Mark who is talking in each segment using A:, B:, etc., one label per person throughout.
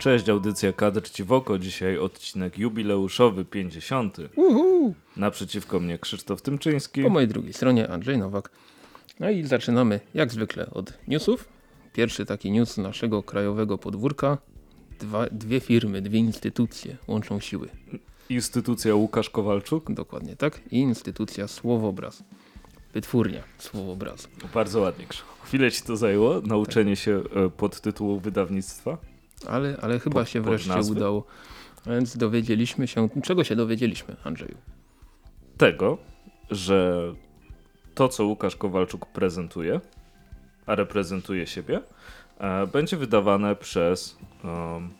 A: Cześć, audycja Kadr Ci w oko. Dzisiaj odcinek jubileuszowy 50. Uhu. Naprzeciwko mnie Krzysztof Tymczyński.
B: Po mojej drugiej stronie Andrzej Nowak. No i zaczynamy jak zwykle od newsów. Pierwszy taki news naszego krajowego podwórka. Dwa, dwie firmy, dwie instytucje łączą siły.
A: Instytucja Łukasz Kowalczuk.
B: Dokładnie tak. I instytucja Słowobraz. Wytwórnia Słowobrazu.
A: Bardzo ładnie Krzysztof. Chwilę ci to zajęło, nauczenie tak. się e, podtytułu wydawnictwa.
B: Ale, ale chyba pod, się wreszcie udało. Więc dowiedzieliśmy się, czego się dowiedzieliśmy Andrzeju?
A: Tego, że to co Łukasz Kowalczuk prezentuje, a reprezentuje siebie, e, będzie wydawane przez um,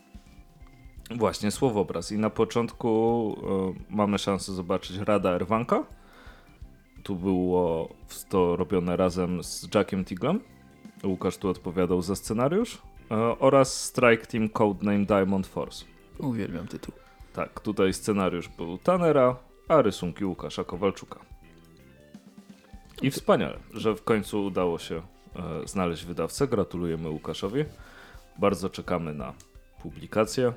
A: właśnie Słowobraz. I na początku um, mamy szansę zobaczyć Rada Erwanka, tu było to robione razem z Jackiem Tiglem. Łukasz tu odpowiadał za scenariusz. E, oraz Strike Team Codename Diamond Force.
B: Uwielbiam tytuł.
A: Tak, tutaj scenariusz był Tanera, a rysunki Łukasza Kowalczuka. I wspaniale, że w końcu udało się e, znaleźć wydawcę. Gratulujemy Łukaszowi. Bardzo czekamy na publikację.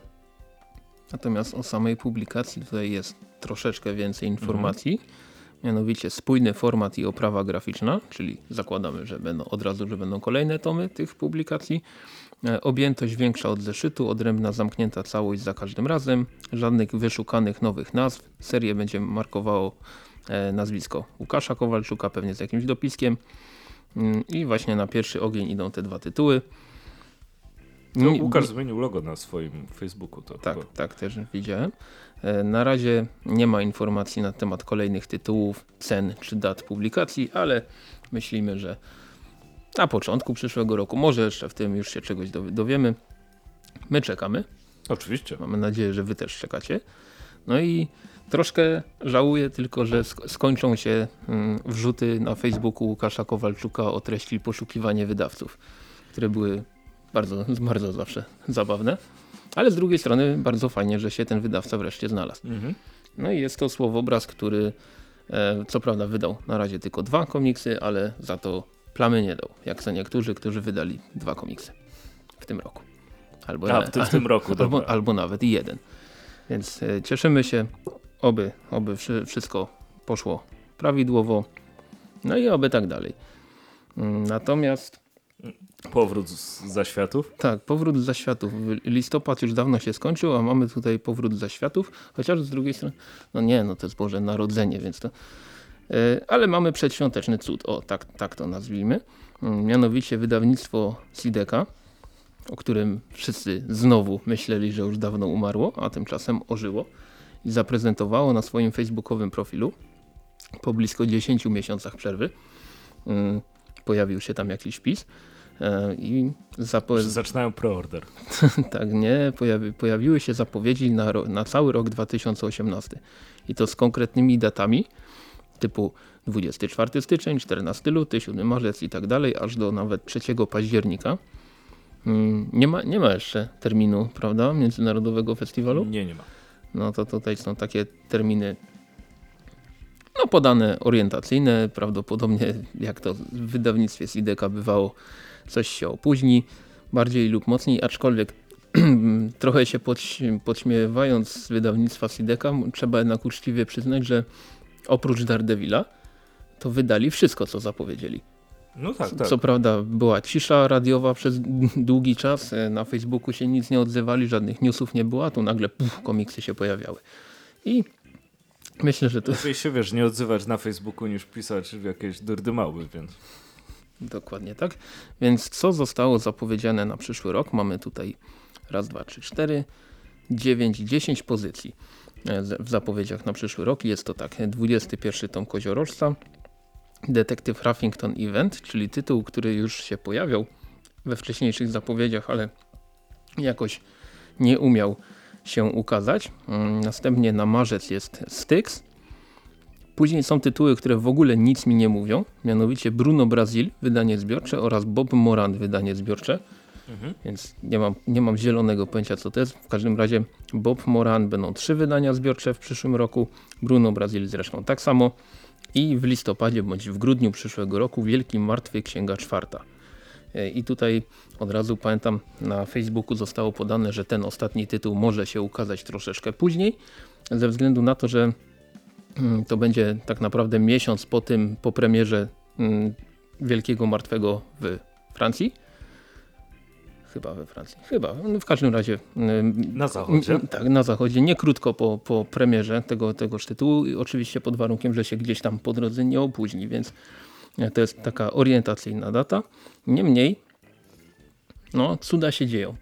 B: Natomiast o samej publikacji tutaj jest troszeczkę więcej informacji. Mhm mianowicie spójny format i oprawa graficzna, czyli zakładamy, że będą od razu, że będą kolejne tomy tych publikacji. E, objętość większa od zeszytu, odrębna zamknięta całość za każdym razem, żadnych wyszukanych nowych nazw. Serię będzie markowało e, nazwisko Łukasza Kowalczuka, pewnie z jakimś dopiskiem. Mm, I właśnie na pierwszy ogień idą te dwa tytuły.
A: No, Łukasz zmienił logo na swoim Facebooku. To
B: tak, chyba. tak, też widziałem. E, na razie nie ma informacji na temat kolejnych tytułów, cen czy dat publikacji, ale myślimy, że na początku przyszłego roku, może jeszcze w tym już się czegoś dowiemy. My czekamy.
A: Oczywiście.
B: Mamy nadzieję, że wy też czekacie. No i troszkę żałuję tylko, że skończą się mm, wrzuty na Facebooku Łukasza Kowalczuka o treści poszukiwanie wydawców, które były bardzo, bardzo zawsze zabawne. Ale z drugiej strony bardzo fajnie, że się ten wydawca wreszcie znalazł. Mhm. No i jest to słowobraz, który e, co prawda wydał na razie tylko dwa komiksy, ale za to plamy nie dał. Jak za niektórzy, którzy wydali dwa komiksy w tym roku.
A: Albo, A, w, tym, w tym roku,
B: albo, albo, nawet i jeden. Więc e, cieszymy się, oby, oby wszystko poszło prawidłowo. No i oby tak dalej. Mm, natomiast
A: Powrót z zaświatów?
B: Tak, powrót z zaświatów. Listopad już dawno się skończył, a mamy tutaj powrót z zaświatów, chociaż z drugiej strony, no nie, no to jest Boże Narodzenie, więc to... Yy, ale mamy przedświąteczny cud, o tak, tak to nazwijmy. Yy, mianowicie wydawnictwo Sideka, o którym wszyscy znowu myśleli, że już dawno umarło, a tymczasem ożyło i zaprezentowało na swoim facebookowym profilu po blisko 10 miesiącach przerwy. Yy, pojawił się tam jakiś wpis
A: E, I Zaczynają preorder.
B: tak, nie. Pojawi, pojawiły się zapowiedzi na, na cały rok 2018. I to z konkretnymi datami typu 24 styczeń, 14 luty, 7 marzec i tak dalej, aż do nawet 3 października. Mm, nie ma, nie ma jeszcze terminu, prawda, Międzynarodowego Festiwalu?
A: Nie, nie ma.
B: No to tutaj są takie terminy no, podane orientacyjne, prawdopodobnie jak to w wydawnictwie Sideka bywało coś się opóźni bardziej lub mocniej, aczkolwiek trochę się podśmiewając z wydawnictwa Sideka, trzeba jednak uczciwie przyznać, że oprócz Daredevila to wydali wszystko, co zapowiedzieli.
A: No tak, tak.
B: Co prawda była cisza radiowa przez długi czas, e, na Facebooku się nic nie odzywali, żadnych newsów nie było, a tu nagle puf, komiksy się pojawiały. I myślę, że to...
A: Lepiej się wiesz, nie odzywać na Facebooku niż pisać w jakieś dyrdymały, więc...
B: Dokładnie tak. Więc co zostało zapowiedziane na przyszły rok? Mamy tutaj raz, dwa, trzy, cztery, dziewięć, dziesięć pozycji w zapowiedziach na przyszły rok. Jest to tak, 21 tom Koziorożca, Detektyw Ruffington Event, czyli tytuł, który już się pojawiał we wcześniejszych zapowiedziach, ale jakoś nie umiał się ukazać. Mm, następnie na marzec jest Styx, Później są tytuły, które w ogóle nic mi nie mówią, mianowicie Bruno Brazil, wydanie zbiorcze oraz Bob Moran, wydanie zbiorcze. Mhm. Więc nie mam, nie mam zielonego pojęcia co to jest. W każdym razie Bob Moran będą trzy wydania zbiorcze w przyszłym roku, Bruno Brazil zresztą tak samo i w listopadzie bądź w grudniu przyszłego roku Wielki Martwy Księga Czwarta. E, I tutaj od razu pamiętam na Facebooku zostało podane, że ten ostatni tytuł może się ukazać troszeczkę później, ze względu na to, że mm, to będzie tak naprawdę miesiąc po tym, po premierze mm, Wielkiego Martwego w Francji. Chyba we Francji. Chyba. No w każdym razie.
A: Na zachodzie.
B: Tak, na zachodzie. Nie krótko po, po premierze tego, tegoż tytułu. Oczywiście pod warunkiem, że się gdzieś tam po drodze nie opóźni, więc e, to jest taka orientacyjna data. Niemniej, no, cuda się dzieją.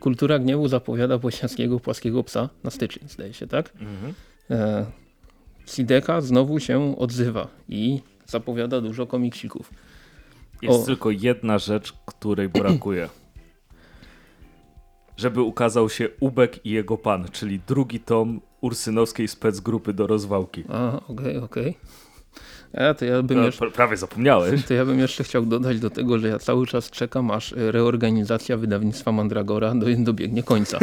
B: Kultura gniewu zapowiada bośniackiego płaskiego psa na styczeń, zdaje się, tak?
A: Mhm.
B: E, Sideka znowu się odzywa i zapowiada dużo komiksików.
A: Jest
B: O.
A: tylko jedna rzecz, której brakuje. Żeby ukazał się Ubek i jego pan, czyli drugi tom ursynowskiej specgrupy do rozwałki.
B: A, okej, okej. A to ja bym
A: No,
B: jeszcze...
A: pra- prawie zapomniałeś.
B: To ja bym jeszcze chciał dodać do tego, że ja cały czas czekam, aż e, reorganizacja wydawnictwa Mandragora do, dobiegnie końca.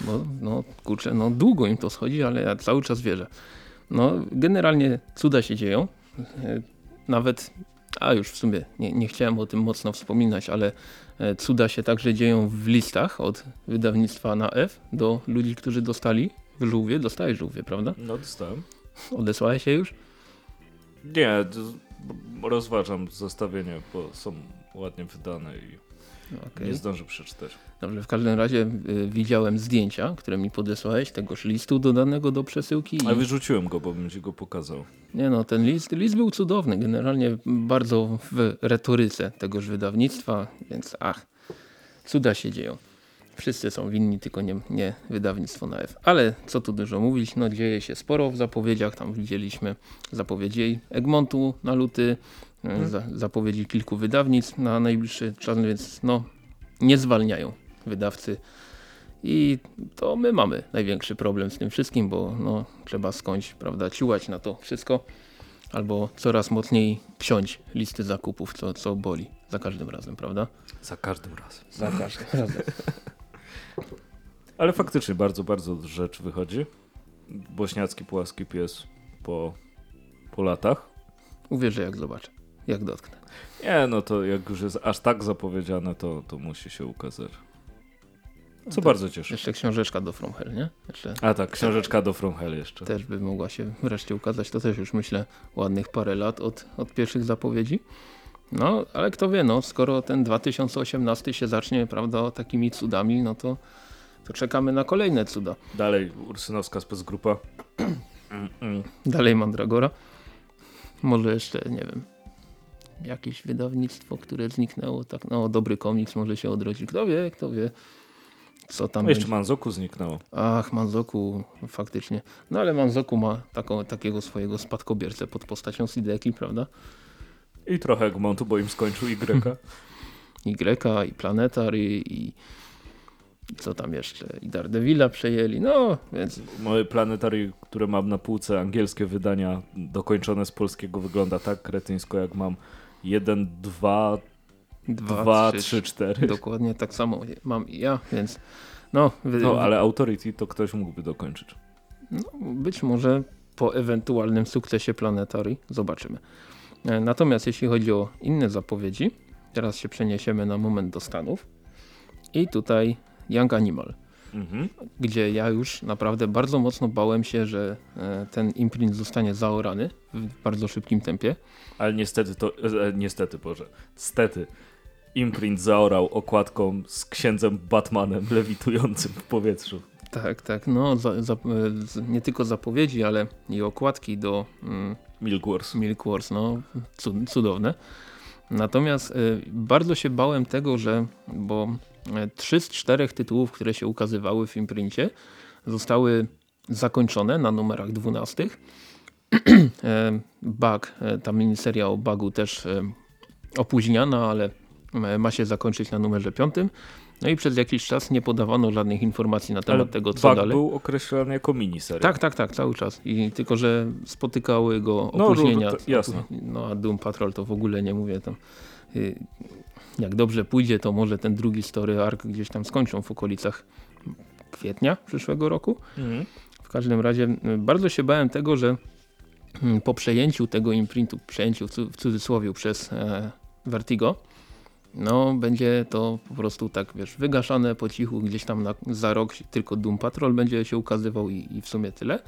B: Bo, no kurczę, no długo im to schodzi, ale ja cały czas wierzę. No generalnie cuda się dzieją. E, Nawet, a już w sumie nie, nie chciałem o tym mocno wspominać, ale e, cuda się także dzieją w listach od wydawnictwa na F do ludzi, którzy dostali w żółwie. Dostałeś żółwie, prawda?
A: No, dostałem.
B: Odesłałeś się już?
A: Nie, rozważam zestawienie, bo są ładnie wydane i
B: Okej.
A: nie zdążę przeczytać.
B: Dobrze, w każdym razie y, widziałem zdjęcia, które mi podesłałeś, tegoż listu dodanego do przesyłki.
A: Ale
B: I,
A: wyrzuciłem go, bo bym ci go pokazał.
B: nie no, ten list, list był cudowny, generalnie bardzo w retoryce tegoż wydawnictwa, więc ach, cuda się dzieją. Wszyscy są winni, tylko nie, nie wydawnictwo na F. Ale co tu dużo mówić, no dzieje się sporo w zapowiedziach, tam widzieliśmy zapowiedzi Egmontu na luty, y, za, zapowiedzi kilku wydawnictw na najbliższy czas, więc no nie zwalniają wydawcy i to my mamy największy problem z tym wszystkim, bo no, trzeba skądś prawda, ciułać na to wszystko albo coraz mocniej ksiąć listy zakupów, co, co boli za każdym razem, prawda?
A: Za każdym razem.
B: Za każdym razem.
A: Ale faktycznie bardzo, bardzo rzecz wychodzi. Bośniacki płaski pies po, po latach.
B: Uwierzę jak zobaczę, jak dotknę.
A: Nie, no to jak już jest aż tak zapowiedziane, to, to musi się ukazać. Co
B: tak.
A: bardzo cieszy.
B: Jeszcze książeczka do From Hell, nie? Jeszcze
A: A tak, książeczka do From Hell jeszcze.
B: też by mogła się wreszcie ukazać. To też już myślę ładnych parę lat od, od pierwszych zapowiedzi. No, ale kto wie, no, skoro ten 2018 się zacznie, prawda, takimi cudami, no to, to czekamy na kolejne cuda.
A: Dalej ursynowska specgrupa.
B: Dalej Mandragora. Może jeszcze, nie wiem, jakieś wydawnictwo, które zniknęło, tak, no, dobry komiks może się odrodzi. Kto wie, kto wie, co tam
A: No jeszcze
B: będzie.
A: Manzoku zniknęło.
B: Ach, Manzoku, faktycznie. No ale Manzoku ma taką, takiego swojego spadkobiercę pod postacią Sideki, prawda?
A: I trochę Egmontu, bo im skończył Y.
B: Y i Planetary i co tam jeszcze? I Daredevila przejęli, no więc
A: Moje planetarium, które mam na półce, angielskie wydania dokończone z polskiego wygląda tak kretyńsko, jak mam 1, 2,
B: dwa,
A: 2,
B: trzy,
A: 3, 4.
B: Dokładnie tak samo mam i ja, więc no, wy,
A: No, ale Authority to ktoś mógłby dokończyć.
B: no być może po ewentualnym sukcesie Planetary zobaczymy. E, Natomiast jeśli chodzi o inne zapowiedzi, teraz się przeniesiemy na moment do Stanów i tutaj Young Animal.
A: Mhm.
B: gdzie ja już naprawdę bardzo mocno bałem się, że e, ten imprint zostanie zaorany w bardzo szybkim tempie.
A: Ale niestety to, e, niestety Boże, stety, imprint zaorał okładką z księdzem Batmanem lewitującym w powietrzu.
B: Tak, tak, no za, za, e, nie tylko zapowiedzi, ale i okładki do mm,
A: Milk Wars.
B: Milk Wars, no cud, cudowne. Natomiast e, bardzo się bałem tego, że, bo e, trzy z czterech tytułów, które się ukazywały w imprincie zostały zakończone na numerach 12. E, Bug, e, ta miniseria o bugu też opóźniana, ale ma się zakończyć na numerze 5. No i przez jakiś czas nie podawano żadnych informacji na temat
A: Ale
B: tego, co
A: Bug
B: dalej.
A: był określony jako miniseria.
B: Tak, tak, tak, cały czas. I tylko, że spotykały go
A: No,
B: opóźnienia.
A: to- jasne.
B: No a Doom Patrol to w ogóle nie mówię tam. y, Jak dobrze pójdzie, to może ten drugi story arc gdzieś tam skończą w okolicach kwietnia przyszłego roku.
A: Mhm.
B: W każdym razie y, bardzo się bałem tego, że mm, po przejęciu tego imprintu, przejęciu w cudzysłowie przez e, Vertigo, no będzie to po prostu tak, wiesz, wygaszane po cichu gdzieś tam na, za rok tylko Doom Patrol będzie się ukazywał i, i w sumie tyle.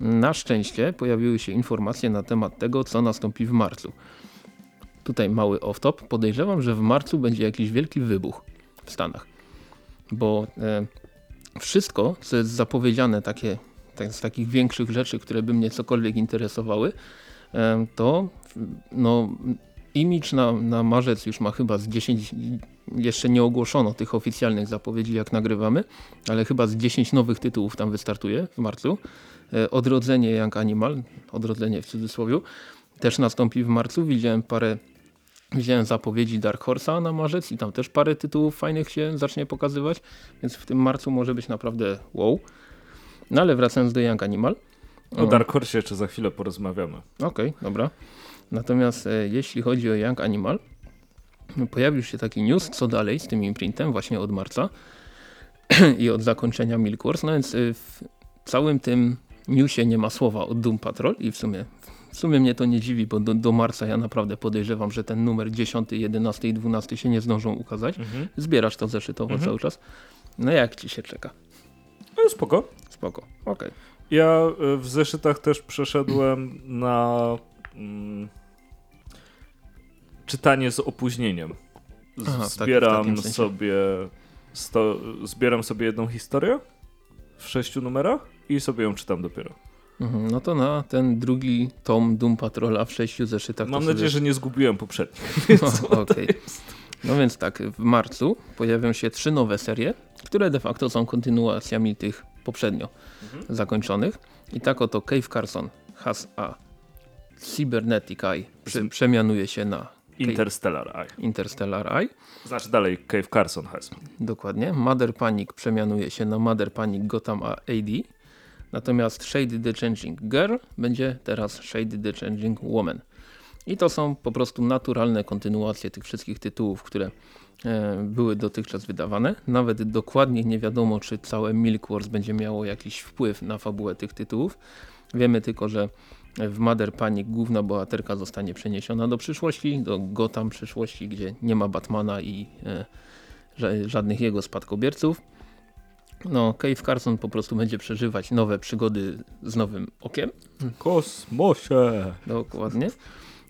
B: Na szczęście pojawiły się informacje na temat tego, co nastąpi w marcu. Tutaj mały off-top. Podejrzewam, że w marcu będzie jakiś wielki wybuch w Stanach. Bo e, wszystko, co jest zapowiedziane takie, tak, z takich większych rzeczy, które by mnie cokolwiek interesowały, e, to no, image na, na marzec już ma chyba z 10, jeszcze nie ogłoszono tych oficjalnych zapowiedzi jak nagrywamy, ale chyba z 10 nowych tytułów tam wystartuje w marcu. E, odrodzenie Young Animal, odrodzenie w cudzysłowie, też nastąpi w marcu. Widziałem parę Widziałem zapowiedzi Dark Horse'a na marzec i tam też parę tytułów fajnych się zacznie pokazywać, więc w tym marcu może być naprawdę wow. No ale wracając do Young Animal.
A: O Dark Horse jeszcze za chwilę porozmawiamy.
B: Okej, okay, dobra. Natomiast e, jeśli chodzi o Young Animal, pojawił się taki news, co dalej z tym imprintem właśnie od marca i od zakończenia Milk Wars, no więc e, w całym tym newsie nie ma słowa o Doom Patrol i w sumie w sumie mnie to nie dziwi, bo do, do marca ja naprawdę podejrzewam, że ten numer 10, 11 i 12 się nie zdążą ukazać. Mhm. Zbierasz to zeszytowo mhm. cały czas. No jak ci się czeka?
A: No spoko.
B: Spoko, okej. Okay.
A: Ja e, w zeszytach też przeszedłem na mm, czytanie z opóźnieniem. Aha, zbieram tak, sobie sto, zbieram sobie jedną historię w sześciu numerach i sobie ją czytam dopiero.
B: Mhm, no to na ten drugi tom Doom Patrola w sześciu zeszytach.
A: Mam nadzieję, że nie zgubiłem poprzednich.
B: No, okay. no więc tak, w marcu pojawią się trzy nowe serie, które de facto są kontynuacjami tych poprzednio mhm. zakończonych. I tak oto Cave Carson has a Cybernetic Eye prze, przemianuje się na
A: Interstellar Eye.
B: Interstellar Eye.
A: Znaczy dalej Cave Carson has.
B: Dokładnie. Mother Panic przemianuje się na Mother Panic Gotham AD. Natomiast Shade the Changing Girl będzie teraz Shade the Changing Woman. I to są po prostu naturalne kontynuacje tych wszystkich tytułów, które e, były dotychczas wydawane. Nawet dokładnie nie wiadomo, czy całe Milk Wars będzie miało jakiś wpływ na fabułę tych tytułów. Wiemy tylko, że w Mother Panic główna bohaterka zostanie przeniesiona do przyszłości, do Gotham przyszłości, gdzie nie ma Batmana i e, żadnych jego spadkobierców. No, Cave Carson po prostu będzie przeżywać nowe przygody z nowym okiem.
A: Kosmosie!
B: Dokładnie.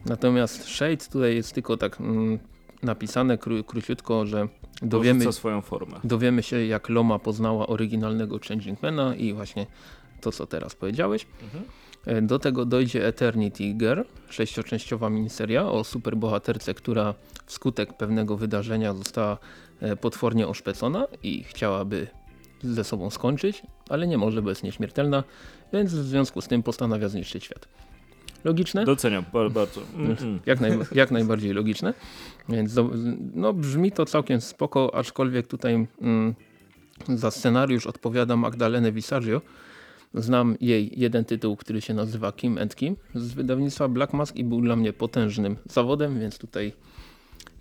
B: Natomiast Shade tutaj jest tylko tak mm, napisane kró króciutko, że dowiemy,
A: swoją formę.
B: dowiemy się jak Loma poznała oryginalnego Changingmana i właśnie to co teraz powiedziałeś. Mhm. E, do tego dojdzie Eternity Girl, sześcioczęściowa miniseria o superbohaterce, która wskutek pewnego wydarzenia została e, potwornie oszpecona i chciałaby ze sobą skończyć, ale nie może, bo jest nieśmiertelna, więc w związku z tym postanawia zniszczyć świat. Logiczne?
A: Doceniam, bardzo. Mm -hmm.
B: Jak, naj, jak najbardziej logiczne. Więc no, brzmi to całkiem spoko, aczkolwiek tutaj mm, za scenariusz odpowiada Magdalene Visaggio. Znam jej jeden tytuł, który się nazywa Kim and Kim z wydawnictwa Black Mask i był dla mnie potężnym zawodem, więc tutaj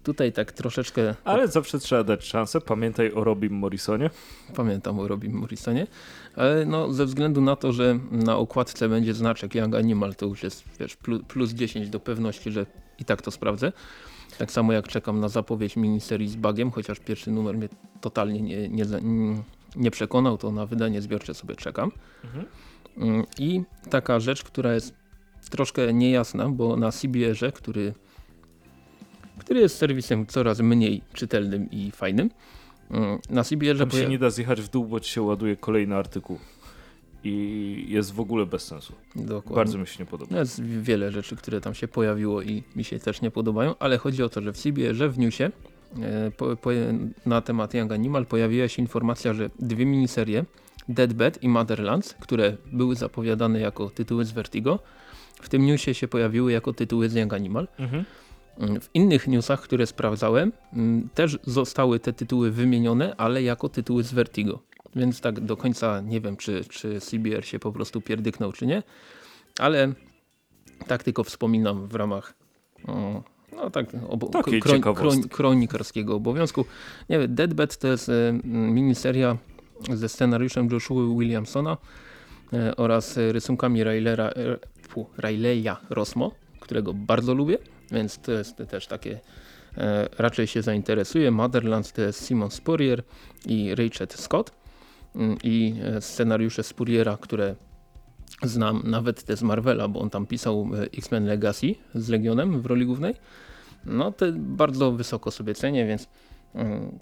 B: Tutaj tak troszeczkę...
A: Ale zawsze trzeba dać szansę. Pamiętaj o Robim Morrisonie.
B: Pamiętam o Robim Morrisonie. Ale no, ze względu na to, że na okładce będzie znaczek Young Animal, to już jest wiesz, plus 10 do pewności, że i tak to sprawdzę. Tak samo jak czekam na zapowiedź miniserii z Bugiem, chociaż pierwszy numer mnie totalnie nie, nie, nie przekonał, to na wydanie zbiorcze sobie czekam. Mhm. Mm, I taka rzecz, która jest troszkę niejasna, bo na CBR-ze, który który jest serwisem coraz mniej czytelnym i fajnym. Mm, na CBR
A: Tam się nie da zjechać w dół, bo ci się ładuje kolejny artykuł. I jest w ogóle bez sensu. Dokładnie. Bardzo mi się nie podoba.
B: Jest wiele rzeczy, które tam się pojawiło i mi się też nie podobają, ale chodzi o to, że w CBR, w newsie po, po, na temat Young Animal pojawiła się informacja, że dwie miniserie Deadbed i Motherlands, które były zapowiadane jako tytuły z Vertigo, w tym newsie się pojawiły jako tytuły z Young Animal. Mhm. W innych newsach, które sprawdzałem, mm, też zostały te tytuły wymienione, ale jako tytuły z Vertigo. Więc tak do końca nie wiem, czy, czy CBR się po prostu pierdyknął, czy nie. Ale tak tylko wspominam w ramach no tak, obo kron kronikarskiego obowiązku. Nie wiem, Deadbed to jest e, miniseria ze scenariuszem Joshua Williamsona e, oraz rysunkami e, Rayleigha Rosmo, którego bardzo lubię. więc to jest też takie raczej się zainteresuje. Motherlands to jest Simon Spurrier i Rachel Scott mm, i scenariusze Spurriera, które znam nawet te z Marvela, bo on tam pisał X-Men Legacy z Legionem w roli głównej. No te bardzo wysoko sobie cenię, więc mm,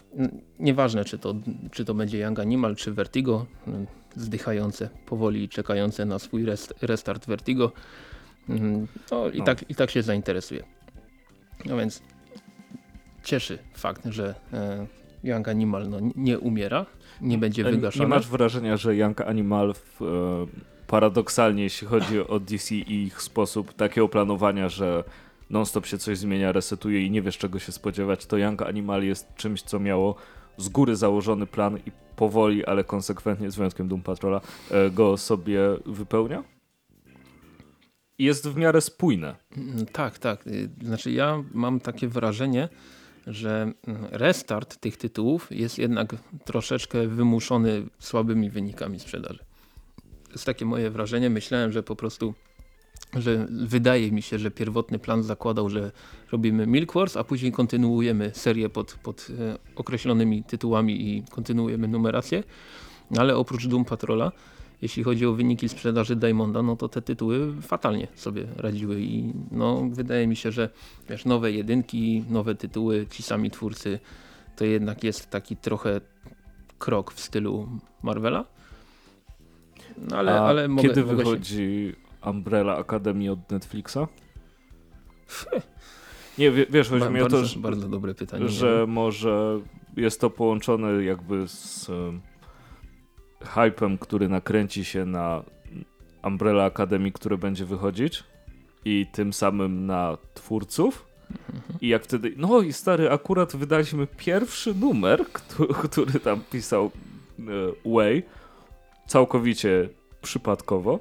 B: nieważne czy to, czy to będzie Young Animal czy Vertigo, mm, zdychające powoli czekające na swój rest, restart Vertigo, no, i, no. Tak, i tak się zainteresuje. No więc cieszy fakt, że e, Young Animal no, nie umiera, nie będzie wygaszany.
A: Nie masz wrażenia, że Young Animal w, e, paradoksalnie, jeśli chodzi o DC i ich sposób takiego planowania, że non-stop się coś zmienia, resetuje i nie wiesz czego się spodziewać, to Young Animal jest czymś, co miało z góry założony plan i powoli, ale konsekwentnie, z wyjątkiem Doom Patrola, e, go sobie wypełnia? Jest w miarę spójne.
B: Mm, tak, tak. Y, znaczy ja mam takie wrażenie, że mm, restart tych tytułów jest jednak troszeczkę wymuszony słabymi wynikami sprzedaży. To jest takie moje wrażenie. Myślałem, że po prostu że wydaje mi się, że pierwotny plan zakładał, że robimy Milk Wars, a później kontynuujemy serię pod, pod e, określonymi tytułami i kontynuujemy numerację. No ale oprócz Doom Patrola, jeśli chodzi o wyniki sprzedaży Diamonda, no to te tytuły fatalnie sobie radziły i no wydaje mi się, że wiesz, nowe jedynki, nowe tytuły, ci sami twórcy, to jednak jest taki trochę krok w stylu Marvela.
A: No ale, ale mogę, kiedy wychodzi się... Umbrella Academy od Netflixa? Nie, wiesz, chodzi mi o to, że,
B: bardzo dobre pytanie,
A: że może jest to połączone jakby z um, hypem, który nakręci się na Umbrella Academy, który będzie wychodzić i tym samym na twórców. Mhm. I jak wtedy, no i stary, akurat wydaliśmy pierwszy numer, który, który tam pisał e, Way, całkowicie przypadkowo.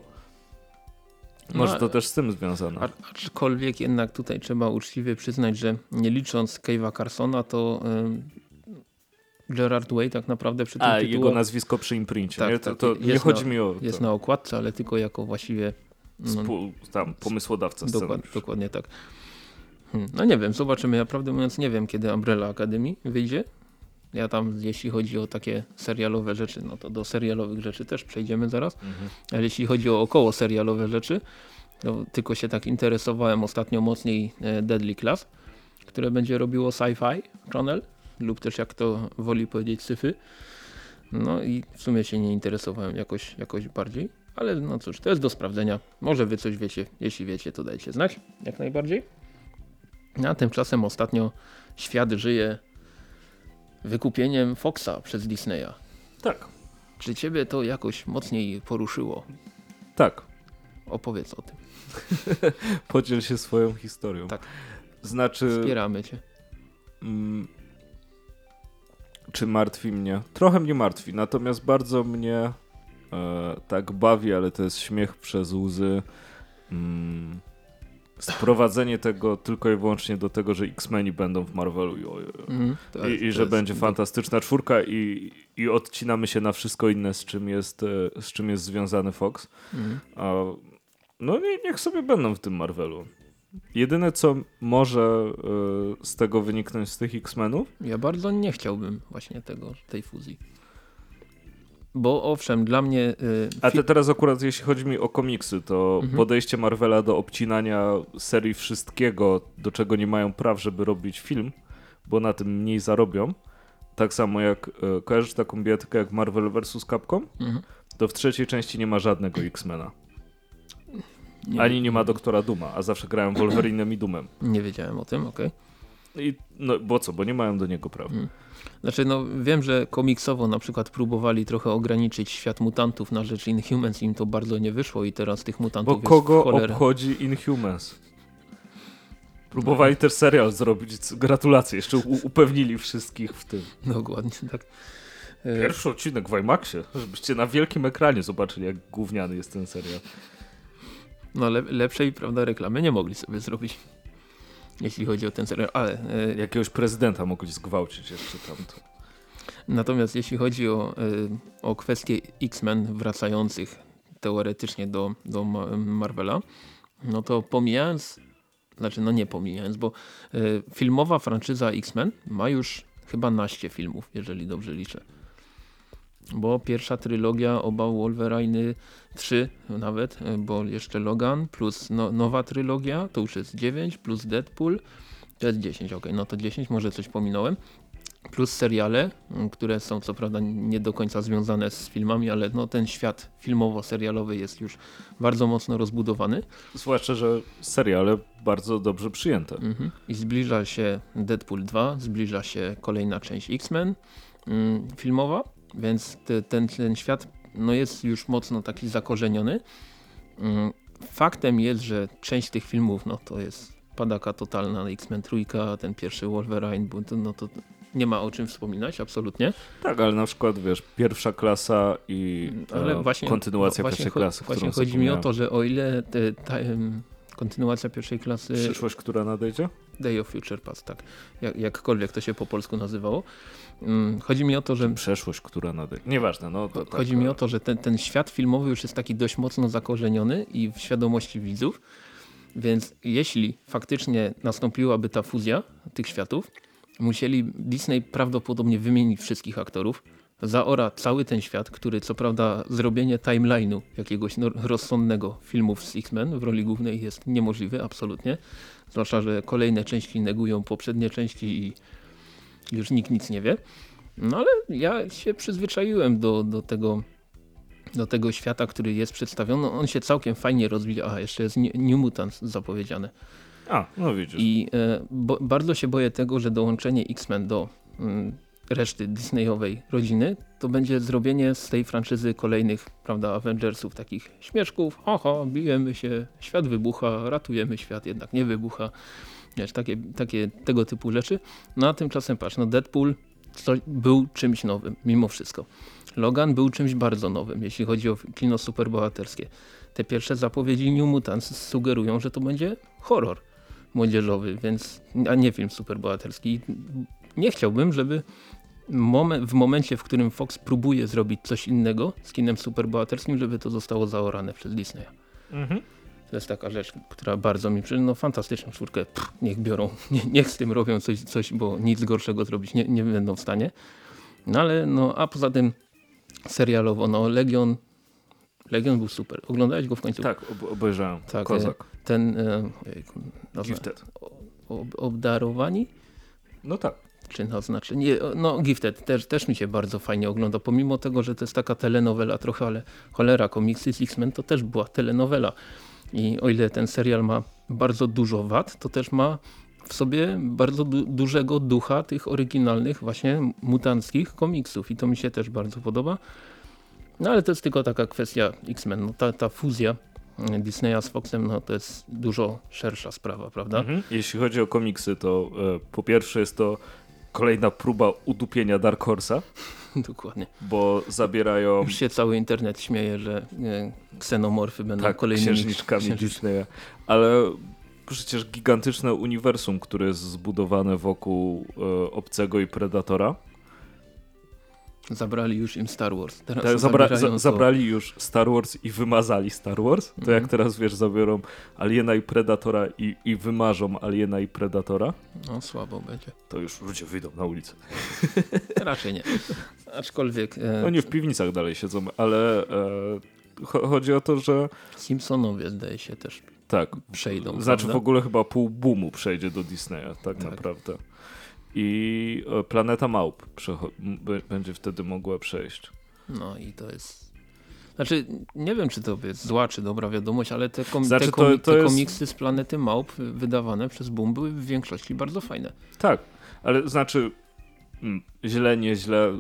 A: Może no, to też z tym związane.
B: Aczkolwiek jednak tutaj trzeba uczciwie przyznać, że nie licząc Cave'a Carsona, to Gerard Way tak naprawdę przy tym
A: A, jego nazwisko przy imprincie. Tak, nie? To, tak, to nie chodzi
B: na,
A: mi o...
B: Jest na okładce, ale tylko jako właściwie...
A: No, Spół, tam, pomysłodawca
B: dokładnie, dokładnie tak. Hmm, no nie wiem, zobaczymy. Ja prawdę mówiąc nie wiem, kiedy Umbrella Academy wyjdzie. Ja tam, jeśli chodzi o takie serialowe rzeczy, no to do serialowych rzeczy też przejdziemy zaraz. Mhm. Ale jeśli chodzi o około serialowe rzeczy, to tylko się tak interesowałem ostatnio mocniej e, Deadly Class, które będzie robiło Sci-Fi Channel lub też jak to woli powiedzieć syfy. No i w sumie się nie interesowałem jakoś, jakoś bardziej. Ale no cóż, to jest do sprawdzenia. Może wy coś wiecie. Jeśli wiecie, to dajcie znać. Jak najbardziej. A tymczasem ostatnio świat żyje wykupieniem Foxa przez Disneya.
A: Tak.
B: Czy ciebie to jakoś mocniej poruszyło?
A: Tak.
B: Opowiedz o tym.
A: Podziel się swoją historią.
B: Tak.
A: Znaczy...
B: Wspieramy cię. Mm,
A: czy martwi mnie? Trochę mnie martwi, natomiast bardzo mnie e, tak bawi, ale to jest śmiech przez łzy. Mm, sprowadzenie tego tylko i wyłącznie do tego, że X-Meni będą w Marvelu i, mm, i, i że będzie jest... fantastyczna czwórka i, i odcinamy się na wszystko inne, z czym jest, e, z czym jest związany Fox. Mm. A, no nie, niech sobie będą w tym Marvelu. Jedyne, co może y, z tego wyniknąć z tych X-Menów?
B: Ja bardzo nie chciałbym właśnie tego, tej fuzji. Bo owszem, dla mnie...
A: Y, A te teraz akurat jeśli chodzi mi o komiksy, to mhm. podejście Marvela do obcinania serii wszystkiego, do czego nie mają praw, żeby robić film, bo na tym mniej zarobią. Tak samo jak y, kojarzysz taką bijatykę jak Marvel vs. Capcom? Mhm. To w trzeciej części nie ma żadnego X-Mena. Nie Ani nie ma doktora Duma, a zawsze grają Wolverinem i Dumem.
B: Nie wiedziałem o tym, okej.
A: Okay. I no bo co, bo nie mają do niego prawa. Hmm.
B: Znaczy no wiem, że komiksowo na przykład próbowali trochę ograniczyć świat mutantów na rzecz Inhumans im to bardzo nie wyszło i teraz tych mutantów
A: Bo kogo obchodzi Inhumans? Próbowali też serial zrobić, gratulacje, jeszcze upewnili wszystkich w tym.
B: Dokładnie, tak.
A: Pierwszy odcinek w IMAXie, żebyście na wielkim ekranie zobaczyli jak gówniany jest ten serial.
B: No le lepszej prawda, reklamy nie mogli sobie zrobić. Jeśli chodzi o ten serial, ale...
A: E, Jakiegoś prezydenta mogli zgwałcić jeszcze tam. To.
B: Natomiast jeśli chodzi o, e, o kwestie X-Men wracających teoretycznie do, do Marvela, no to pomijając znaczy no nie pomijając, bo y, filmowa franczyza X-Men ma już chyba naście filmów, jeżeli dobrze liczę. Bo pierwsza trylogia, oba Wolverine, trzy nawet, y, bo jeszcze Logan plus no, nowa trylogia, to już jest 9, plus Deadpool, to jest 10, ok, no to 10, może coś pominąłem plus seriale, które są co prawda nie do końca związane z filmami, ale no ten świat filmowo-serialowy jest już bardzo mocno rozbudowany.
A: Zwłaszcza, że seriale bardzo dobrze przyjęte. Mhm.
B: I zbliża się Deadpool 2, zbliża się kolejna część X-Men mm, filmowa, więc te, ten, ten świat no jest już mocno taki zakorzeniony. Mm, faktem jest, że część tych filmów no to jest padaka totalna, X-Men trójka, ten pierwszy Wolverine, no to nie ma o czym wspominać, absolutnie.
A: Tak, ale na przykład wiesz, pierwsza klasa i ale właśnie, kontynuacja właśnie pierwszej klasy.
B: Właśnie chodzi mi o to, że o ile te, ta, kontynuacja pierwszej klasy...
A: Przyszłość, która nadejdzie?
B: Day of Future Past, tak. Jak, jakkolwiek to się po polsku nazywało. Mm, chodzi mi o to, że...
A: Przeszłość, która nadejdzie. Nieważne. No, to,
B: chodzi tak, mi o to, że ten, ten świat filmowy już jest taki dość mocno zakorzeniony i w świadomości widzów. Więc jeśli faktycznie nastąpiłaby ta fuzja tych światów, musieli Disney prawdopodobnie wymienić wszystkich aktorów, zaora cały ten świat, który co prawda zrobienie timeline'u jakiegoś rozsądnego filmów z X-Men w roli głównej jest niemożliwe, absolutnie. Zwłaszcza, że kolejne części negują poprzednie części i już nikt nic nie wie. No ale ja się przyzwyczaiłem do, do tego do tego świata, który jest przedstawiony. On się całkiem fajnie rozwija. A, jeszcze jest New Mutants zapowiedziane.
A: A, no widzisz.
B: I e, bo, bardzo się boję tego, że dołączenie X-Men do mm, reszty Disneyowej rodziny, to będzie zrobienie z tej franczyzy kolejnych, prawda, Avengersów, takich śmieszków, oho, bijemy się, świat wybucha, ratujemy świat, jednak nie wybucha, wiesz, takie, takie tego typu rzeczy. No a tymczasem patrz, no Deadpool był czymś nowym, mimo wszystko. Logan był czymś bardzo nowym, jeśli chodzi o kino superbohaterskie. Te pierwsze zapowiedzi New Mutants sugerują, że to będzie horror młodzieżowy, więc, a nie film superbohaterski. Nie chciałbym, żeby w momencie, w którym Fox próbuje zrobić coś innego z kinem superbohaterskim, żeby to zostało zaorane przez Disneya. Mhm. To jest taka rzecz, która bardzo mi przyjdzie. No fantastyczną czwórkę, pff, niech biorą, nie, niech z tym robią coś, coś bo nic gorszego zrobić nie, nie będą w stanie. No ale no, a poza tym serialowo, no Legion Legion był super. Oglądałeś go w końcu?
A: Tak, ob obejrzałem. Tak, Kozak. E,
B: ten... E,
A: Gifted.
B: Ob obdarowani?
A: No tak.
B: Czy no znaczy, nie, no Gifted też, też mi się bardzo fajnie ogląda, pomimo tego, że to jest taka telenowela trochę, ale cholera, komiksy z X-Men to też była telenowela. I o ile ten serial ma bardzo dużo wad, to też ma w sobie bardzo du dużego ducha tych oryginalnych właśnie mutanckich komiksów i to mi się też bardzo podoba. No ale to jest tylko taka kwestia X-Men. No, ta, ta fuzja Disneya z Foxem, no to jest dużo szersza sprawa, prawda? Mhm.
A: Jeśli chodzi o komiksy, to e, po pierwsze jest to kolejna próba udupienia Dark Horse'a.
B: Dokładnie.
A: Bo zabierają...
B: Już się cały internet śmieje, że e, ksenomorfy będą
A: tak,
B: kolejnymi
A: księżniczkami. Disneya. Ale przecież gigantyczne uniwersum, które jest zbudowane wokół e, Obcego i Predatora,
B: Zabrali już im Star Wars.
A: Teraz tak, zabra za zabrali już Star Wars i wymazali Star Wars. To jak mhm. teraz wiesz, zabiorą Aliena i Predatora i, i wymarzą Aliena i Predatora.
B: No słabo będzie.
A: To już ludzie wyjdą na ulicę.
B: Raczej nie. Aczkolwiek... E...
A: Oni w piwnicach dalej siedzą, ale e, chodzi o to, że...
B: Simpsonowie zdaje się też
A: tak,
B: przejdą.
A: Znaczy prawda? w ogóle chyba pół boomu przejdzie do Disneya, tak, tak. naprawdę i e, Planeta Małp będzie wtedy mogła przejść.
B: No i to jest... Znaczy, nie wiem, czy to jest zła, czy dobra wiadomość, ale te, kom znaczy, te, kom to, to te jest... komiksy z Planety Małp wydawane przez Boom były w większości bardzo fajne.
A: Tak, ale znaczy źle, nieźle.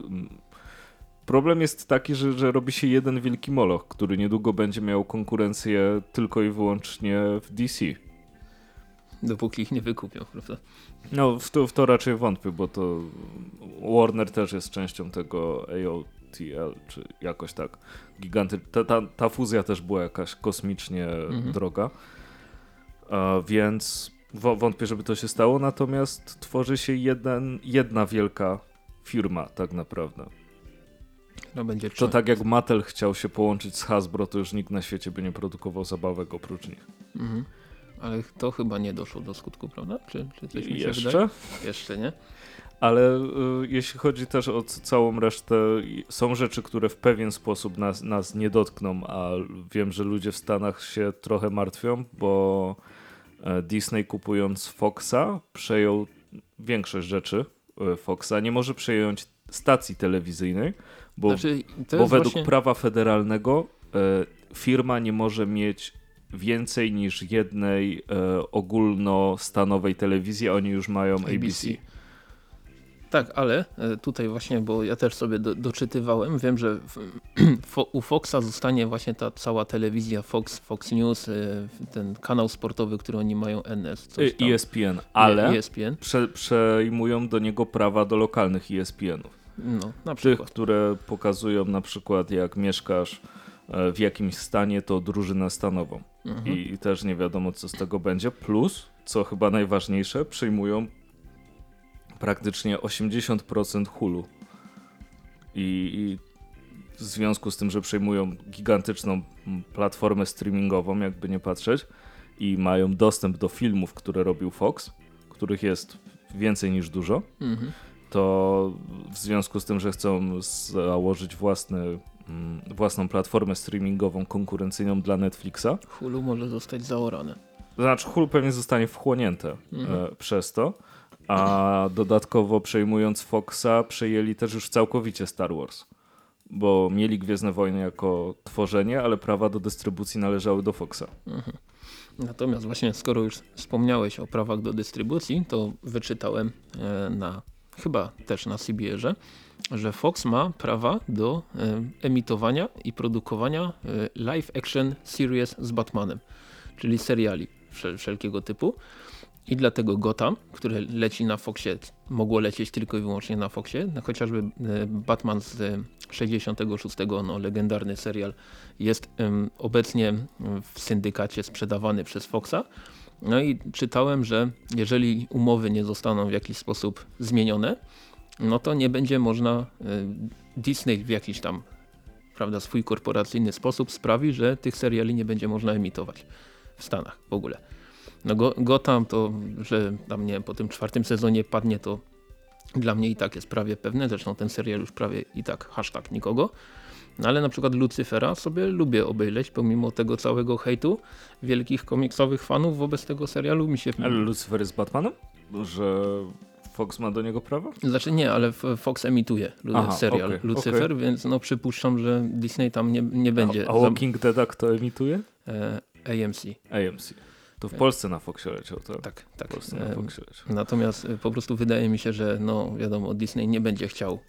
A: Problem jest taki, że, że robi się jeden wielki moloch, który niedługo będzie miał konkurencję tylko i wyłącznie w DC.
B: Dopóki ich nie wykupią, prawda?
A: No, w to, w to raczej wątpię, bo to Warner też jest częścią tego AOTL, czy jakoś tak. Giganty. Ta, ta, ta fuzja też była jakaś kosmicznie mhm. droga. A, więc wątpię, żeby to się stało, natomiast tworzy się jeden, jedna wielka firma tak naprawdę.
B: No będzie
A: to tak jak Mattel chciał się połączyć z Hasbro, to już nikt na świecie by nie produkował zabawek oprócz nich. Mhm.
B: Ale to chyba nie doszło do skutku, prawda? Czy, czy coś mi się
A: Jeszcze?
B: wydaje? Jeszcze nie.
A: Ale y, jeśli chodzi też o całą resztę, są rzeczy, które w pewien sposób nas, nas nie dotkną, a wiem, że ludzie w Stanach się trochę martwią, bo e, Disney kupując Foxa przejął większość rzeczy e, Foxa. Nie może przejąć stacji telewizyjnej, bo,
B: Znaczy,
A: bo według
B: właśnie...
A: prawa federalnego e, firma nie może mieć więcej niż jednej e, ogólnostanowej telewizji, a oni już mają ABC.
B: ABC. Tak, ale e, tutaj właśnie, bo ja też sobie do, doczytywałem, wiem, że u Foxa zostanie właśnie ta cała telewizja Fox, Fox News, e, ten kanał sportowy, który oni mają NS, coś tam.
A: ESPN, ale
B: ESPN,
A: prze, przejmują do niego prawa do lokalnych E ESPN-ów.
B: no
A: Tych, które pokazują na przykład jak mieszkasz e, w jakimś stanie, to drużynę stanową.
B: Mhm.
A: I, też nie wiadomo, co z tego będzie. Plus, co chyba najważniejsze, przyjmują praktycznie 80% hulu. I, I w związku z tym, że przejmują gigantyczną platformę streamingową, jakby nie patrzeć, i mają dostęp do filmów, które robił Fox, których jest więcej niż dużo,
B: Mhm.
A: to w związku z tym, że chcą założyć własny, własną platformę streamingową konkurencyjną dla Netflixa,
B: Hulu może zostać zaorane.
A: znaczy Hulu pewnie zostanie wchłonięte
B: Mhm.
A: e, przez to, a dodatkowo przejmując Foxa przejęli też już całkowicie Star Wars, bo mieli Gwiezdne Wojny jako tworzenie, ale prawa do dystrybucji należały do Foxa.
B: Natomiast właśnie skoro już wspomniałeś o prawach do dystrybucji, to wyczytałem e, na chyba też na CBR-ze, że Fox ma prawa do e, emitowania i produkowania e, live action series z Batmanem, czyli seriali wszel wszelkiego typu. I dlatego Gotham, które leci na Foxie, mogło lecieć tylko i wyłącznie na Foxie, no chociażby e, Batman z e, 66, no legendarny serial, jest obecnie w syndykacie sprzedawany przez Foxa. No i czytałem, że jeżeli umowy nie zostaną w jakiś sposób zmienione, no to nie będzie można, e, Disney w jakiś tam prawda, swój korporacyjny sposób sprawi, że tych seriali nie będzie można emitować w Stanach w ogóle. No go, Gotham to, że tam nie wiem, po tym czwartym sezonie padnie to dla mnie i tak jest prawie pewne, zresztą ten serial już prawie i tak hashtag nikogo. No ale na przykład Lucyfera sobie lubię obejrzeć, pomimo tego całego hejtu wielkich komiksowych fanów wobec tego serialu mi się...
A: Ale Lucifer jest Batmanem? Że Fox ma do niego prawo?
B: Znaczy nie, ale Fox emituje
A: Aha,
B: serial
A: okej,
B: Lucyfer, więc no przypuszczam, że Disney tam nie, nie będzie.
A: A, a Walking Dead kto emituje?
B: e, AMC.
A: AMC. To w Polsce na Foxie leciał, tak?
B: Tak,
A: W
B: tak.
A: Polsce na Foxie leciał.
B: Natomiast e, po prostu wydaje mi się, że no wiadomo, Disney nie będzie chciał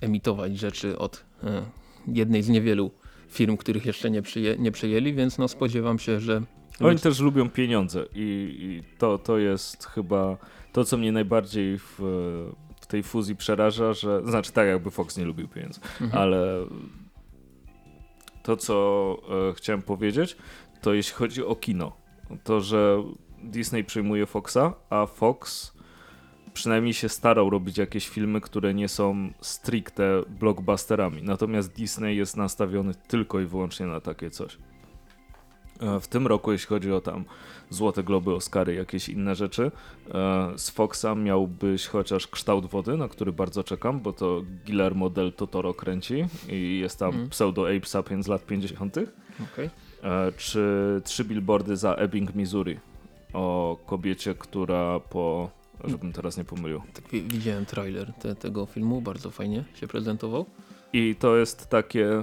B: emitować rzeczy od e, jednej z niewielu firm, których jeszcze nie, przyję, nie przejęli, więc no spodziewam się, że
A: Oni też lubią pieniądze i, i to, to jest chyba to, co mnie najbardziej w, w tej fuzji przeraża, że znaczy tak jakby Fox nie lubił pieniędzy,
B: Mhm.
A: ale to, co e, chciałem powiedzieć, to jeśli chodzi o kino, to, że Disney przejmuje Foxa, a Fox przynajmniej się starał robić jakieś filmy, które nie są stricte blockbusterami. Natomiast Disney jest nastawiony tylko i wyłącznie na takie coś. E, W tym roku, jeśli chodzi o tam Złote Globy, Oscary, jakieś inne rzeczy, e, z Foxa miałbyś chociaż Kształt Wody, na który bardzo czekam, bo to Guillermo del Totoro kręci i jest tam
B: Mhm.
A: pseudo Ape Sapien z lat 50.
B: okej.
A: E, czy trzy billboardy za Ebbing, Missouri o kobiecie, która po, żebym teraz nie pomylił.
B: tak wi- widziałem trailer te, tego filmu, bardzo fajnie się prezentował.
A: I to jest takie.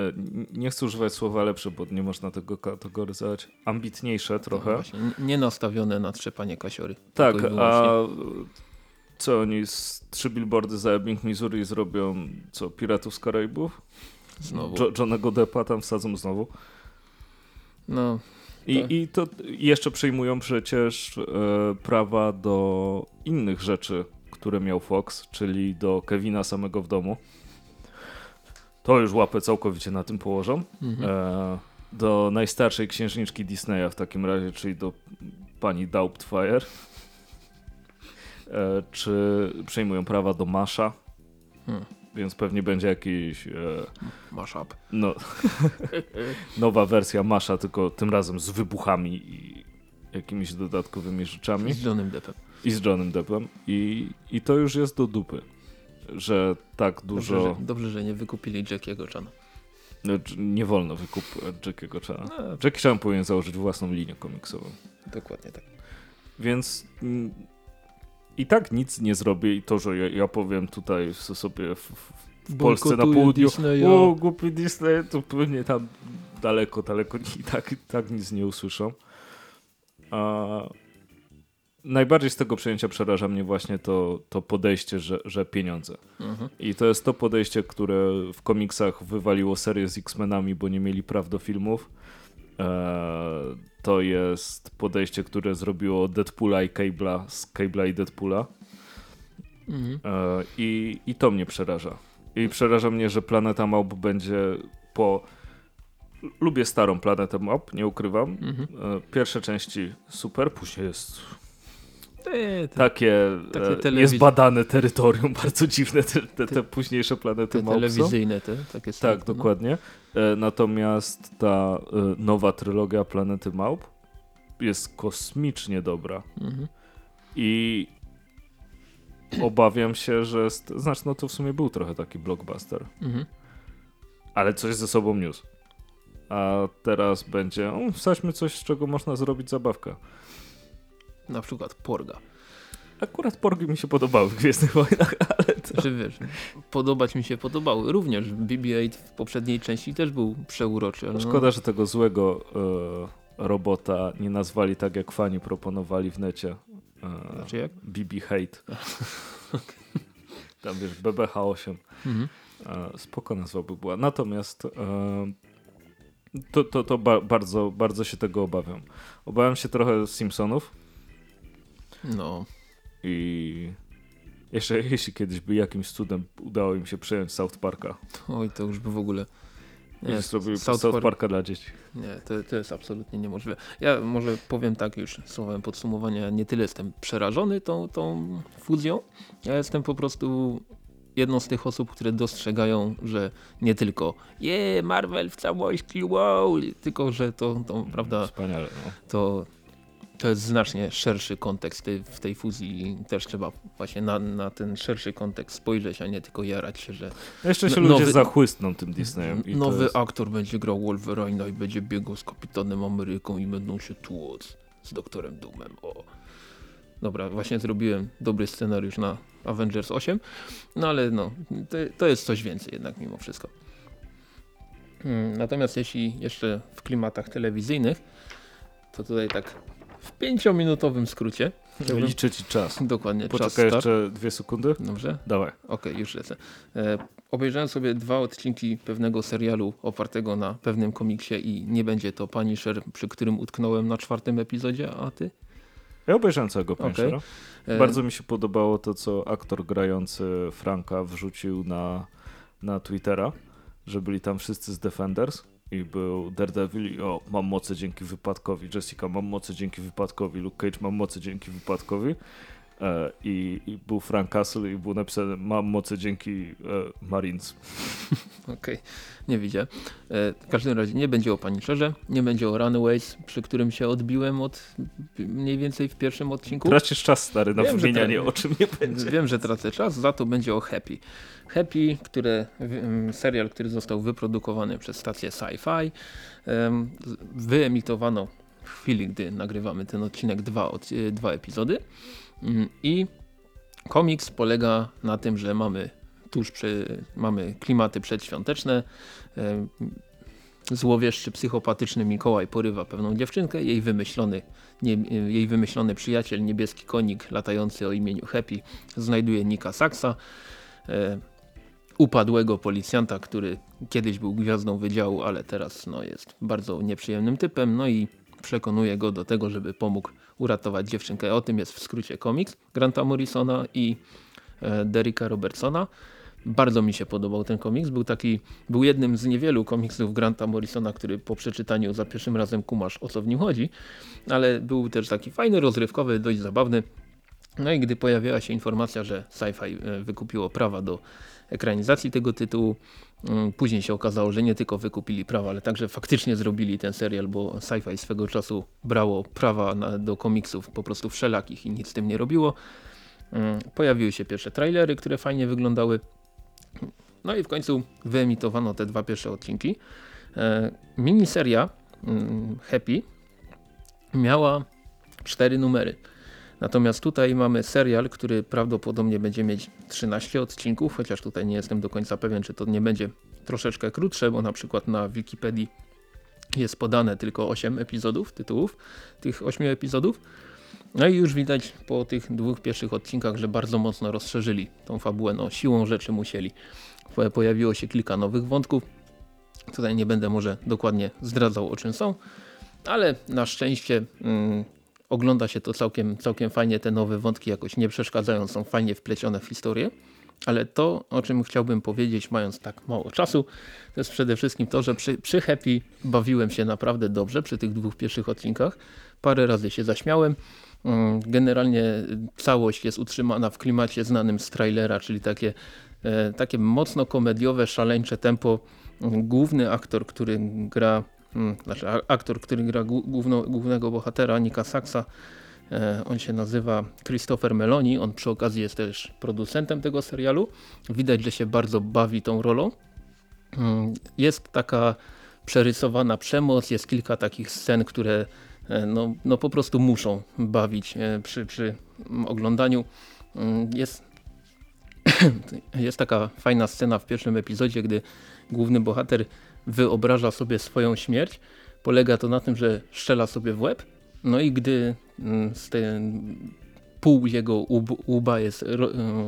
A: E, Nie chcę używać słowa lepsze, bo nie można tego kategoryzować. Ambitniejsze trochę.
B: Właśnie, n- nie nastawione na trzepanie kasiory.
A: Tak, a co oni z trzy billboardy za Ebbing, Missouri zrobią? Co, Piratów z Karaibów?
B: Znowu.
A: Jo Johnego Deppa tam wsadzą znowu.
B: No,
A: I,
B: Tak.
A: I to jeszcze przejmują przecież e, prawa do innych rzeczy, które miał Fox, czyli do Kevina samego w domu. To już łapę całkowicie na tym położą.
B: mhm.
A: E, do najstarszej księżniczki Disneya w takim razie, czyli do pani Doubtfire. E, czy przejmują prawa do Masza?
B: Hmm.
A: więc pewnie będzie jakiś... E,
B: Mashup.
A: no, nowa wersja Masha, tylko tym razem z wybuchami i jakimiś dodatkowymi rzeczami.
B: I z Johnem Deppem.
A: I z Johnem Deppem. I, I to już jest do dupy, że tak dużo...
B: Dobrze, że, dobrze, że nie wykupili Jackiego Chana.
A: No, nie wolno wykup Jackiego Chana.
B: No.
A: Jackie Chan powinien założyć własną linię komiksową.
B: Dokładnie tak.
A: Więc mm, i tak nic nie zrobię i to, że ja, ja powiem tutaj sobie w, w, w Polsce na południu
B: Disneya.
A: o głupi Disney, to pewnie tam daleko, daleko i tak, i tak nic nie usłyszą. A najbardziej z tego przejęcia przeraża mnie właśnie to, to podejście, że, że pieniądze.
B: Mhm.
A: I to jest to podejście, które w komiksach wywaliło serię z X-Menami, bo nie mieli praw do filmów. Eee, to jest podejście, które zrobiło Deadpoola i Cable'a z Cable'a i Deadpoola.
B: Mhm.
A: Eee, i, I to mnie przeraża. I przeraża mnie, że Planeta Małp będzie po... Lubię starą Planetę Małp, nie ukrywam.
B: Mhm.
A: Eee, pierwsze części super, później jest Takie,
B: Takie
A: e,
B: telewiz-
A: niezbadane terytorium, bardzo dziwne te, te, te późniejsze planety
B: te
A: są.
B: telewizyjne, te, takie
A: Tak,
B: stricte, no.
A: dokładnie. E, Natomiast ta e, nowa trylogia Planety Małp jest kosmicznie dobra.
B: Mhm.
A: I obawiam się, że. Znaczy, no to w sumie był trochę taki blockbuster,
B: Mhm.
A: ale coś ze sobą niósł. A teraz będzie. O, wsadźmy coś, z czego można zrobić zabawkę.
B: Na przykład Porga.
A: Akurat porgi mi się podobały w Gwiezdnych Wojnach, ale to.
B: Czy wiesz, podobać mi się podobały. Również BB-8 w poprzedniej części też był przeuroczy. No,
A: Szkoda, że tego złego e, robota nie nazwali tak, jak fani proponowali w necie. E,
B: Znaczy jak?
A: BB Hate. Tam wiesz, BBH8.
B: Mhm.
A: E, spoko nazwa by była. Natomiast e, to, to, to ba bardzo, bardzo się tego obawiam. Obawiam się trochę Simpsonów
B: No,
A: i jeszcze jeśli kiedyś by jakimś cudem udało im się przejąć South Parka.
B: oj, to już by w ogóle...
A: Nie,
B: South
A: South,
B: Park-
A: Parka dla dzieci.
B: Nie, to, to jest absolutnie niemożliwe. Ja może powiem tak już słowem podsumowania, nie tyle jestem przerażony tą, tą fuzją, ja jestem po prostu jedną z tych osób, które dostrzegają, że nie tylko je Marvel w całości, wow, tylko że to, to prawda,
A: Wspaniale. No.
B: to, to jest znacznie szerszy kontekst tej, w tej fuzji też trzeba właśnie na, na ten szerszy kontekst spojrzeć, a nie tylko jarać się, że
A: Jeszcze się
B: No-
A: ludzie
B: nowy-
A: zachłysną tym Disneyem.
B: Nowy
A: jest...
B: aktor będzie grał Wolverine'a i będzie biegał z Kapitanem Ameryką i będą się tłuc z Doktorem Doomem. O. Dobra, właśnie zrobiłem dobry scenariusz na Avengers 8, no ale no, to, to jest coś więcej jednak mimo wszystko. Hmm, Natomiast jeśli jeszcze w klimatach telewizyjnych, to tutaj tak w pięciominutowym skrócie, chciałbym-
A: Liczę ci czas.
B: dokładnie
A: Poczekaj jeszcze dwie sekundy.
B: Dobrze?
A: Dawaj.
B: Okej, już lecę. E, obejrzałem sobie dwa odcinki pewnego serialu opartego na pewnym komiksie i nie będzie to Punisher, przy którym utknąłem na czwartym epizodzie, a ty?
A: Ja obejrzałem całego Punishera.
B: E,
A: Bardzo mi się podobało to, co aktor grający Franka wrzucił na, na Twittera, że byli tam wszyscy z Defenders i był Daredevil i o, mam moce dzięki wypadkowi, Jessica, mam moce dzięki wypadkowi, Luke Cage, mam moce dzięki wypadkowi i, i był Frank Castle i był napisane, mam moce dzięki e, Marines.
B: Okej, nie widzę. E, w każdym razie nie będzie o Punisherze, nie będzie o Runaways, przy którym się odbiłem od mniej więcej w pierwszym odcinku.
A: Tracisz czas, stary, na
B: Wiem,
A: wymienianie, o czym nie będzie.
B: Wiem, że tracę czas, za to będzie o Happy. Happy, które, wy- serial, który został wyprodukowany przez stację Sci-Fi. Wyemitowano w chwili, gdy nagrywamy ten odcinek dwa, e, dwa epizody. Mm, I komiks polega na tym, że mamy tuż przy, mamy klimaty przedświąteczne. Em, Złowieszczy, psychopatyczny Mikołaj porywa pewną dziewczynkę, jej wymyślony, nie, jej wymyślony przyjaciel, niebieski konik latający o imieniu Happy, znajduje Nika Saxa, e, upadłego policjanta, który kiedyś był gwiazdą wydziału, ale teraz no, jest bardzo nieprzyjemnym typem, no i przekonuje go do tego, żeby pomógł uratować dziewczynkę. O tym jest w skrócie komiks Granta Morrisona i e, Derricka Robertsona. Bardzo mi się podobał ten komiks. Był taki, był jednym z niewielu komiksów Granta Morrisona, który po przeczytaniu za pierwszym razem kumasz o co w nim chodzi, ale był też taki fajny, rozrywkowy, dość zabawny. No i gdy pojawiła się informacja, że Sci-Fi e, wykupiło prawa do ekranizacji tego tytułu. Mm, później się okazało, że nie tylko wykupili prawa, ale także faktycznie zrobili ten serial, bo sci-fi swego czasu brało prawa na, do komiksów po prostu wszelakich i nic z tym nie robiło. Mm, pojawiły się pierwsze trailery, które fajnie wyglądały. No i w końcu wyemitowano te dwa pierwsze odcinki. E, miniseria mm, Happy miała cztery numery. Natomiast tutaj mamy serial, który prawdopodobnie będzie mieć 13 odcinków, chociaż tutaj nie jestem do końca pewien, czy to nie będzie troszeczkę krótsze, bo na przykład na Wikipedii jest podane tylko 8 epizodów, tytułów tych 8 epizodów. No i już widać po tych dwóch pierwszych odcinkach, że bardzo mocno rozszerzyli tą fabułę, no siłą rzeczy musieli. Pojawiło się kilka nowych wątków, tutaj nie będę może dokładnie zdradzał o czym są, ale na szczęście mm, ogląda się to całkiem, całkiem fajnie, te nowe wątki jakoś nie przeszkadzają, są fajnie wplecione w historię. Ale to, o czym chciałbym powiedzieć, mając tak mało czasu, to jest przede wszystkim to, że przy, przy Happy bawiłem się naprawdę dobrze przy tych dwóch pierwszych odcinkach. Parę razy się zaśmiałem. Mm, generalnie całość jest utrzymana w klimacie znanym z trailera, czyli takie, e, takie mocno komediowe, szaleńcze tempo. Główny aktor, który gra znaczy aktor, który gra główno, głównego bohatera, Nika Saxa, e, on się nazywa Christopher Meloni, on przy okazji jest też producentem tego serialu. Widać, że się bardzo bawi tą rolą. Hmm, jest taka przerysowana przemoc, jest kilka takich scen, które e, no, no po prostu muszą bawić e, przy, przy oglądaniu. Hmm, jest, jest taka fajna scena w pierwszym epizodzie, gdy główny bohater wyobraża sobie swoją śmierć. Polega to na tym, że strzela sobie w łeb, no i gdy mm, z ten pół jego łba jest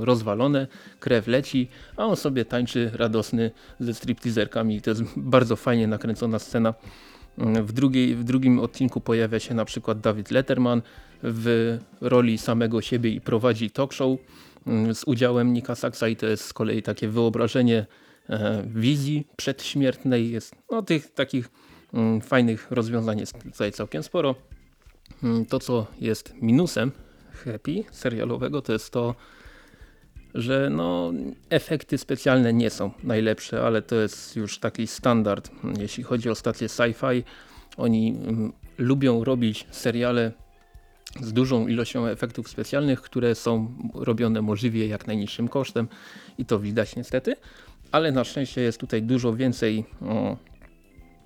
B: rozwalone, krew leci, a on sobie tańczy radosny ze stripteaserkami. To jest bardzo fajnie nakręcona scena. Mm, w, drugiej, w drugim odcinku pojawia się na przykład David Letterman w roli samego siebie i prowadzi talk show mm, z udziałem Nika Saxa i to jest z kolei takie wyobrażenie wizji przedśmiertnej. Jest no, tych takich mm, fajnych rozwiązań jest tutaj całkiem sporo. Mm, to co jest minusem Happy serialowego to jest to, że no, efekty specjalne nie są najlepsze, ale to jest już taki standard. Jeśli chodzi o stację sci-fi, oni mm, lubią robić seriale z dużą ilością efektów specjalnych, które są robione możliwie jak najniższym kosztem i to widać niestety ale na szczęście jest tutaj dużo więcej o,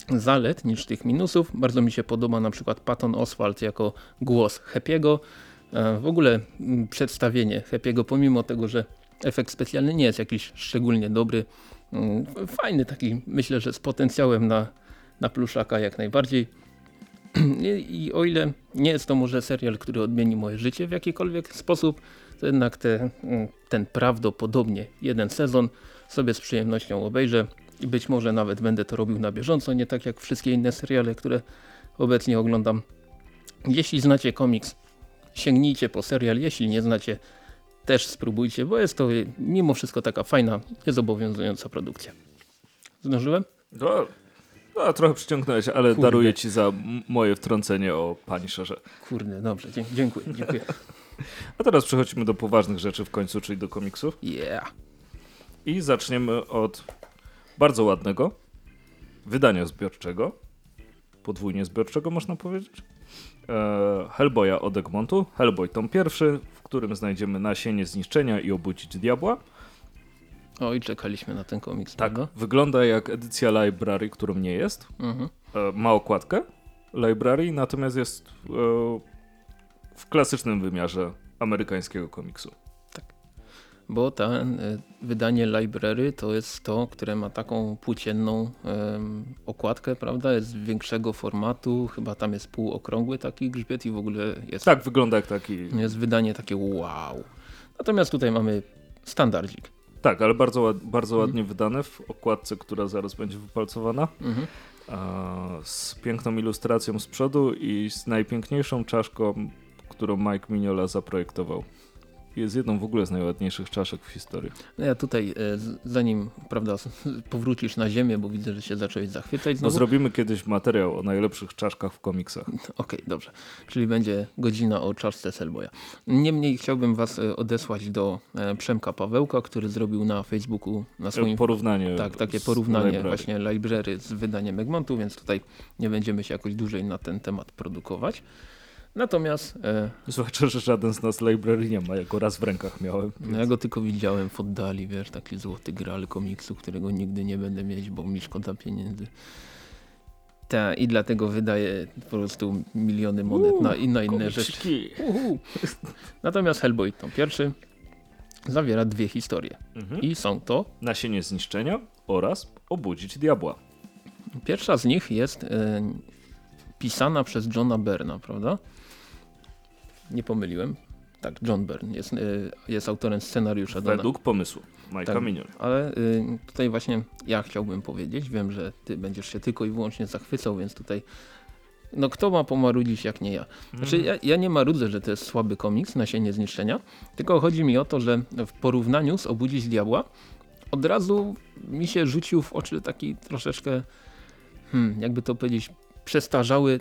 B: zalet niż tych minusów. Bardzo mi się podoba na przykład Patton Oswald jako głos Happy'ego. E, w ogóle przedstawienie Happy'ego, pomimo tego, że efekt specjalny nie jest jakiś szczególnie dobry, fajny taki, myślę, że z potencjałem na, na pluszaka jak najbardziej. I, I o ile nie jest to może serial, który odmieni moje życie w jakikolwiek sposób, to jednak te, ten prawdopodobnie jeden sezon sobie z przyjemnością obejrzę i być może nawet będę to robił na bieżąco, nie tak jak wszystkie inne seriale, które obecnie oglądam. Jeśli znacie komiks, sięgnijcie po serial, jeśli nie znacie, też spróbujcie, bo jest to mimo wszystko taka fajna, niezobowiązująca produkcja. Zdążyłem?
A: No, no trochę przyciągnąłeś, ale Kurde. daruję ci za moje wtrącenie o pani Szerze.
B: Kurde, dobrze, dziękuję, dziękuję.
A: A teraz przechodzimy do poważnych rzeczy w końcu, czyli do komiksów.
B: Yeah.
A: I zaczniemy od bardzo ładnego wydania zbiorczego, podwójnie zbiorczego można powiedzieć, e, Hellboya od Egmontu. Hellboy tom pierwszy, w którym znajdziemy nasienie zniszczenia i obudzić diabła.
B: Oj, czekaliśmy na ten komiks.
A: Tak, tego. wygląda jak edycja Library, którą nie jest. Mhm. E, ma okładkę Library, natomiast jest e, w klasycznym wymiarze amerykańskiego komiksu
B: bo ten wydanie library to jest to, które ma taką płócienną okładkę, prawda? Jest większego formatu, chyba tam jest półokrągły taki grzbiet i w ogóle jest...
A: Tak, wygląda jak taki...
B: Jest wydanie takie wow. Natomiast tutaj mamy standardzik.
A: Tak, ale bardzo, bardzo mhm. ładnie wydane w okładce, która zaraz będzie wypalcowana. Mhm. z piękną ilustracją z przodu i z najpiękniejszą czaszką, którą Mike Mignola zaprojektował. Jest jedną w ogóle z najładniejszych czaszek w historii.
B: No ja tutaj, e, zanim prawda, powrócisz na ziemię, bo widzę, że się zacząłeś zachwycać
A: No
B: znowu.
A: zrobimy kiedyś materiał o najlepszych czaszkach w komiksach.
B: Okej, dobrze. Czyli będzie godzina o czaszce Selboja. Niemniej chciałbym was e, odesłać do e, Przemka Pawełka, który zrobił na Facebooku, na swoim...
A: Porównanie.
B: Tak, takie porównanie
A: library.
B: właśnie library z wydaniem Egmontu, więc tutaj nie będziemy się jakoś dłużej na ten temat produkować. Natomiast e,
A: Zwłaszcza, że żaden z nas library nie ma, jako raz w rękach miałem.
B: no ja go tylko widziałem w oddali, wiesz, taki złoty gral komiksu, którego nigdy nie będę mieć, bo mi szkoda pieniędzy. Ta, I dlatego wydaję po prostu miliony monet na, i na inne rzeczy.
A: Komiksiki.
B: Uhu. Natomiast Hellboy, to pierwszy, zawiera dwie historie.
A: Mhm.
B: I są to,
A: Nasienie zniszczenia oraz Obudzić diabła.
B: pierwsza z nich jest e, pisana przez Johna Berna, prawda? Nie pomyliłem. Tak, John Byrne jest, e, jest autorem scenariusza.
A: Według pomysłu Majka
B: Tak.
A: Minion.
B: Ale y, tutaj właśnie ja chciałbym powiedzieć, wiem, że ty będziesz się tylko i wyłącznie zachwycał, więc tutaj no kto ma pomarudzić jak nie ja. Znaczy
A: Mhm.
B: ja, ja nie marudzę, że to jest słaby komiks, Nasienie Zniszczenia, tylko chodzi mi o to, że w porównaniu z Obudzić Diabła od razu mi się rzucił w oczy taki troszeczkę, hmm, jakby to powiedzieć, przestarzały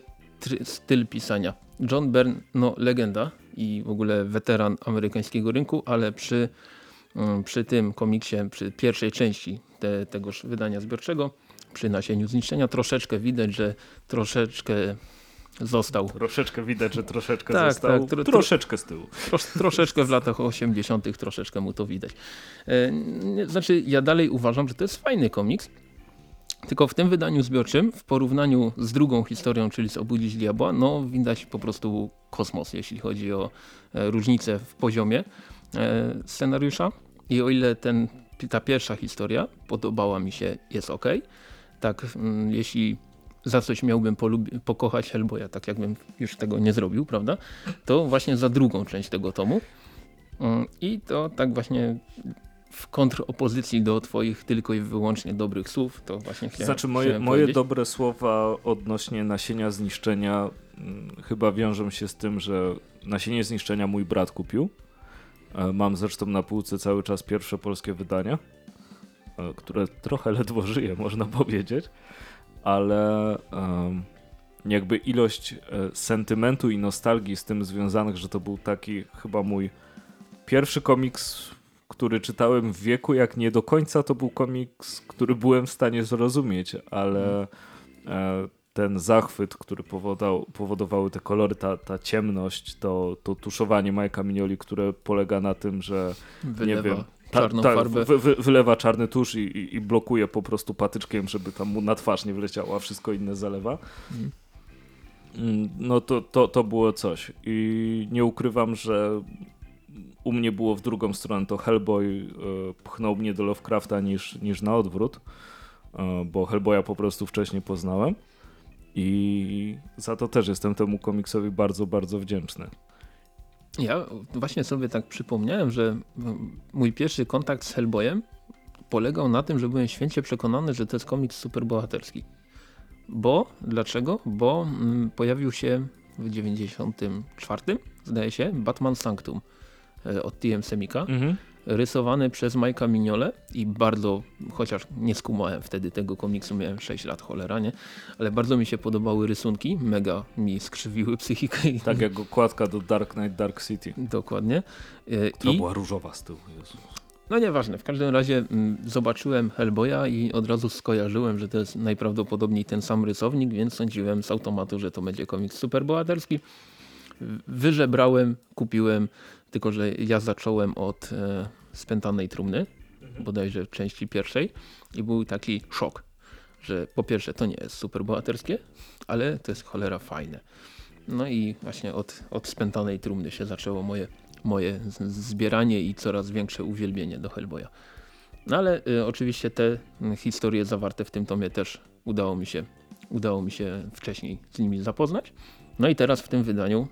B: styl pisania. John Byrne, no legenda i w ogóle weteran amerykańskiego rynku, ale przy Mm, przy tym komiksie, przy pierwszej części te, tegoż wydania zbiorczego, przy nasieniu zniszczenia, troszeczkę widać, że troszeczkę został,
A: Troszeczkę widać, że troszeczkę
B: Tak,
A: został.
B: tak, tro- tro-
A: troszeczkę z tyłu.
B: trosz, troszeczkę w latach 80. troszeczkę mu to widać. E, Znaczy, ja dalej uważam, że to jest fajny komiks, tylko w tym wydaniu zbiorczym, w porównaniu z drugą historią, czyli z Obudzić Diabła, no widać po prostu kosmos, jeśli chodzi o e, różnicę w poziomie e, scenariusza. I o ile ten, ta pierwsza historia podobała mi się, jest ok, tak mm, jeśli za coś miałbym pokochać Hellboya, tak jakbym już tego nie zrobił, prawda? To właśnie za drugą część tego tomu. Mm, I to tak właśnie w kontropozycji do twoich tylko i wyłącznie dobrych słów, to właśnie chciałem
A: Znaczy moje, moje dobre słowa odnośnie nasienia zniszczenia mm, chyba wiążą się z tym, że nasienie zniszczenia mój brat kupił. E, Mam zresztą na półce cały czas pierwsze polskie wydanie, e, które trochę ledwo żyje, można powiedzieć, ale jakby ilość e, sentymentu i nostalgii z tym związanych, że to był taki chyba mój pierwszy komiks, który czytałem w wieku, jak nie do końca to był komiks, który byłem w stanie zrozumieć, ale e, ten zachwyt, który powodał, powodowały te kolory, ta, ta ciemność, to, to tuszowanie Majka które polega na tym, że
B: Wylewa
A: nie wiem, ta- ta-. Wy, wy, wylewa czarny tusz i, i, i blokuje po prostu patyczkiem, żeby tam mu na twarz nie wleciało, a wszystko inne zalewa.
B: Mhm.
A: Mm, No to, to, to było coś. I nie ukrywam, że u mnie było w drugą stronę. To Hellboy e, pchnął mnie do Lovecrafta niż, niż na odwrót, e, bo Hellboya po prostu wcześniej poznałem. I za to też jestem temu komiksowi bardzo, bardzo wdzięczny.
B: Ja właśnie sobie tak przypomniałem, że mój pierwszy kontakt z Hellboyem polegał na tym, że byłem święcie przekonany, że to jest komiks superbohaterski. Bo, dlaczego? Bo mm, pojawił się w 94, zdaje się, Batman Sanctum od TM Semika, rysowany przez Majka Mignole i bardzo, chociaż nie skumałem wtedy tego komiksu, miałem 6 lat, cholera, nie? Ale bardzo mi się podobały rysunki, mega mi skrzywiły psychikę.
A: Tak jak okładka do Dark Knight Dark City.
B: Dokładnie. E,
A: Która
B: I
A: była różowa z tyłu. Jezu.
B: No nieważne, w każdym razie mm, zobaczyłem Hellboya i od razu skojarzyłem, że to jest najprawdopodobniej ten sam rysownik, więc sądziłem z automatu, że to będzie komiks superbohaterski. Wyżebrałem, kupiłem, tylko że ja zacząłem od e, spętanej trumny, bodajże w części pierwszej i był taki szok, że po pierwsze to nie jest superbohaterskie, ale to jest cholera fajne. No i właśnie od, od spętanej trumny się zaczęło moje moje zbieranie i coraz większe uwielbienie do Hellboya. No ale y, oczywiście te y, historie zawarte w tym tomie też udało mi się udało mi się wcześniej z nimi zapoznać. No i teraz w tym wydaniu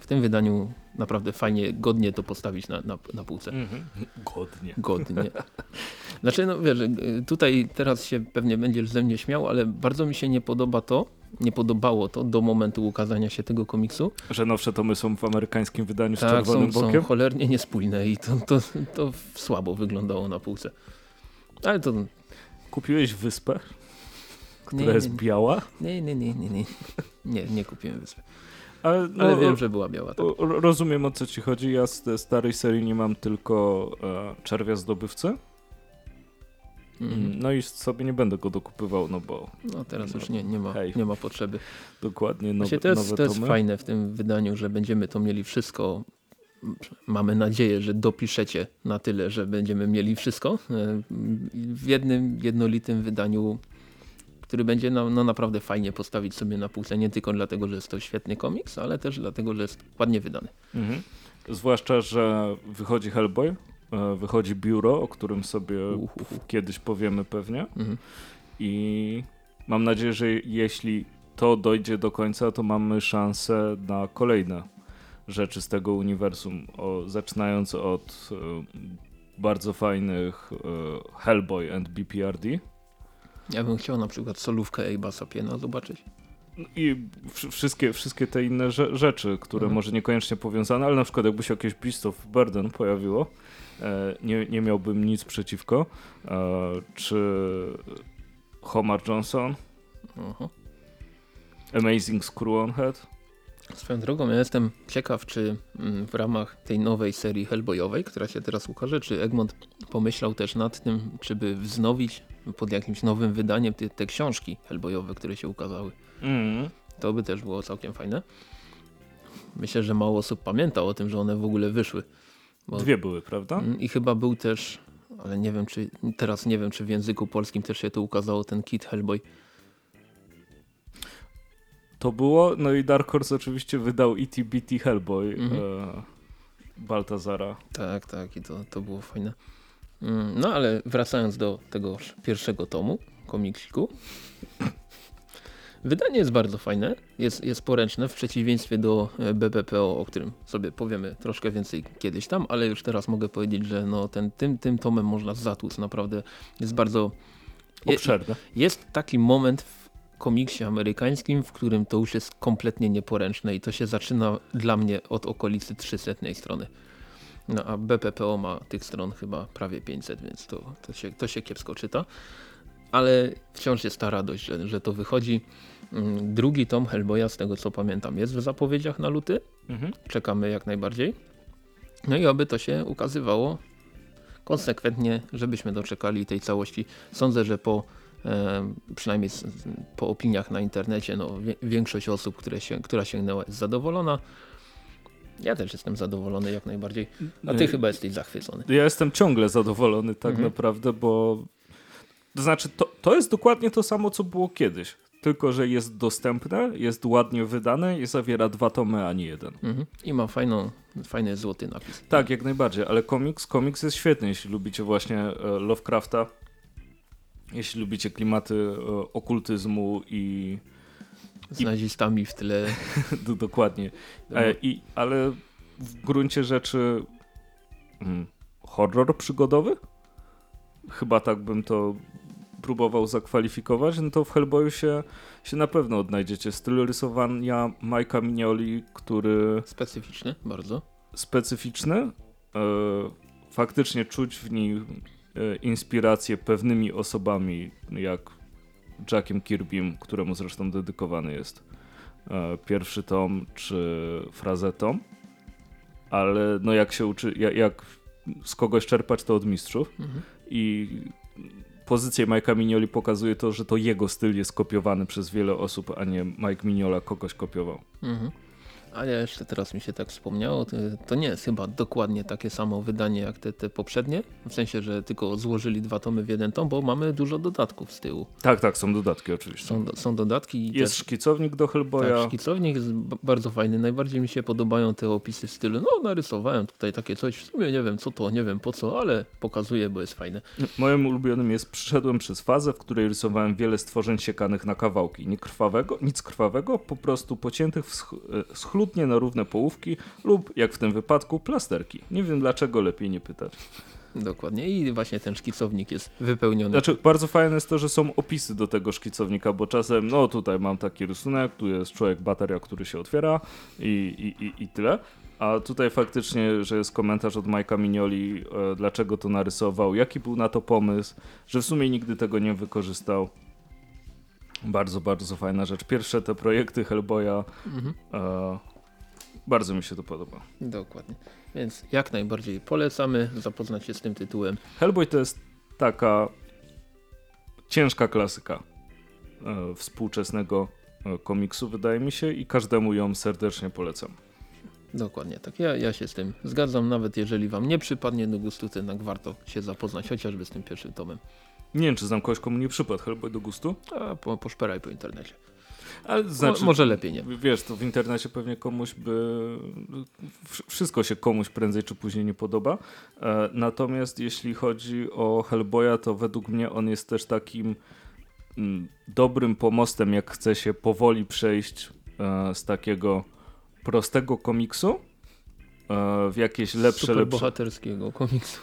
B: w tym wydaniu naprawdę fajnie, godnie to postawić na, na, na półce.
A: Godnie.
B: Godnie. Znaczy, no wiesz, y, tutaj teraz się pewnie będziesz ze mnie śmiał, ale bardzo mi się nie podoba to, nie podobało to do momentu ukazania się tego komiksu.
A: Że nowsze tomy są w amerykańskim wydaniu z
B: Tak,
A: czerwonym
B: są,
A: bokiem?
B: są cholernie niespójne i to, to, to słabo wyglądało na półce. Ale to...
A: Kupiłeś wyspę, która
B: Nie,
A: jest
B: nie,
A: biała?
B: nie, nie, nie, nie, nie, nie, nie kupiłem wyspy.
A: Ale, no,
B: Ale wiem, że była biała. Tak.
A: Rozumiem o co ci chodzi. Ja z starej serii nie mam tylko e, czerwia zdobywcę.
B: Mhm.
A: No i sobie nie będę go dokupywał, no bo
B: No teraz już nie, nie, ma,
A: Hej.
B: nie ma potrzeby.
A: dokładnie nowe,
B: Właśnie to jest, to jest fajne w tym wydaniu, że będziemy to mieli wszystko. Mamy nadzieję, że dopiszecie na tyle, że będziemy mieli wszystko e, w jednym jednolitym wydaniu, który będzie no, no naprawdę fajnie postawić sobie na półce, nie tylko dlatego, że jest to świetny komiks, ale też dlatego, że jest ładnie wydany.
A: Mhm. Zwłaszcza, że wychodzi Hellboy, e, wychodzi biuro, o którym sobie
B: Uhuhu.
A: kiedyś powiemy pewnie.
B: Mhm.
A: I mam nadzieję, że jeśli to dojdzie do końca, to mamy szansę na kolejne rzeczy z tego uniwersum. O, zaczynając od e, bardzo fajnych e, Hellboy and BPRD.
B: Ja bym chciał na przykład solówkę Abe'a Sapiena zobaczyć.
A: I wsz- wszystkie, wszystkie te inne rze- rzeczy, które
B: Mhm.
A: może niekoniecznie powiązane, ale na przykład jakby się jakieś Beast of Burden pojawiło, e, nie, nie miałbym nic przeciwko. E, czy Homer Johnson,
B: Aha.
A: Amazing Screw on Head.
B: Swoją drogą, ja jestem ciekaw, czy mm, w ramach tej nowej serii Hellboyowej, która się teraz ukaże, czy Egmont pomyślał też nad tym, czy by wznowić pod jakimś nowym wydaniem te, te książki Hellboyowe, które się ukazały.
A: Mm.
B: To by też było całkiem fajne. Myślę, że mało osób pamięta o tym, że one w ogóle wyszły. Bo-
A: Dwie były, prawda?
B: Mm, I chyba był też, ale nie wiem, czy teraz nie wiem, czy w języku polskim też się to ukazało, ten Kid Hellboy.
A: To było, no i Dark Horse oczywiście wydał E.T. BT Hellboy
B: Mhm.
A: e, Baltazara.
B: Tak, tak, i to, to było fajne. Mm, No ale wracając do tego pierwszego tomu, komiksiku. Wydanie jest bardzo fajne, jest, jest poręczne w przeciwieństwie do e, BBPO, o którym sobie powiemy troszkę więcej kiedyś tam, ale już teraz mogę powiedzieć, że no ten, tym, tym tomem można zatłuc, naprawdę jest bardzo...
A: Obszerne.
B: Jest taki moment w komiksie amerykańskim, w którym to już jest kompletnie nieporęczne i to się zaczyna dla mnie od okolicy 300 strony. No a BPPO ma tych stron chyba prawie 500, więc to, to, się, to się kiepsko czyta. Ale wciąż jest ta radość, że, że to wychodzi. Mm, Drugi tom Hellboya, z tego co pamiętam, jest w zapowiedziach na luty.
A: Mhm.
B: Czekamy jak najbardziej. No i oby to się ukazywało konsekwentnie, żebyśmy doczekali tej całości. Sądzę, że po przynajmniej po opiniach na internecie, no, większość osób, które się, która sięgnęła jest zadowolona. Ja też jestem zadowolony jak najbardziej. A ty
A: Y,
B: chyba jesteś zachwycony.
A: Ja jestem ciągle zadowolony tak
B: Mhm.
A: naprawdę, bo to znaczy to, to jest dokładnie to samo, co było kiedyś. Tylko, że jest dostępne, jest ładnie wydane i zawiera dwa tomy, a nie jeden.
B: Mhm. I ma fajną, fajny złoty napis.
A: Tak, jak najbardziej, ale komiks, komiks jest świetny, jeśli lubicie właśnie e, Lovecrafta, jeśli lubicie klimaty e, okultyzmu i
B: Z nazistami w tle.
A: d- dokładnie. E, i, ale w gruncie rzeczy mm, horror przygodowy? Chyba tak bym to próbował zakwalifikować, no to w Hellboyu się, się na pewno odnajdziecie. Styl rysowania Majka Mignoli, który
B: Specyficzny bardzo.
A: specyficzny. E, faktycznie czuć w nim e, inspirację pewnymi osobami, jak Jackiem Kirbym, któremu zresztą dedykowany jest e, pierwszy tom, czy frazetom. Ale no jak się uczy, jak, jak z kogoś czerpać to od mistrzów
B: Mhm.
A: i pozycję Mike'a Mignoli pokazuje to, że to jego styl jest kopiowany przez wiele osób, a nie Mike Mignola kogoś kopiował.
B: Mhm. A ja jeszcze teraz mi się tak wspomniało, to, nie jest chyba dokładnie takie samo wydanie jak te, te poprzednie, w sensie, że tylko złożyli dwa tomy w jeden tom, bo mamy dużo dodatków z tyłu.
A: Tak, tak, są dodatki oczywiście.
B: Są, są dodatki
A: Jest
B: też,
A: szkicownik do Hellboya.
B: tak, szkicownik jest bardzo fajny. Najbardziej mi się podobają te opisy w stylu, no narysowałem tutaj takie coś, w sumie nie wiem co to, nie wiem po co, ale pokazuję, bo jest fajne.
A: Moim ulubionym jest Przyszedłem przez fazę, w której rysowałem wiele stworzeń siekanych na kawałki. Nie krwawego, nic krwawego, po prostu pociętych w sch e, schludnie na równe połówki lub, jak w tym wypadku, plasterki. Nie wiem dlaczego, lepiej nie pytać.
B: Dokładnie i właśnie ten szkicownik jest wypełniony.
A: Znaczy, bardzo fajne jest to, że są opisy do tego szkicownika, bo czasem, no tutaj mam taki rysunek, tu jest człowiek bateria, który się otwiera i, i, i, i tyle. A tutaj faktycznie, że jest komentarz od Majka Minioli, e, dlaczego to narysował, jaki był na to pomysł, że w sumie nigdy tego nie wykorzystał. Bardzo, bardzo fajna rzecz. Pierwsze te projekty Hellboya,
B: Mhm.
A: e, bardzo mi się to podoba.
B: Dokładnie. Więc jak najbardziej polecamy zapoznać się z tym tytułem.
A: Hellboy to jest taka ciężka klasyka e, współczesnego e, komiksu, wydaje mi się, i każdemu ją serdecznie polecam.
B: Dokładnie tak. Ja, ja się z tym zgadzam, nawet jeżeli wam nie przypadnie do gustu, to jednak warto się zapoznać chociażby z tym pierwszym tomem.
A: Nie wiem, czy znam kogoś, komu nie przypadł Hellboy do gustu,
B: A po, poszperaj po internecie.
A: Ale znaczy,
B: Mo, może lepiej nie.
A: Wiesz, to w internecie pewnie komuś by. wsz- Wszystko się komuś prędzej czy później nie podoba. E, Natomiast jeśli chodzi o Hellboya, to według mnie on jest też takim mm, dobrym pomostem, jak chce się powoli przejść e, z takiego prostego komiksu e, w jakieś lepsze, lepsze.
B: bohaterskiego komiksu.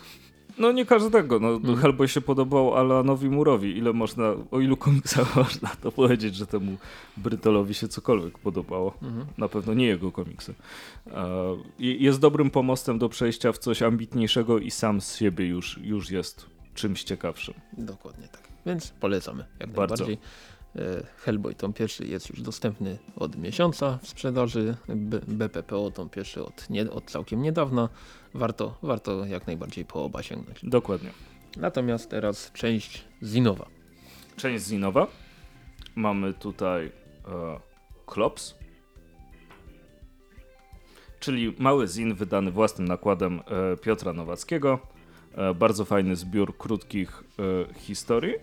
A: No nie każdego. No,
B: Mhm.
A: Hellboy się podobał Alanowi Murowi. Ile można, o ilu komiksach można to powiedzieć, że temu Brytolowi się cokolwiek podobało.
B: Mhm.
A: Na pewno nie jego komiksy. Jest dobrym pomostem do przejścia w coś ambitniejszego i sam z siebie już, już jest czymś ciekawszym.
B: Dokładnie tak. Więc polecamy jak
A: Bardzo.
B: najbardziej. E, Hellboy tom pierwszy jest już dostępny od miesiąca w sprzedaży. BPPO tom pierwszy od, nie, od całkiem niedawna. Warto, warto jak najbardziej po oba sięgnąć.
A: Dokładnie.
B: Natomiast teraz część zinowa.
A: Część zinowa. Mamy tutaj e, Klops. Czyli mały zin wydany własnym nakładem e, Piotra Nowackiego. E, bardzo fajny zbiór krótkich e, historii.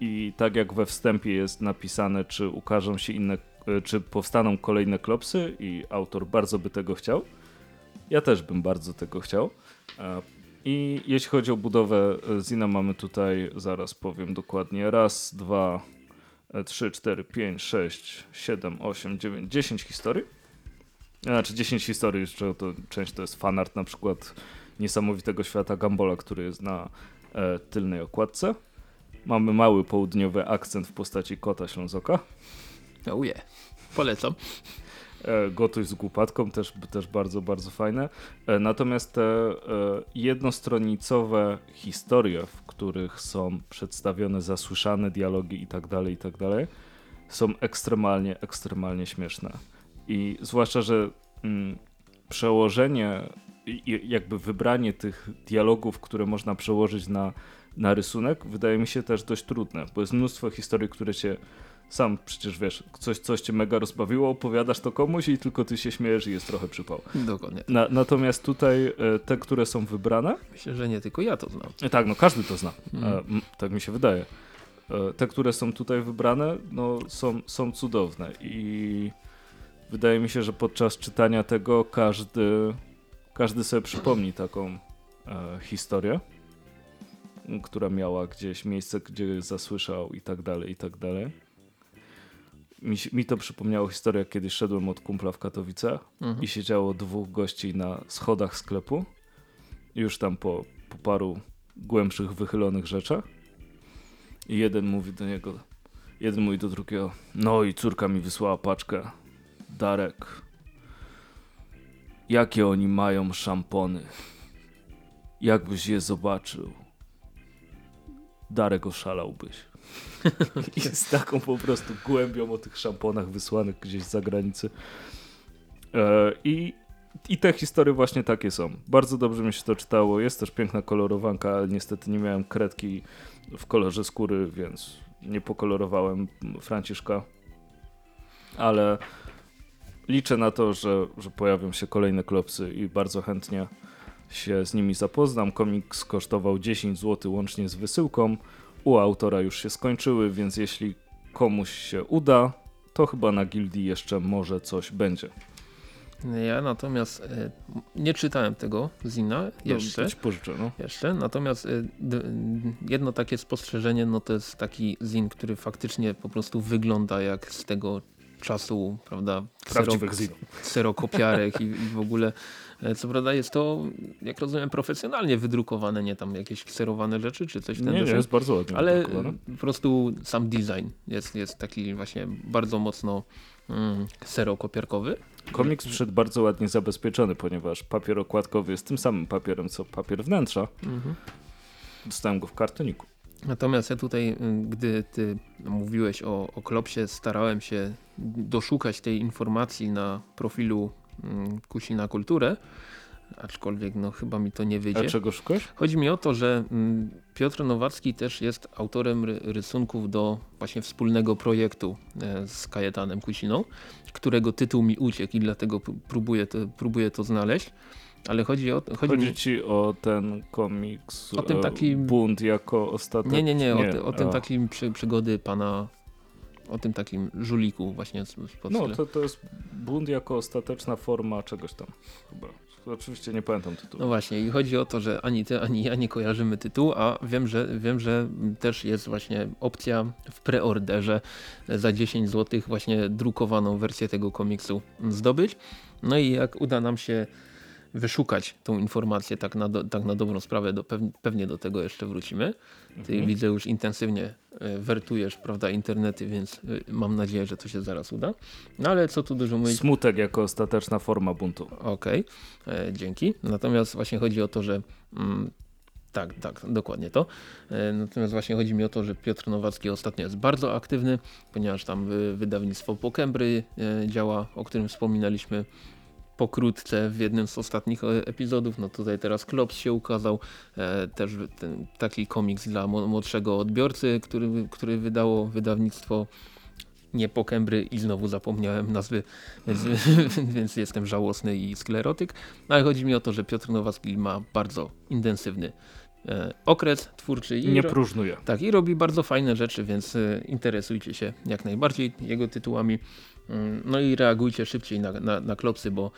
A: I tak jak we wstępie jest napisane, czy ukażą się inne, e, czy powstaną kolejne klopsy, i autor bardzo by tego chciał. Ja też bym bardzo tego chciał. I jeśli chodzi o budowę e, Zina, mamy tutaj, zaraz powiem dokładnie, raz, dwa, e, trzy, cztery, pięć, sześć, siedem, osiem, dziewięć, dziesięć historii. Znaczy 10 historii, z czego to część to jest fanart na przykład niesamowitego świata Gambola, który jest na e, tylnej okładce. Mamy mały południowy akcent w postaci kota Ślązoka.
B: Oh yeah. Polecam.
A: E, Gotuj z głupatką też, też bardzo, bardzo fajne. E, Natomiast te e, jednostronicowe historie, w których są przedstawione zasłyszane dialogi i tak dalej, i tak dalej, są ekstremalnie, ekstremalnie śmieszne. I zwłaszcza, że mm, przełożenie, jakby wybranie tych dialogów, które można przełożyć na, na rysunek, wydaje mi się też dość trudne, bo jest mnóstwo historii, które cię sam przecież wiesz, coś, coś cię mega rozbawiło, opowiadasz to komuś i tylko ty się śmiejesz i jest trochę przypał.
B: Dokładnie.
A: Na, natomiast tutaj e, te, które są wybrane,
B: Myślę, że nie tylko ja to znam.
A: e, tak, no każdy to zna,
B: Mhm.
A: e, m, tak mi się wydaje. Te, które są tutaj wybrane, no są, są cudowne i wydaje mi się, że podczas czytania tego każdy, każdy sobie przypomni taką historię, która miała gdzieś miejsce, gdzie zasłyszał i tak dalej, i tak dalej. Mi, mi to przypomniało historię, jak kiedyś szedłem od kumpla w Katowice
B: Mhm.
A: i siedziało dwóch gości na schodach sklepu. Już tam po, po paru głębszych, wychylonych rzeczach. I jeden mówi do niego, jeden mówi do drugiego, no i córka mi wysłała paczkę. Darek, jakie oni mają szampony? Jakbyś je zobaczył, Darek oszalałbyś. I z taką po prostu głębią o tych szamponach wysłanych gdzieś z zagranicy. E, I, I te historie właśnie takie są. Bardzo dobrze mi się to czytało. Jest też piękna kolorowanka, ale niestety nie miałem kredki w kolorze skóry, więc nie pokolorowałem Franciszka. Ale liczę na to, że, że pojawią się kolejne klopsy i bardzo chętnie się z nimi zapoznam. Komiks kosztował 10 zł łącznie z wysyłką. U autora już się skończyły, więc jeśli komuś się uda, to chyba na gildii jeszcze może coś będzie.
B: Ja natomiast e, nie czytałem tego Zina jeszcze.
A: No, pożyczę, no.
B: Jeszcze, natomiast y, d- jedno takie spostrzeżenie, no to jest taki zin, który faktycznie po prostu wygląda jak z tego czasu, prawda,
A: Prawdziwych zino.
B: kserokopiarek i, i w ogóle e, co prawda jest to, jak rozumiem, profesjonalnie wydrukowane, nie tam jakieś kserowane rzeczy czy coś
A: Nie, nie, jest bardzo ładnie
B: Ale po prostu sam design jest, jest taki właśnie bardzo mocno mm.
A: Komiks przyszedł bardzo ładnie zabezpieczony, ponieważ papier okładkowy jest tym samym papierem, co papier wnętrza.
B: Mhm.
A: Dostałem go w kartoniku.
B: Natomiast ja tutaj, y, gdy ty mówiłeś o, o Klopsie, starałem się doszukać tej informacji na profilu mm, Kusina Kulturę, aczkolwiek no chyba mi to nie
A: A
B: wyjdzie.
A: czego szukasz?
B: Chodzi mi o to, że mm, Piotr Nowacki też jest autorem ry rysunków do właśnie wspólnego projektu e, z Kajetanem Kusiną, którego tytuł mi uciekł i dlatego próbuję to, próbuję to znaleźć. Ale chodzi o chodzi
A: Chodzi
B: mi,
A: ci o ten komiks
B: O tym
A: e,
B: takim-
A: Bunt jako ostateczny...
B: Nie, nie, nie, o, ty, o tym
A: a.
B: takim przy, przygody pana, o tym takim żuliku właśnie z,
A: No, to, to jest bunt jako ostateczna forma czegoś tam. Chyba. Oczywiście nie pamiętam tytułu.
B: No właśnie i chodzi o to, że ani ty, ani ja nie kojarzymy tytułu, a wiem, że, wiem, że też jest właśnie opcja w preorderze za 10 zł właśnie drukowaną wersję tego komiksu zdobyć. No i jak uda nam się wyszukać tą informację tak na, do, tak na dobrą sprawę, do, pew, pewnie do tego jeszcze wrócimy. Ty
A: Mhm.
B: widzę już intensywnie e, wertujesz prawda, internety, więc e, mam nadzieję, że to się zaraz uda. No ale co tu dużo mówić.
A: Smutek jako ostateczna forma buntu.
B: Okej, e, dzięki. Natomiast właśnie chodzi o to, że mm, tak, tak, dokładnie to. Natomiast właśnie chodzi mi o to, że Piotr Nowacki ostatnio jest bardzo aktywny, ponieważ tam wydawnictwo Pokembry działa, o którym wspominaliśmy pokrótce w jednym z ostatnich e, epizodów. No tutaj teraz Klops się ukazał, e, też ten, taki komiks dla młodszego odbiorcy, który, który wydało wydawnictwo nie Pokembry i znowu zapomniałem nazwy, więc, więc jestem żałosny i sklerotyk. No, Ale chodzi mi o to, że Piotr Nowacki ma bardzo intensywny e, okres twórczy i,
A: Nie próżnuje.
B: tak, i robi bardzo fajne rzeczy, więc e, interesujcie się jak najbardziej jego tytułami. Mm, No i reagujcie szybciej na, na, na klopsy, bo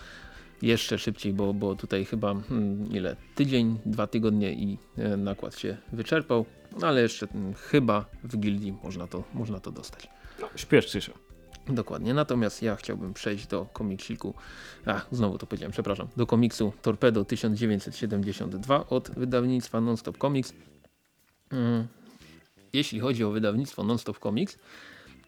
B: jeszcze szybciej, bo, bo tutaj chyba hmm, ile? Tydzień, dwa tygodnie i e, nakład się wyczerpał, ale jeszcze mm, chyba w gildii można to, można to dostać.
A: No, śpieszcie się.
B: Dokładnie, natomiast ja chciałbym przejść do komiksiku, a znowu to powiedziałem, przepraszam, do komiksu Torpedo 1972 od wydawnictwa Nonstop Comics. Mm, Jeśli chodzi o wydawnictwo Nonstop Comics,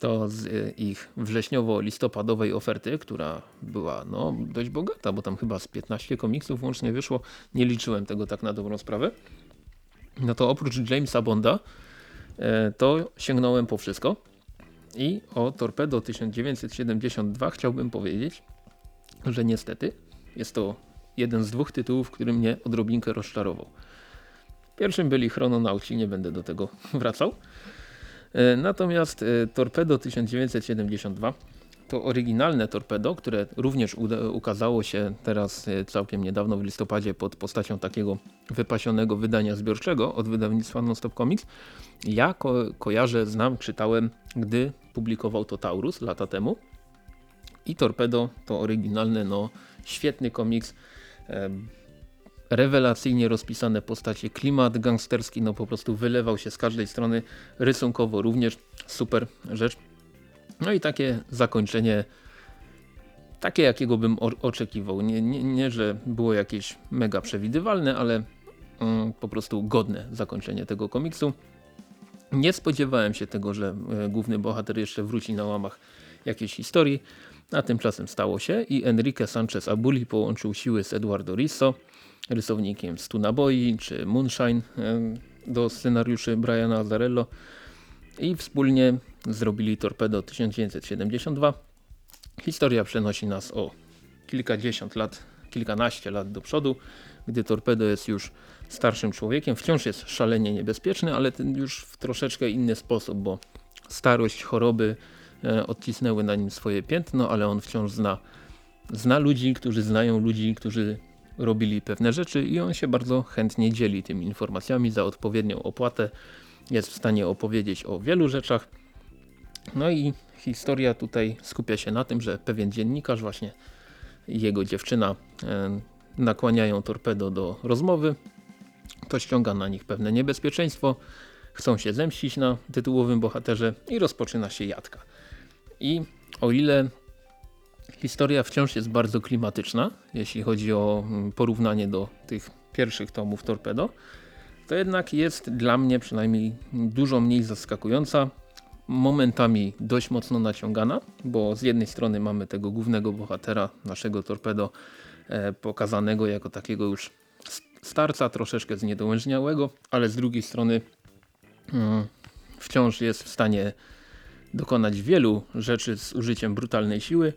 B: to z y, ich wrześniowo-listopadowej oferty, która była no, dość bogata, bo tam chyba z 15 komiksów łącznie wyszło, nie liczyłem tego tak na dobrą sprawę, no to oprócz Jamesa Bonda e, to sięgnąłem po wszystko. I o Torpedo 1972 chciałbym powiedzieć, że niestety jest to jeden z dwóch tytułów, który mnie odrobinkę rozczarował. Pierwszym byli Chrononauci, nie będę do tego wracał. E, Natomiast e, Torpedo 1972 to oryginalne Torpedo, które również ukazało się teraz e, całkiem niedawno w listopadzie pod postacią takiego wypasionego wydania zbiorczego od wydawnictwa Nonstop Comics. Ja ko kojarzę, znam, czytałem, gdy publikował to Taurus lata temu. I Torpedo to oryginalny, no świetny komiks. Rewelacyjnie rozpisane postacie, klimat gangsterski, no po prostu wylewał się z każdej strony, rysunkowo również super rzecz. No i takie zakończenie, takie jakiego bym oczekiwał. Nie, nie, nie, że było jakieś mega przewidywalne, ale mm, po prostu godne zakończenie tego komiksu. Nie spodziewałem się tego, że e, główny bohater jeszcze wróci na łamach jakiejś historii, a tymczasem stało się i Enrique Sanchez Abuli połączył siły z Eduardo Risso, rysownikiem Stu Naboi czy Moonshine e, do scenariuszy Briana Azzarello i wspólnie zrobili Torpedo 1972. Historia przenosi nas o kilkadziesiąt lat, kilkanaście lat do przodu, gdy Torpedo jest już starszym człowiekiem. Wciąż jest szalenie niebezpieczny, ale już w troszeczkę inny sposób, bo starość, choroby e, odcisnęły na nim swoje piętno, ale on wciąż zna, zna ludzi, którzy znają ludzi, którzy robili pewne rzeczy i on się bardzo chętnie dzieli tymi informacjami za odpowiednią opłatę. Jest w stanie opowiedzieć o wielu rzeczach. No i historia tutaj skupia się na tym, że pewien dziennikarz właśnie jego dziewczyna e, nakłaniają torpedo do rozmowy. To ściąga na nich pewne niebezpieczeństwo. Chcą się zemścić na tytułowym bohaterze i rozpoczyna się jadka. I o ile historia wciąż jest bardzo klimatyczna, jeśli chodzi o mm, porównanie do tych pierwszych tomów Torpedo, to jednak jest dla mnie przynajmniej dużo mniej zaskakująca, momentami dość mocno naciągana, bo z jednej strony mamy tego głównego bohatera, naszego Torpedo, e, pokazanego jako takiego już starca, troszeczkę zniedołężniałego, ale z drugiej strony mm, wciąż jest w stanie dokonać wielu rzeczy z użyciem brutalnej siły,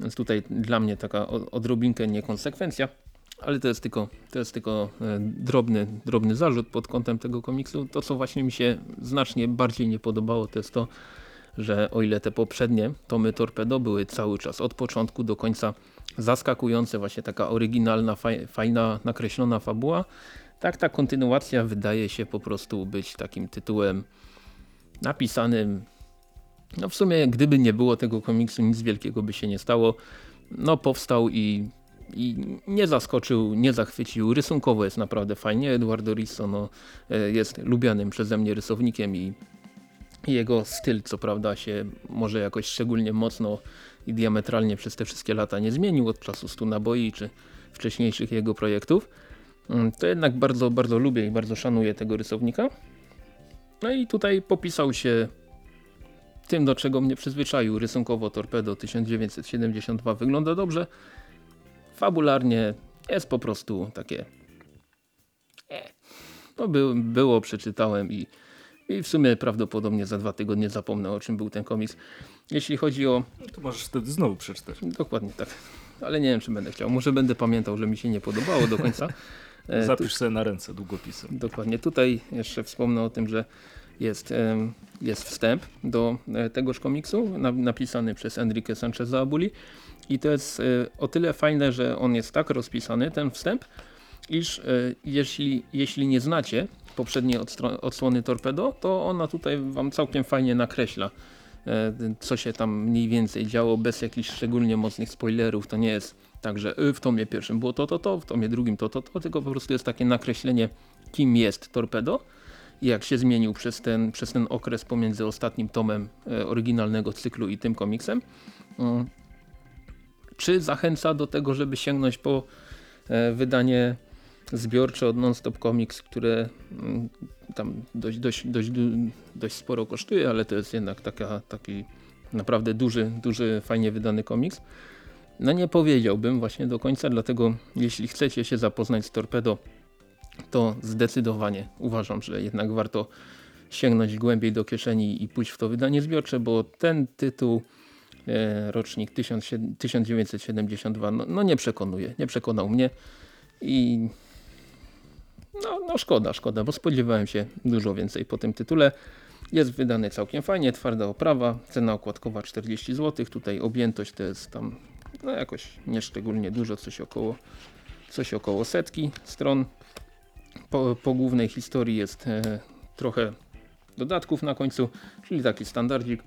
B: więc tutaj dla mnie taka odrobinkę niekonsekwencja, ale to jest tylko, to jest tylko e, drobny, drobny zarzut pod kątem tego komiksu. To co właśnie mi się znacznie bardziej nie podobało to jest to, że o ile te poprzednie tomy Torpedo były cały czas od początku do końca zaskakujące, właśnie taka oryginalna, fajna, nakreślona fabuła, tak ta kontynuacja wydaje się po prostu być takim tytułem napisanym no w sumie gdyby nie było tego komiksu nic wielkiego by się nie stało. No powstał i, i nie zaskoczył, nie zachwycił. Rysunkowo jest naprawdę fajnie. Eduardo Risso no, e, jest lubianym przeze mnie rysownikiem i jego styl co prawda się może jakoś szczególnie mocno i diametralnie przez te wszystkie lata nie zmienił od czasu Stu Naboi czy wcześniejszych jego projektów. Mm, to jednak bardzo, bardzo lubię i bardzo szanuję tego rysownika. No i tutaj popisał się tym, do czego mnie przyzwyczaił. Rysunkowo Torpedo 1972 wygląda dobrze. Fabularnie jest po prostu takie... E. No by, było, przeczytałem i, i w sumie prawdopodobnie za dwa tygodnie zapomnę o czym był ten komiks. Jeśli chodzi o...
A: No to możesz wtedy znowu przeczytać.
B: Dokładnie tak. Ale nie wiem czy będę chciał. Może będę pamiętał, że mi się nie podobało do końca.
A: E, Zapisz sobie na ręce długopisem.
B: Dokładnie. Tutaj jeszcze wspomnę o tym, że jest, jest wstęp do e, tegoż komiksu napisany przez Enrique Sancheza Abuli i to jest e, o tyle fajne, że on jest tak rozpisany, ten wstęp, iż e, jeśli, jeśli nie znacie poprzedniej odsłony Torpedo, to ona tutaj wam całkiem fajnie nakreśla co się tam mniej więcej działo bez jakichś szczególnie mocnych spoilerów. To nie jest tak, że w tomie pierwszym było to, to, to, w tomie drugim to, to, to, tylko po prostu jest takie nakreślenie kim jest Torpedo jak się zmienił przez ten, przez ten okres pomiędzy ostatnim tomem e, oryginalnego cyklu i tym komiksem. Mm. Czy zachęca do tego, żeby sięgnąć po e, wydanie zbiorcze od Nonstop Comics, które mm, tam dość, dość, dość, dość sporo kosztuje, ale to jest jednak taka, taki naprawdę duży, duży, fajnie wydany komiks. No nie powiedziałbym właśnie do końca, dlatego jeśli chcecie się zapoznać z Torpedo to zdecydowanie uważam, że jednak warto sięgnąć głębiej do kieszeni i pójść w to wydanie zbiorcze, bo ten tytuł e, rocznik 1972 no, no, nie przekonuje, nie przekonał mnie i no, no szkoda, szkoda, bo spodziewałem się dużo więcej po tym tytule. Jest wydany całkiem fajnie, twarda oprawa, cena okładkowa 40 zł, tutaj objętość to jest tam no jakoś nieszczególnie dużo, coś około, coś około setki stron po, po głównej historii jest e, trochę dodatków na końcu, czyli taki standardzik.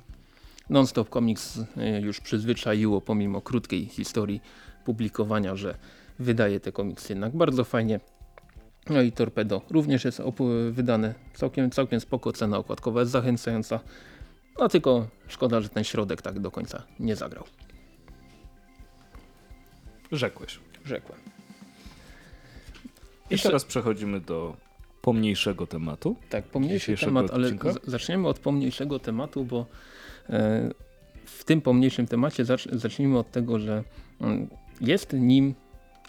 B: Non-Stop Comics e, już przyzwyczaiło pomimo krótkiej historii publikowania, że wydaje te komiksy jednak bardzo fajnie. No i Torpedo również jest wydane całkiem, całkiem spoko, cena okładkowa jest zachęcająca. No tylko szkoda, że ten środek tak do końca nie zagrał.
A: Rzekłeś.
B: Rzekłem.
A: I teraz przechodzimy do pomniejszego tematu.
B: Tak, pomniejszy temat, ale zaczniemy od pomniejszego tematu, bo e, w tym pomniejszym temacie zacznijmy od tego, że mm, jest nim,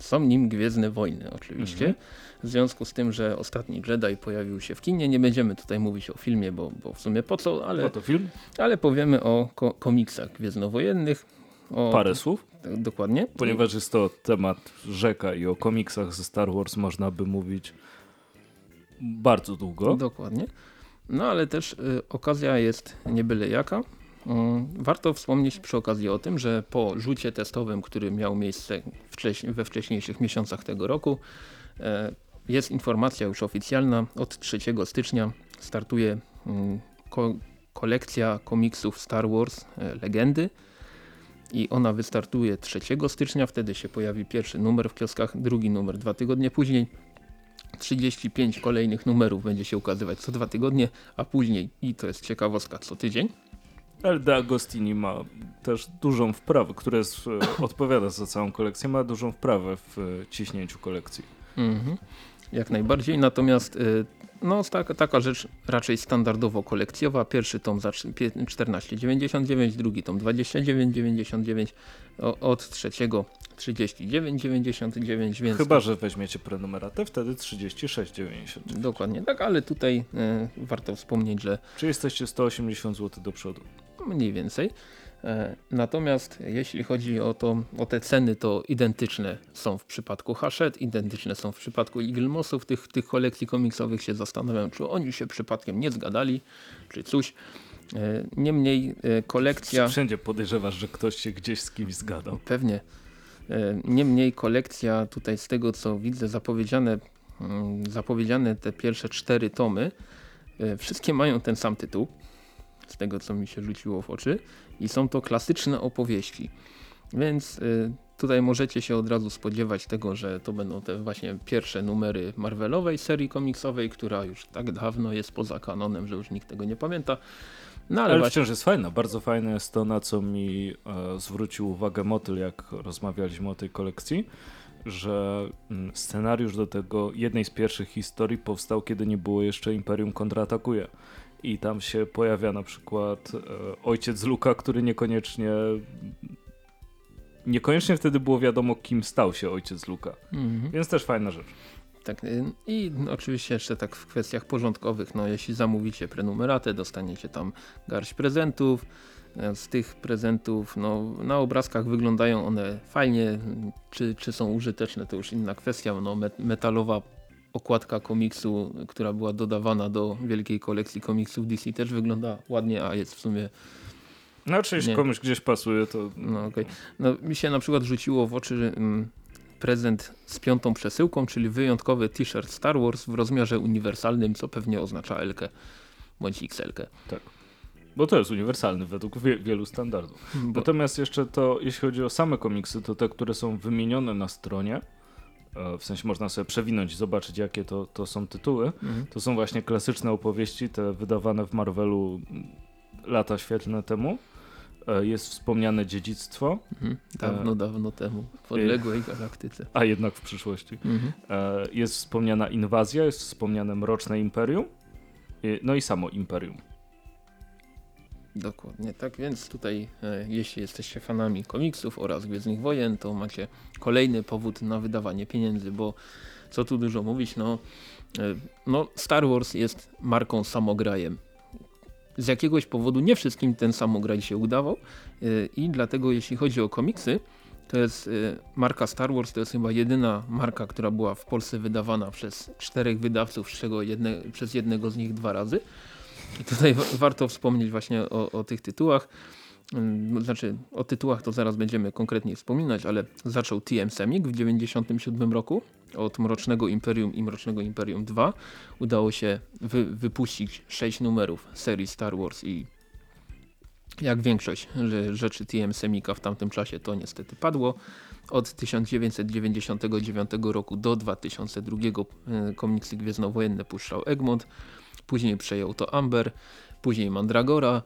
B: są nim Gwiezdne Wojny oczywiście. Mhm. W związku z tym, że ostatni Jedi pojawił się w kinie, nie będziemy tutaj mówić o filmie, bo, bo w sumie po co, ale,
A: to film?
B: ale powiemy o ko komiksach gwiezdnowojennych.
A: O, Parę słów?
B: Tak, dokładnie.
A: Ponieważ jest to temat rzeka i o komiksach ze Star Wars można by mówić bardzo długo.
B: Dokładnie. No ale też y, okazja jest nie byle jaka. Y, warto wspomnieć przy okazji o tym, że po rzucie testowym, który miał miejsce wcześ we wcześniejszych miesiącach tego roku, y, jest informacja już oficjalna. Od 3 stycznia startuje y, ko kolekcja komiksów Star Wars y, Legendy i ona wystartuje 3 stycznia, wtedy się pojawi pierwszy numer w kioskach, drugi numer dwa tygodnie później. 35 kolejnych numerów będzie się ukazywać co dwa tygodnie, a później, i to jest ciekawostka, co tydzień.
A: Ale De Agostini ma też dużą wprawę, która jest, e, odpowiada za całą kolekcję, ma dużą wprawę w e, ciśnięciu kolekcji.
B: Mhm. Jak najbardziej, natomiast y, no, taka, taka rzecz raczej standardowo kolekcjowa. Pierwszy tom za 14,99, drugi tom 29,99, od trzeciego 39,99. Więc
A: Chyba, że weźmiecie prenumeratę, wtedy 36,90.
B: Dokładnie tak, ale tutaj y, warto wspomnieć, że...
A: Czy jesteście 180 zł do przodu?
B: Mniej więcej. E, natomiast jeśli chodzi o, to, o te ceny, to identyczne są w przypadku Hachette, identyczne są w przypadku Eagle Mossów. Tych, tych kolekcji komiksowych się zastanawiam, czy oni się przypadkiem nie zgadali, czy coś. E, niemniej e, kolekcja...
A: Wszędzie podejrzewasz, że ktoś się gdzieś z kimś zgadał.
B: Pewnie. Niemniej kolekcja tutaj z tego co widzę zapowiedziane, mm, zapowiedziane te pierwsze cztery tomy, wszystkie mają ten sam tytuł z tego co mi się rzuciło w oczy i są to klasyczne opowieści. Więc y, tutaj możecie się od razu spodziewać tego, że to będą te właśnie pierwsze numery Marvelowej serii komiksowej, która już tak dawno jest poza kanonem, że już nikt tego nie pamięta.
A: No, ale, ale właśnie... wciąż jest fajna. Bardzo fajne jest to, na co mi e, zwrócił uwagę Motyl, jak rozmawialiśmy o tej kolekcji, że mm, scenariusz do tego jednej z pierwszych historii powstał, kiedy nie było jeszcze Imperium kontratakuje i tam się pojawia na przykład e, ojciec Luka, który niekoniecznie niekoniecznie wtedy było wiadomo kim stał się ojciec Luka, mhm. więc też fajna rzecz.
B: Tak, y, i oczywiście jeszcze tak w kwestiach porządkowych, no jeśli zamówicie prenumeratę, dostaniecie tam garść prezentów, e, z tych prezentów, no na obrazkach wyglądają one fajnie, czy, czy są użyteczne to już inna kwestia, no metalowa okładka komiksu, która była dodawana do wielkiej kolekcji komiksów DC też wygląda ładnie, a jest w sumie
A: no, czy jeśli komuś gdzieś pasuje, to...
B: No, okay. no Mi się na przykład rzuciło w oczy mm, prezent z piątą przesyłką, czyli wyjątkowy t-shirt Star Wars w rozmiarze uniwersalnym, co pewnie oznacza L bądź XL. -kę.
A: Tak. Bo to jest uniwersalny według wie, wielu standardów. Bo... Natomiast jeszcze to, jeśli chodzi o same komiksy, to te, które są wymienione na stronie, w sensie można sobie przewinąć i zobaczyć jakie to, to są tytuły. Mhm. To są właśnie klasyczne opowieści, te wydawane w Marvelu lata świetlne temu. E, jest wspomniane dziedzictwo.
B: Mhm. Dawno, e... dawno temu, w odległej galaktyce.
A: A jednak w przyszłości. Mhm. E... Jest wspomniana inwazja, jest wspomniane Mroczne Imperium, no i samo Imperium.
B: Dokładnie, tak więc tutaj e, jeśli jesteście fanami komiksów oraz Gwiezdnych Wojen, to macie kolejny powód na wydawanie pieniędzy, bo co tu dużo mówić, no, e, no Star Wars jest marką samograjem. Z jakiegoś powodu nie wszystkim ten samograj się udawał e, i dlatego jeśli chodzi o komiksy, to jest e, marka Star Wars, to jest chyba jedyna marka, która była w Polsce wydawana przez czterech wydawców, z czego jedne, przez jednego z nich dwa razy. Tutaj warto wspomnieć właśnie o, o tych tytułach. Mm, znaczy o tytułach to zaraz będziemy konkretnie wspominać, ale zaczął TM Semik w 1997 roku od Mrocznego Imperium i Mrocznego Imperium 2. Udało się wy, wypuścić 6 numerów serii Star Wars i jak większość rzeczy TM Semika w tamtym czasie to niestety padło. Od 1999 roku do 2002 e, komiksy gwiezdnowojenne puszczał Egmont później przejął to Amber, później Mandragora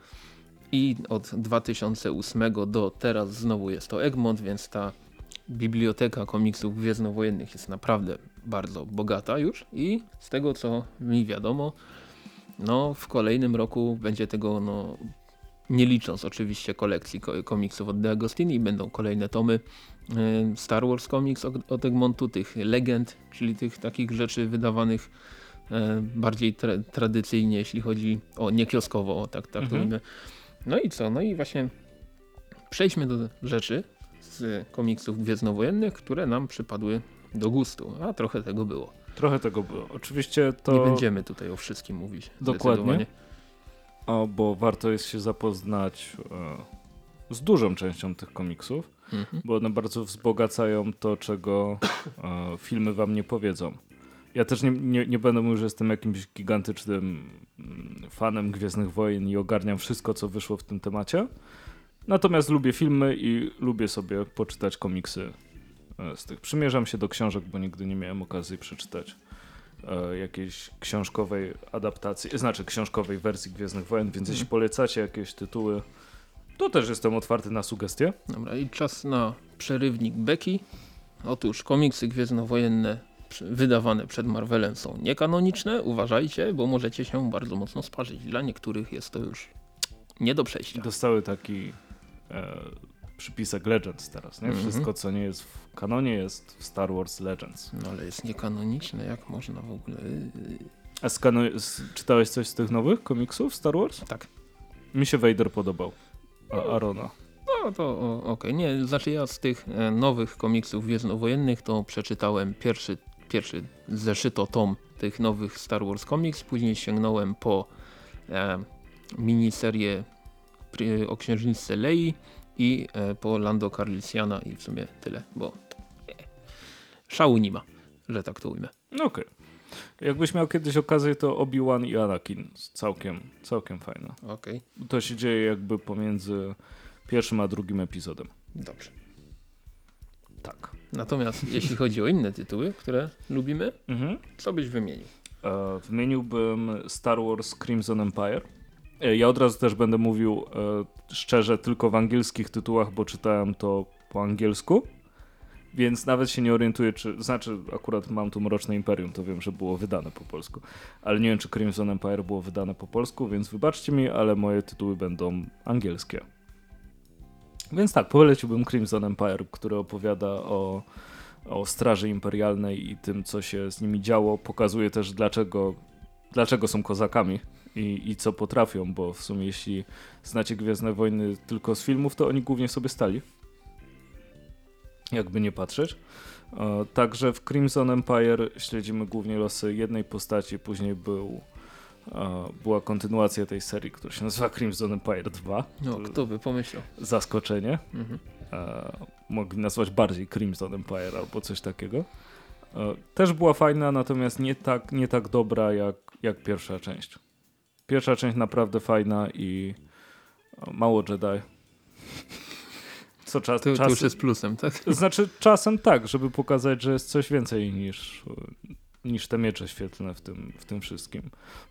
B: i od 2008 do teraz znowu jest to Egmont, więc ta biblioteka komiksów gwiezdnowojennych jest naprawdę bardzo bogata już i z tego co mi wiadomo, no w kolejnym roku będzie tego no nie licząc oczywiście kolekcji komiksów od De Agostini, będą kolejne tomy y, Star Wars Comics od Egmontu, tych legend, czyli tych takich rzeczy wydawanych E, bardziej tra tradycyjnie, jeśli chodzi o niekioskowo, o tak, tak mhm. to No i co? No i właśnie przejdźmy do rzeczy z komiksów gwiezdnowojennych, które nam przypadły do gustu, a trochę tego było.
A: Trochę tego było. Oczywiście to...
B: Nie będziemy tutaj o wszystkim mówić.
A: Dokładnie. O, bo warto jest się zapoznać e, z dużą częścią tych komiksów, mhm. bo one bardzo wzbogacają to, czego e, filmy wam nie powiedzą. Ja też nie, nie, nie będę mówił, że jestem jakimś gigantycznym mm, fanem Gwiezdnych Wojen i ogarniam wszystko, co wyszło w tym temacie. Natomiast lubię filmy i lubię sobie poczytać komiksy e, z tych. Przymierzam się do książek, bo nigdy nie miałem okazji przeczytać e, jakiejś książkowej adaptacji, znaczy książkowej wersji Gwiezdnych Wojen, więc jeśli polecacie jakieś tytuły, To też jestem otwarty na sugestie.
B: Dobra, i czas na przerywnik Beki. Otóż komiksy gwiezdnowojenne wydawane przed Marvelem są niekanoniczne. Uważajcie, bo możecie się bardzo mocno sparzyć. Dla niektórych jest to już nie do przejścia.
A: Dostały taki e, przypisek Legends teraz, nie?
B: Mhm.
A: Wszystko, co nie jest w kanonie, jest w Star Wars Legends.
B: No ale jest niekanoniczne, jak można w ogóle...
A: A skano- s- czytałeś coś z tych nowych komiksów Star Wars?
B: Tak.
A: Mi się Vader podobał. A Arona.
B: No to okej, nie, znaczy ja z tych e, nowych komiksów gwiezdnowojennych to przeczytałem pierwszy, pierwszy zeszyto tom tych nowych Star Wars Comics, później sięgnąłem po e, miniserię o księżniczce Lei i e, po Lando Carlisiana i w sumie tyle, bo szału nie ma, że tak to ujmę.
A: Okej. Jakbyś miał kiedyś okazję, to Obi-Wan i Anakin. Całkiem, całkiem fajne.
B: Okej,
A: To się dzieje jakby pomiędzy pierwszym a drugim epizodem.
B: dobrze.
A: Tak.
B: Natomiast jeśli chodzi o inne tytuły, które lubimy,
A: Mhm.
B: co byś wymienił?
A: E, wymieniłbym Star Wars Crimson Empire. E, ja od razu też będę mówił e, szczerze tylko w angielskich tytułach, bo czytałem to po angielsku. Więc nawet się nie orientuję, czy. Znaczy, akurat mam tu Mroczne Imperium, to wiem, że było wydane po polsku. Ale nie wiem, czy Crimson Empire było wydane po polsku, więc wybaczcie mi, ale moje tytuły będą angielskie. Więc tak, poleciłbym Crimson Empire, który opowiada o, o Straży Imperialnej i tym, co się z nimi działo. Pokazuje też, dlaczego, dlaczego są kozakami i, i co potrafią, bo w sumie, jeśli znacie Gwiezdne Wojny tylko z filmów, to oni głównie sobie stali. Jakby nie patrzeć. Także w Crimson Empire śledzimy głównie losy jednej postaci, później był, była kontynuacja tej serii, która się nazywa Crimson Empire 2.
B: No,
A: To
B: kto by pomyślał?
A: Zaskoczenie
B: Mhm.
A: mogli nazwać bardziej Crimson Empire albo coś takiego. Też była fajna, natomiast nie tak, nie tak dobra jak, jak pierwsza część. Pierwsza część naprawdę fajna i mało Jedi. Co czas,
B: To, to
A: czas,
B: już jest plusem, tak?
A: Znaczy czasem tak, żeby pokazać, że jest coś więcej niż, niż te miecze świetlne w tym, w tym wszystkim.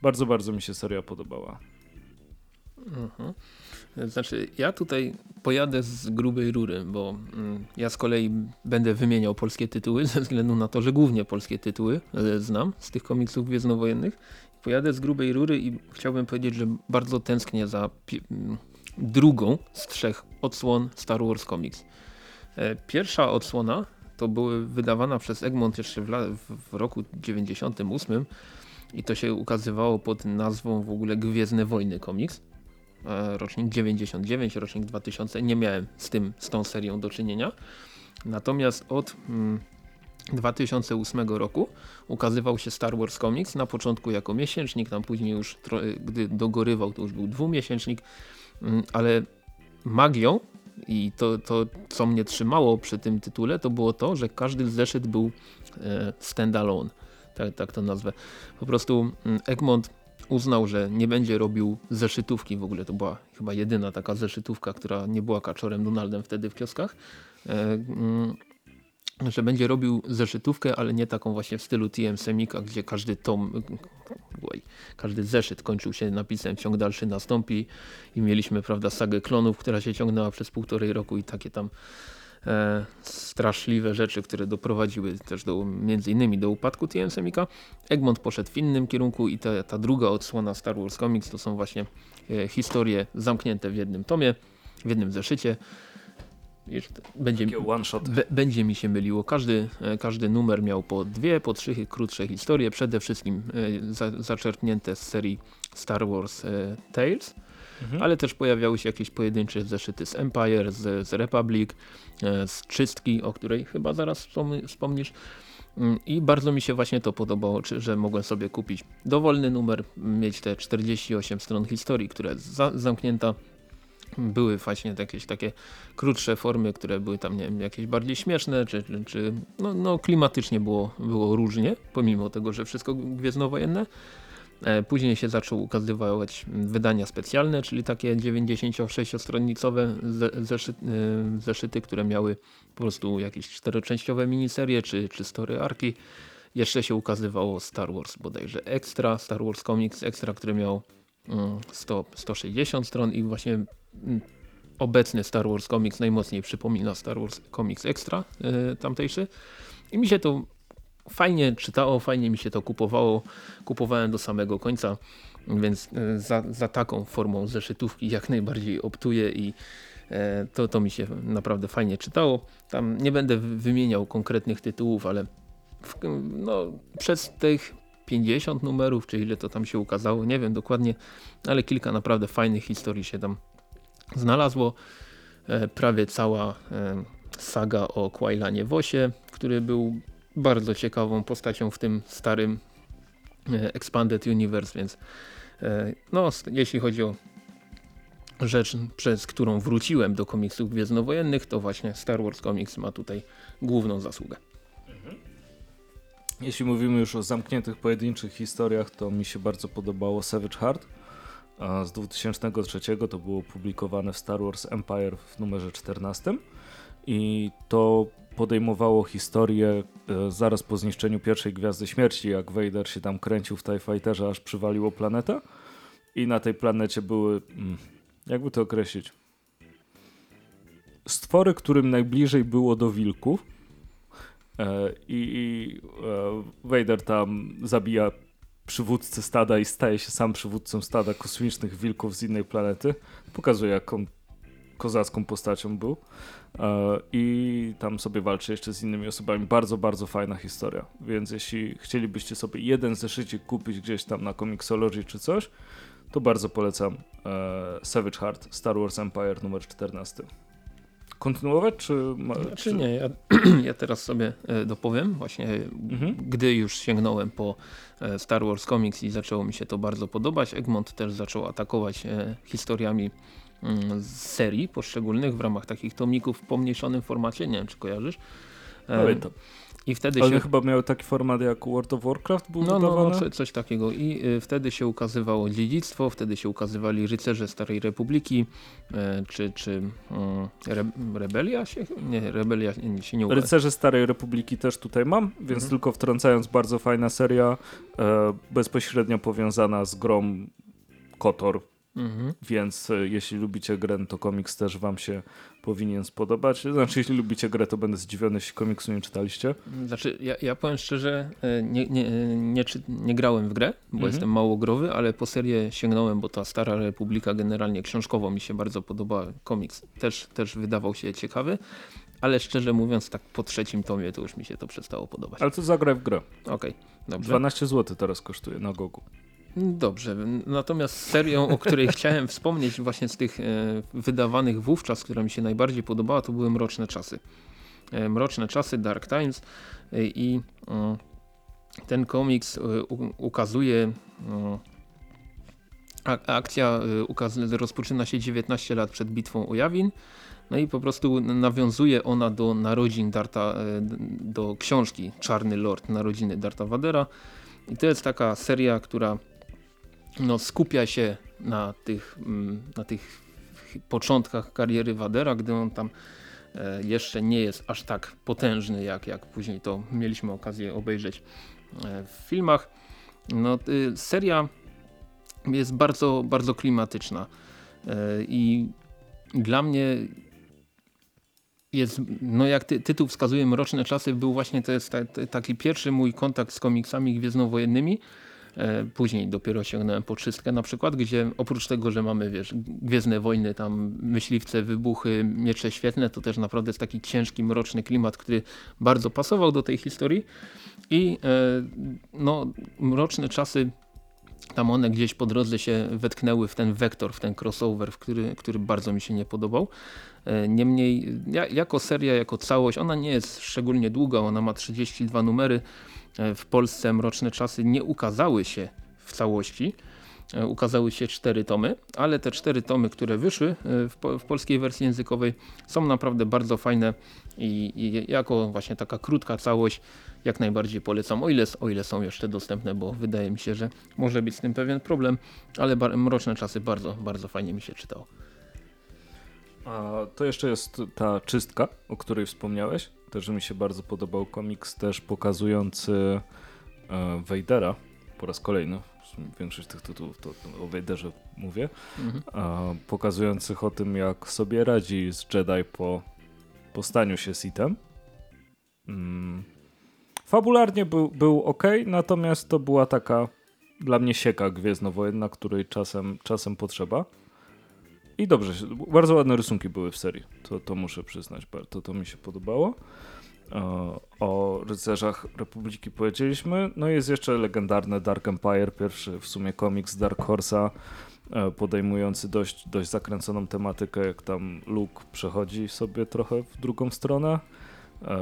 A: Bardzo, bardzo mi się seria podobała.
B: Mhm. Znaczy, ja tutaj pojadę z grubej rury, bo mm, ja z kolei będę wymieniał polskie tytuły, ze względu na to, że głównie polskie tytuły e, znam z tych komiksów gwiezdnowojennych. Pojadę z grubej rury i chciałbym powiedzieć, że bardzo tęsknię za pi- m, drugą z trzech odsłon Star Wars Comics. E, Pierwsza odsłona to były wydawana przez Egmont jeszcze w, w roku 98 i to się ukazywało pod nazwą w ogóle Gwiezdne Wojny Comics e, rocznik 99, rocznik 2000, nie miałem z tym, z tą serią do czynienia. Natomiast od mm, 2008 roku ukazywał się Star Wars Comics, na początku jako miesięcznik, tam później już, gdy dogorywał, to już był dwumiesięcznik, mm, ale magią i to, to, co mnie trzymało przy tym tytule, to było to, że każdy zeszyt był e, standalone, tak, tak to nazwę. Po prostu mm, Egmont uznał, że nie będzie robił zeszytówki, w ogóle. To była chyba jedyna taka zeszytówka, która nie była kaczorem Donaldem wtedy w kioskach, e, mm, że będzie robił zeszytówkę, ale nie taką właśnie w stylu TM Semika, gdzie każdy tom, każdy zeszyt kończył się napisem ciąg dalszy nastąpi i mieliśmy prawda sagę klonów, która się ciągnęła przez półtorej roku i takie tam e, straszliwe rzeczy, które doprowadziły też do, między innymi do upadku TM Semika. Egmont poszedł w innym kierunku i ta, ta druga odsłona Star Wars Comics to są właśnie e, historie zamknięte w jednym tomie, w jednym zeszycie. Będzie, będzie mi się myliło. Każdy, e, każdy numer miał po dwie, po trzy krótsze historie, przede wszystkim e, za, zaczerpnięte z serii Star Wars e, Tales,
A: Mhm.
B: ale też pojawiały się jakieś pojedyncze zeszyty z Empire, z, z Republic, z Czystki, o której chyba zaraz wspom- wspomnisz. Mm, I bardzo mi się właśnie to podobało, że mogłem sobie kupić dowolny numer, mieć te 48 stron historii, która jest za, zamknięta. Były właśnie jakieś takie krótsze formy, które były tam nie wiem, jakieś bardziej śmieszne, czy, czy, czy no, no klimatycznie było, było różnie, pomimo tego, że wszystko gwiezdnowojenne. E, Później się zaczął ukazywać wydania specjalne, czyli takie 96-stronicowe ze- zeszyt, e, zeszyty, które miały po prostu jakieś czteroczęściowe miniserie czy, czy story arki. Jeszcze się ukazywało Star Wars bodajże Extra, Star Wars Comics Extra, który miał mm, 100, 160 stron i właśnie mm, obecny Star Wars Comics najmocniej przypomina Star Wars Comics Extra e, tamtejszy. I mi się to fajnie czytało, fajnie mi się to kupowało. Kupowałem do samego końca, więc e, za, za taką formą zeszytówki jak najbardziej optuję i e, to, to mi się naprawdę fajnie czytało. Tam nie będę wymieniał konkretnych tytułów, ale w, no, przez tych 50 numerów, czy ile to tam się ukazało, nie wiem dokładnie, ale kilka naprawdę fajnych historii się tam znalazło. E, prawie cała e, saga o Quailanie Wosie, który był bardzo ciekawą postacią w tym starym e, Expanded Universe, więc no, jeśli chodzi o rzecz, przez którą wróciłem do komiksów gwiezdnowojennych, to właśnie Star Wars Comics ma tutaj główną zasługę.
A: Jeśli mówimy już o zamkniętych pojedynczych historiach, to mi się bardzo podobało Savage Heart. Z 2003 to było publikowane w Star Wars Empire w numerze 14 i to podejmowało historię e, zaraz po zniszczeniu pierwszej Gwiazdy Śmierci, jak Vader się tam kręcił w TIE Fighterze, aż przywaliło planetę. I na tej planecie były, mm, jakby to określić, stwory, którym najbliżej było do wilków. E, i e, Vader tam zabija przywódcę stada i staje się sam przywódcą stada kosmicznych wilków z innej planety. Pokazuje jaką kozacką postacią był e, i tam sobie walczy jeszcze z innymi osobami. Bardzo, bardzo fajna historia, więc jeśli chcielibyście sobie jeden zeszycik kupić gdzieś tam na Comixology czy coś, to bardzo polecam Savage Heart Star Wars Empire numer 14 kontynuować, czy... Ma,
B: czy... Znaczy nie, ja, ja, teraz sobie e, dopowiem, właśnie mhm. gdy już sięgnąłem po e, Star Wars Comics i zaczęło mi się to bardzo podobać, Egmont też zaczął atakować e, historiami mm, z serii poszczególnych w ramach takich tomików w pomniejszonym formacie, nie wiem czy kojarzysz.
A: Pamiętam. I wtedy Ale się... chyba miał taki format jak World of Warcraft był no,
B: no, no coś takiego. I y, wtedy się ukazywało dziedzictwo, wtedy się ukazywali rycerze Starej Republiki, y, czy, czy y, re, Rebelia się? Nie, Rebelia się nie
A: ukazała. Rycerze Starej Republiki też tutaj mam, więc mhm. tylko wtrącając, bardzo fajna seria, e, bezpośrednio powiązana z grą KOTOR, Mhm. Więc e, jeśli lubicie grę, to komiks też wam się powinien spodobać. Znaczy, jeśli lubicie grę, to będę zdziwiony, jeśli komiksu nie czytaliście.
B: Znaczy, ja, ja powiem szczerze, e, nie, nie, nie, nie grałem w grę, bo mhm. jestem mało growy, ale po serię sięgnąłem, bo ta Stara Republika generalnie książkowo mi się bardzo podoba. Komiks też, też wydawał się ciekawy. Ale szczerze mówiąc, tak po trzecim tomie to już mi się to przestało podobać.
A: Ale to zagraj w grę.
B: Okej, okay, dobrze.
A: 12 zł teraz kosztuje na Gogu.
B: Dobrze, natomiast serią, o której chciałem wspomnieć właśnie z tych e, wydawanych wówczas, która mi się najbardziej podobała, to były Mroczne Czasy. E, Mroczne Czasy, Dark Times e, i ten komiks ukazuje akcja rozpoczyna się 19 lat przed bitwą o Jawin no i po prostu nawiązuje ona do narodzin Darta, do książki Czarny Lord, narodziny Darta Vadera i to jest taka seria, która no, skupia się na tych, mm, na tych początkach kariery Wadera, gdy on tam e, jeszcze nie jest aż tak potężny, jak, jak później to mieliśmy okazję obejrzeć e, w filmach. No, seria jest bardzo, bardzo klimatyczna e, i dla mnie jest, no jak ty, tytuł wskazuje, Mroczne Czasy był właśnie to jest ta, taki pierwszy mój kontakt z komiksami gwiezdnowojennymi, E, później dopiero sięgnąłem po na przykład, gdzie oprócz tego, że mamy wiesz, Gwiezdne Wojny, tam myśliwce, wybuchy, miecze świetne, to też naprawdę jest taki ciężki, mroczny klimat, który bardzo pasował do tej historii i e, no, mroczne czasy tam one gdzieś po drodze się wetknęły w ten wektor, w ten crossover, w który, który bardzo mi się nie podobał. E, niemniej jako seria, jako całość, ona nie jest szczególnie długa, ona ma 32 numery, E, w Polsce Mroczne Czasy nie ukazały się w całości. E, ukazały się cztery tomy, ale te cztery tomy, które wyszły e, w, w polskiej wersji językowej są naprawdę bardzo fajne i, i, jako właśnie taka krótka całość jak najbardziej polecam, o ile, o ile są jeszcze dostępne, bo wydaje mi się, że może być z tym pewien problem, ale Mroczne Czasy bardzo, bardzo fajnie mi się czytało.
A: A to jeszcze jest ta czystka, o której wspomniałeś. Też mi się bardzo podobał komiks też pokazujący e, Vadera po raz kolejny. większość tych tytułów to o Vaderze mówię,
B: Mhm.
A: a, pokazujących o tym, jak sobie radzi z Jedi po, po staniu się Sithem. Mm. Fabularnie był, był ok, natomiast to była taka dla mnie sieka gwiezdnowojenna, której czasem, czasem potrzeba. I dobrze, bardzo ładne rysunki były w serii, to, to muszę przyznać, to, to mi się podobało. E, O rycerzach Republiki powiedzieliśmy. No jest jeszcze legendarny Dark Empire, pierwszy w sumie komiks Dark Horse'a, e, podejmujący dość, dość zakręconą tematykę, jak tam Luke przechodzi sobie trochę w drugą stronę. E,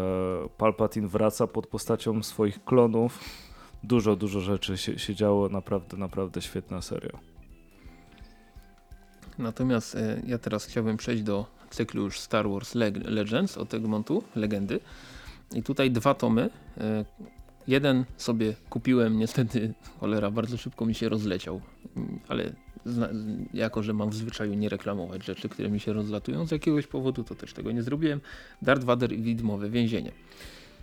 A: Palpatine wraca pod postacią swoich klonów. Dużo, dużo rzeczy się, się działo, naprawdę, naprawdę świetna seria.
B: Natomiast e, ja teraz chciałbym przejść do cyklu już Star Wars Leg Legends od Egmontu, Legendy. I tutaj dwa tomy. E, jeden sobie kupiłem, niestety cholera, bardzo szybko mi się rozleciał. Ale jako, że mam w zwyczaju nie reklamować rzeczy, które mi się rozlatują z jakiegoś powodu, to też tego nie zrobiłem. Darth Vader i Widmowe Więzienie.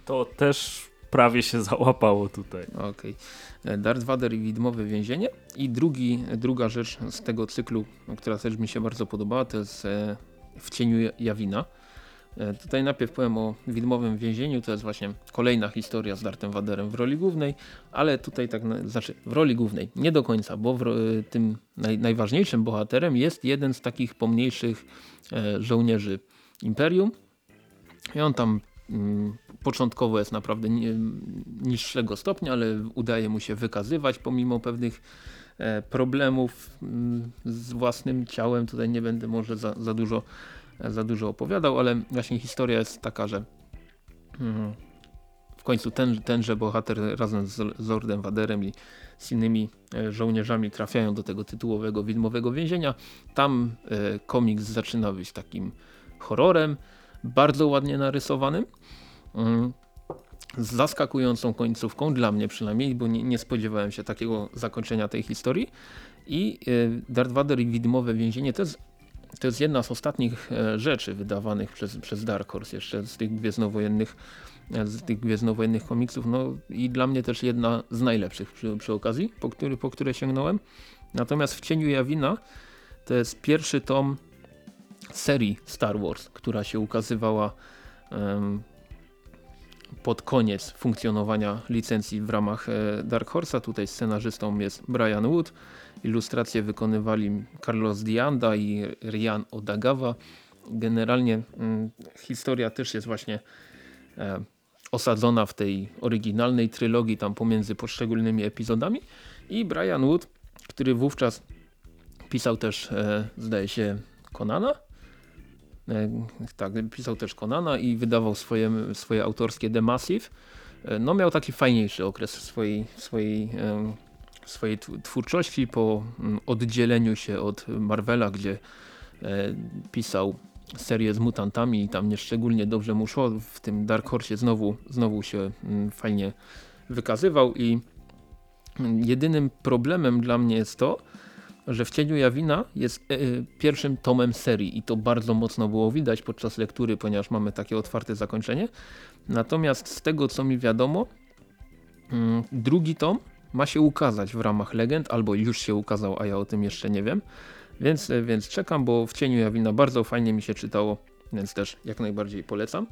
A: To też prawie się załapało tutaj.
B: Okej. E, Darth Vader i Widmowe Więzienie. I drugi, druga rzecz z tego cyklu, która też mi się bardzo podobała, to jest e, W cieniu Jawina. E, Tutaj najpierw powiem o Widmowym Więzieniu, to jest właśnie kolejna historia z Darthem Vaderem w roli głównej, ale tutaj tak, na, znaczy w roli głównej, nie do końca, bo w, tym naj, najważniejszym bohaterem jest jeden z takich pomniejszych żołnierzy Imperium i on tam mm, początkowo jest naprawdę niższego stopnia, ale udaje mu się wykazywać pomimo pewnych e, problemów mm, z własnym ciałem. Tutaj nie będę może za, za, dużo, za dużo opowiadał, ale właśnie historia jest taka, że mm, w końcu ten, tenże bohater razem z, Lordem Waderem i z innymi e, żołnierzami trafiają do tego tytułowego widmowego więzienia. Tam e, komiks zaczyna być takim horrorem, bardzo ładnie narysowanym. Mm, z zaskakującą końcówką, dla mnie przynajmniej, bo nie, nie spodziewałem się takiego zakończenia tej historii. I y, Darth Vader i Widmowe Więzienie to jest, to jest jedna z ostatnich e, rzeczy wydawanych przez, przez Dark Horse jeszcze z tych gwiezdnowojennych e, z tych gwiezdnowojennych komiksów, no i dla mnie też jedna z najlepszych przy, przy okazji, po, który, po które sięgnąłem. Natomiast w Cieniu Jawina to jest pierwszy tom serii Star Wars, która się ukazywała em, pod koniec funkcjonowania licencji w ramach e, Dark Horse'a. Tutaj scenarzystą jest Brian Wood. Ilustracje wykonywali Carlos Dianda i Rian Odagawa. Generalnie mm, historia też jest właśnie e, osadzona w tej oryginalnej trylogii tam pomiędzy poszczególnymi epizodami i Brian Wood, który wówczas pisał też e, zdaje się Konana tak, pisał też Konana i wydawał swoje, swoje autorskie The Massive. E, No miał taki fajniejszy okres swojej, swojej, w swojej tw- twórczości po mm, oddzieleniu się od Marvela, gdzie e, pisał serię z mutantami i tam nieszczególnie dobrze mu szło. W tym Dark Horse znowu, znowu się mm, fajnie wykazywał i mm, jedynym problemem dla mnie jest to, że w Cieniu Jawina jest e, pierwszym tomem serii i to bardzo mocno było widać podczas lektury, ponieważ mamy takie otwarte zakończenie. Natomiast z tego co mi wiadomo, mm, drugi tom ma się ukazać w ramach legend, albo już się ukazał, a ja o tym jeszcze nie wiem. Więc, e, więc czekam, bo w Cieniu Jawina bardzo fajnie mi się czytało, więc też jak najbardziej polecam.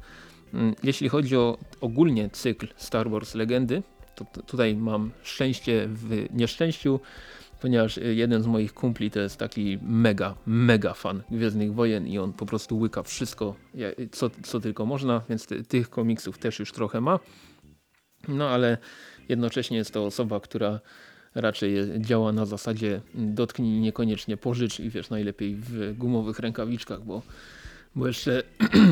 B: Mm, Jeśli chodzi o ogólnie cykl Star Wars Legendy, to tutaj mam szczęście w nieszczęściu ponieważ y, jeden z moich kumpli to jest taki mega, mega fan Gwiezdnych Wojen i on po prostu łyka wszystko, ja- co, co tylko można, więc ty, tych komiksów też już trochę ma. No ale jednocześnie jest to osoba, która raczej je- działa na zasadzie dotknij niekoniecznie pożycz i wiesz najlepiej w gumowych rękawiczkach, bo, bo jeszcze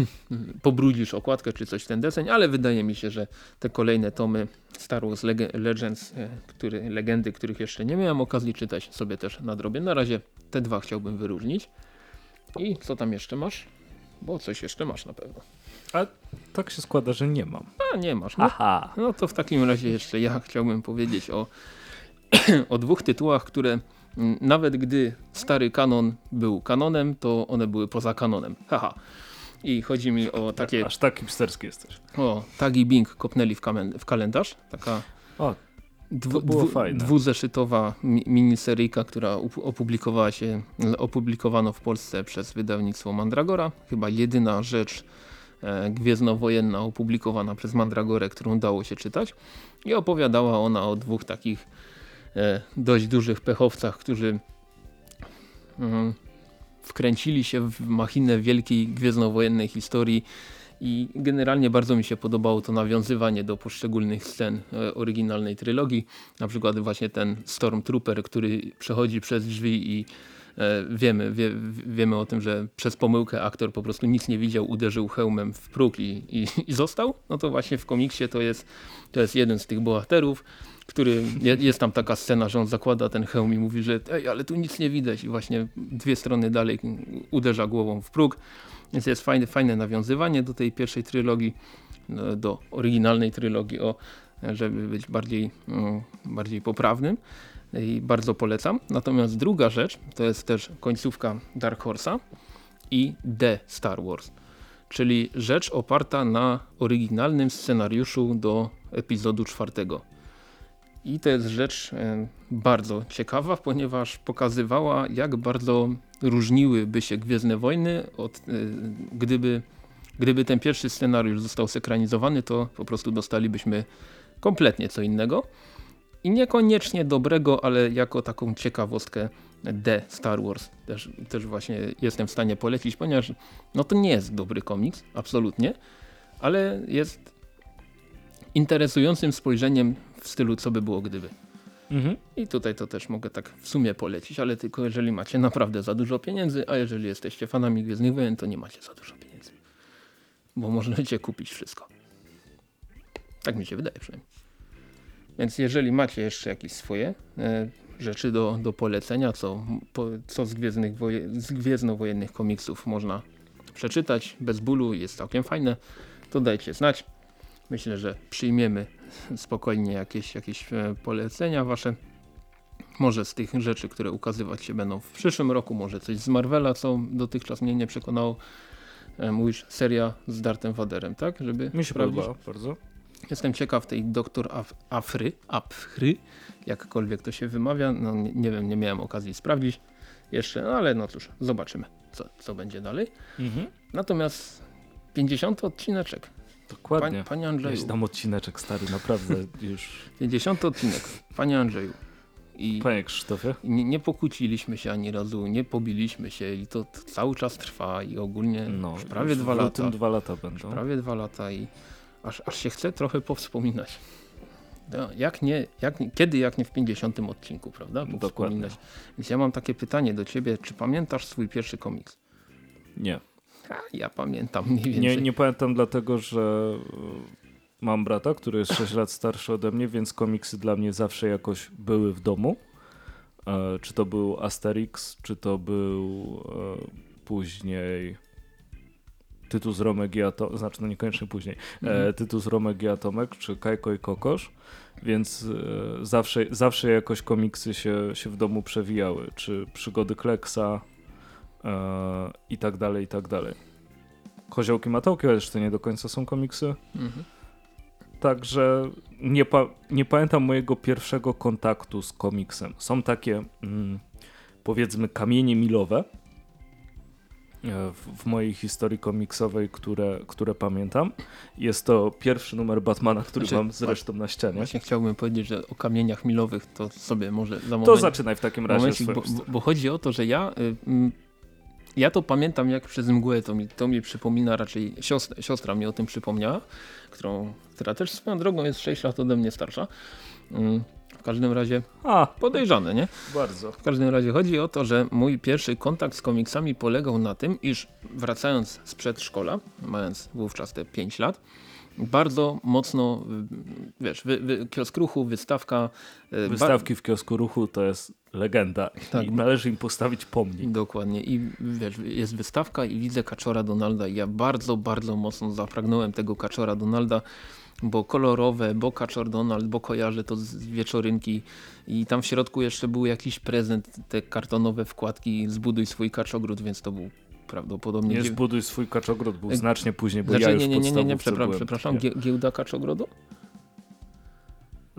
B: pobrudzisz okładkę czy coś w ten deseń, ale wydaje mi się, że te kolejne tomy Star Wars Leg Legends, e, który, legendy, których jeszcze nie miałem okazji czytać, sobie też nadrobię. Na razie te dwa chciałbym wyróżnić. I co tam jeszcze masz? Bo coś jeszcze masz na pewno.
A: A tak się składa, że nie mam.
B: A nie masz. No,
A: Aha.
B: no to w takim razie jeszcze ja chciałbym powiedzieć o, o dwóch tytułach, które nawet gdy stary kanon był kanonem, to one były poza kanonem. Haha. I chodzi mi o takie
A: Aż tak hipsterski jesteś.
B: o, tagi Bing kopnęli w, kamen- w kalendarz. Taka
A: O,
B: Dwu, dwu. Dwuzeszytowa mi- miniseryjka, która opublikowała się, opublikowano w Polsce przez wydawnictwo Mandragora. Chyba jedyna rzecz e, gwiezdnowojenna opublikowana przez Mandragorę, którą dało się czytać. I opowiadała ona o dwóch takich dość dużych pechowcach, którzy mm, wkręcili się w machinę wielkiej gwiezdnowojennej historii i generalnie bardzo mi się podobało to nawiązywanie do poszczególnych scen e, oryginalnej trylogii. Na przykład właśnie ten Stormtrooper, który przechodzi przez drzwi i e, wiemy, wie, wiemy o tym, że przez pomyłkę aktor po prostu nic nie widział, uderzył hełmem w próg i, i, i został. No to właśnie w komiksie to jest, to jest jeden z tych bohaterów, który je- jest tam taka scena, że on zakłada ten hełm i mówi, że ej, ale tu nic nie widać i właśnie dwie strony dalej uderza głową w próg. Więc jest fajne, fajne nawiązywanie do tej pierwszej trylogii, no, do oryginalnej trylogii, o, żeby być bardziej, mm, bardziej poprawnym i bardzo polecam. Natomiast druga rzecz to jest też końcówka Dark Horse'a i The Star Wars, czyli rzecz oparta na oryginalnym scenariuszu do epizodu czwartego. I to jest rzecz e, bardzo ciekawa, ponieważ pokazywała jak bardzo różniłyby się Gwiezdne Wojny od, e, gdyby, gdyby ten pierwszy scenariusz został sekranizowany, to po prostu dostalibyśmy kompletnie co innego. I niekoniecznie dobrego, ale jako taką ciekawostkę The Star Wars też, też właśnie jestem w stanie polecić, ponieważ no to nie jest dobry komiks, absolutnie, ale jest interesującym spojrzeniem w stylu co by było gdyby.
A: Mhm.
B: I tutaj to też mogę tak w sumie polecić, ale tylko jeżeli macie naprawdę za dużo pieniędzy, a jeżeli jesteście fanami Gwiezdnych Wojen, to nie macie za dużo pieniędzy. Bo możecie kupić wszystko. Tak mi się wydaje przynajmniej. Więc jeżeli macie jeszcze jakieś swoje e, rzeczy do, do polecenia, co, po, co z, Gwiezdnych Woje, z Gwiezdnowojennych komiksów można przeczytać bez bólu, jest całkiem fajne, to dajcie znać. Myślę, że przyjmiemy spokojnie jakieś, jakieś e, polecenia wasze. Może z tych rzeczy, które ukazywać się będą w przyszłym roku, może coś z Marvela, co dotychczas mnie nie przekonało. E, Mówisz seria z Dartem Waderem, tak? Żeby
A: Mi się podoba bardzo.
B: Jestem ciekaw tej doktor Af Afry, Afry, jakkolwiek to się wymawia. No nie, nie wiem, nie miałem okazji sprawdzić jeszcze, no ale no cóż, zobaczymy, co, co będzie dalej.
A: Mhm.
B: Natomiast 50 odcineczek.
A: Dokładnie.
B: Pań, panie Andrzeju,
A: dam odcineczek stary, naprawdę już.
B: 50 odcinek. Panie Andrzeju. I
A: Panie Krzysztofie.
B: nie, nie pokłóciliśmy się ani razu, nie pobiliśmy się i to cały czas trwa i ogólnie
A: No,
B: prawie dwa lata.
A: dwa lata będą.
B: Prawie dwa lata i aż, aż się chce trochę powspominać. No, jak nie, jak, kiedy jak nie w 50 odcinku, prawda? Powspominać. Więc ja mam takie pytanie do ciebie, czy pamiętasz swój pierwszy komiks?
A: Nie.
B: A, ja pamiętam mniej więcej.
A: nie. Nie pamiętam dlatego, że e, mam brata, który jest 6 lat starszy ode mnie, więc komiksy dla mnie zawsze jakoś były w domu. E, Czy to był Asterix, czy to był e, później Tytus Romek i Atomek, znaczy no niekoniecznie później,
B: Mhm.
A: e, Tytus Romek i Atomek, czy Kajko i Kokosz, więc e, zawsze, zawsze jakoś komiksy się, się w domu przewijały, czy Przygody Kleksa e, i tak dalej, i tak dalej. Koziołki Matołki, ale to nie do końca są komiksy.
B: Mhm.
A: Także nie, pa nie pamiętam mojego pierwszego kontaktu z komiksem. Są takie, mm, powiedzmy, kamienie milowe e, w, w mojej historii komiksowej, które, które pamiętam. Jest to pierwszy numer Batmana, który
B: Znaczy,
A: mam zresztą na ścianie.
B: Właśnie chciałbym powiedzieć, że o kamieniach milowych to sobie może za moment...
A: To zaczynaj w takim razie
B: momencik, bo, bo, chodzi o to, że ja... Y, mm, ja to pamiętam jak przez mgłę, to mi, to mi przypomina raczej, siostra, siostra mi o tym przypomniała, którą, która też swoją drogą jest 6 lat ode mnie starsza. Mm, W każdym razie
A: A,
B: podejrzane, nie?
A: bardzo.
B: W każdym razie chodzi o to, że mój pierwszy kontakt z komiksami polegał na tym, iż wracając z przedszkola, mając wówczas te 5 lat, bardzo mocno, y, wiesz, wy, wy, kiosk ruchu, wystawka. y,
A: Wystawki w kiosku ruchu to jest legenda
B: Tak.
A: i należy im postawić pomnik.
B: Dokładnie. I wiesz, jest wystawka i widzę kaczora Donalda i ja bardzo, bardzo mocno zapragnąłem tego kaczora Donalda, bo kolorowe, bo kaczor Donald, bo kojarzę to z wieczorynki i tam w środku jeszcze był jakiś prezent, te kartonowe wkładki zbuduj swój kaczogród, więc to był prawdopodobnie...
A: Nie zbuduj swój kaczogród, był
B: E,
A: znacznie później, bo
B: Znaczy,
A: ja już
B: nie, nie, nie, nie, nie, przepraszam, przepraszam giełda kaczogrodu?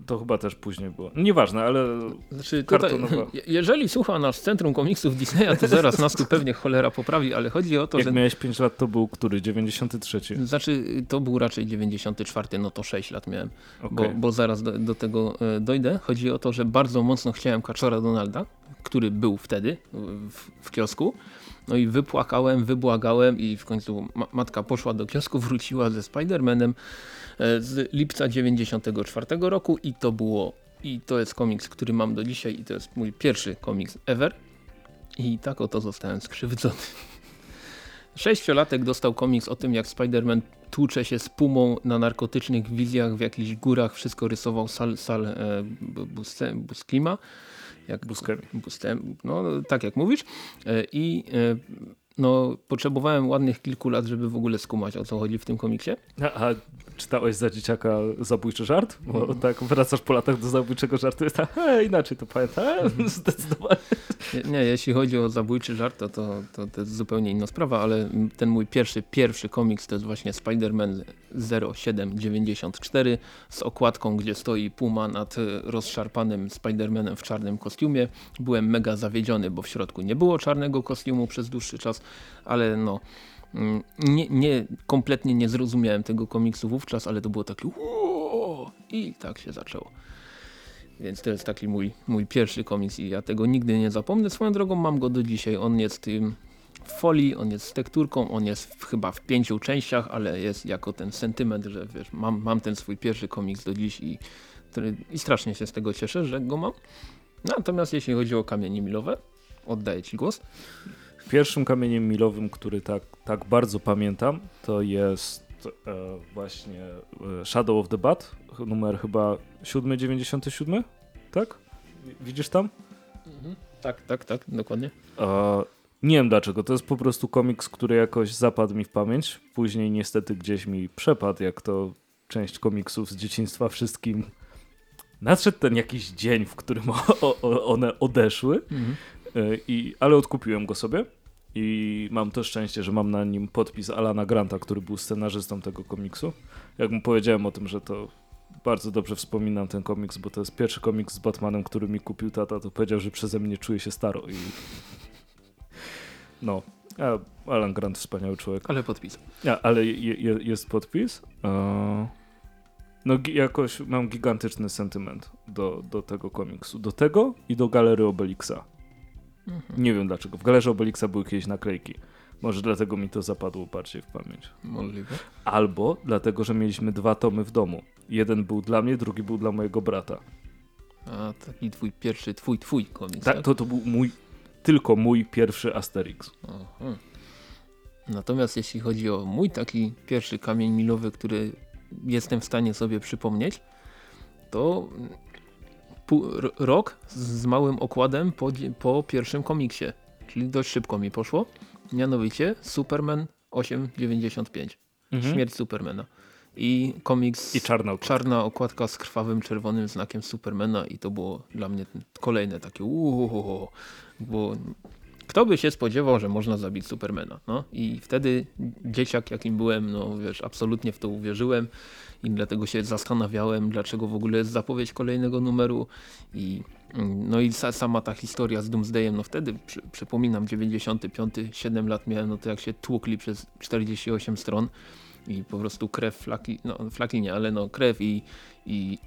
A: To chyba też później było. Nieważne, ale
B: znaczy, tutaj, jeżeli słucha nas Centrum Komiksów Disneya, to zaraz nas tu pewnie cholera poprawi, ale chodzi o to,
A: Jak
B: że...
A: miałeś 5 lat, to był który? 93?
B: Znaczy, to był raczej 94, no to 6 lat miałem, okay. bo, bo zaraz do, do, tego e, dojdę. Chodzi o to, że bardzo mocno chciałem Kaczora Donalda, który był wtedy w, w kiosku. No i wypłakałem, wybłagałem i w końcu ma matka poszła do kiosku, wróciła ze Spider-Manem z lipca 94 roku i to było, i to jest komiks, który mam do dzisiaj i to jest mój pierwszy komiks ever i tak oto zostałem skrzywdzony. Sześciolatek dostał komiks o tym jak Spider-Man tłucze się z pumą na narkotycznych wizjach w jakichś górach, wszystko rysował Sal, Sal e, jak. Bustem, no tak jak mówisz. E, I e, no, potrzebowałem ładnych kilku lat, żeby w ogóle skumać o co chodzi w tym komiksie.
A: A, a czytałeś za dzieciaka zabójczy żart? Bo mm. tak wracasz po latach do zabójczego żartu jest tak, hej, inaczej to pamiętam, mm. zdecydowanie.
B: Nie, nie, jeśli chodzi o zabójczy żart, to, to, to, to jest zupełnie inna sprawa, ale ten mój pierwszy, pierwszy komiks to jest właśnie Spider-Man 0794 z okładką, gdzie stoi Puma nad rozszarpanym Spider-Manem w czarnym kostiumie. Byłem mega zawiedziony, bo w środku nie było czarnego kostiumu przez dłuższy czas, ale no mm, nie, nie, kompletnie nie zrozumiałem tego komiksu wówczas, ale to było takie i tak się zaczęło. Więc to jest taki mój, mój pierwszy komiks i ja tego nigdy nie zapomnę. Swoją drogą mam go do dzisiaj. On jest w folii, on jest z tekturką, on jest w, chyba w pięciu częściach, ale jest jako ten sentyment, że wiesz, mam, mam ten swój pierwszy komiks do dziś i, i strasznie się z tego cieszę, że go mam. Natomiast jeśli chodzi o kamienie milowe, oddaję Ci głos.
A: Pierwszym kamieniem milowym, który tak, tak bardzo pamiętam, to jest e, właśnie e, Shadow of the Bat, numer chyba 797, tak? Widzisz tam?
B: Mhm. Tak, tak, tak, dokładnie.
A: E, nie wiem dlaczego, to jest po prostu komiks, który jakoś zapadł mi w pamięć. Później niestety gdzieś mi przepadł, jak to część komiksów z dzieciństwa wszystkim. Nadszedł ten jakiś dzień, w którym one odeszły, mhm. E, i, ale odkupiłem go sobie. I mam to szczęście, że mam na nim podpis Alana Granta, który był scenarzystą tego komiksu. Jak mu powiedziałem o tym, że to bardzo dobrze wspominam ten komiks, bo to jest pierwszy komiks z Batmanem, który mi kupił tata, to powiedział, że przeze mnie czuje się staro i no, a Alan Grant wspaniały człowiek.
B: Ale podpis.
A: Ja, ale je, je, jest podpis. no jakoś mam gigantyczny sentyment do, do tego komiksu. Do tego i do Galery Obelixa. Mhm. Nie wiem dlaczego. W Galerze Obelixa były kiedyś naklejki. Może dlatego mi to zapadło bardziej w pamięć.
B: Możliwe.
A: Albo dlatego, że mieliśmy dwa tomy w domu. Jeden był dla mnie, drugi był dla mojego brata.
B: A taki twój pierwszy, twój, twój komiks.
A: Tak, to, to był mój tylko mój pierwszy Asterix.
B: Aha. Natomiast jeśli chodzi o mój taki pierwszy kamień milowy, który jestem w stanie sobie przypomnieć, to rok z małym okładem po, po pierwszym komiksie. Czyli dość szybko mi poszło. Mianowicie Superman 895. Mhm. Śmierć Supermana. I komiks
A: I czarna okładka.
B: czarna okładka z krwawym czerwonym znakiem Supermana i to było dla mnie kolejne takie uuu, bo kto by się spodziewał, że można zabić Supermana, no i wtedy dzieciak jakim byłem, no wiesz, absolutnie w to uwierzyłem i dlatego się zastanawiałem, dlaczego w ogóle jest zapowiedź kolejnego numeru i no i sama ta historia z Doomsdayem, no wtedy przy, przypominam 95, 7 lat miałem, no to jak się tłukli przez 48 stron i po prostu krew, flaki, no flaki nie, ale no krew i, i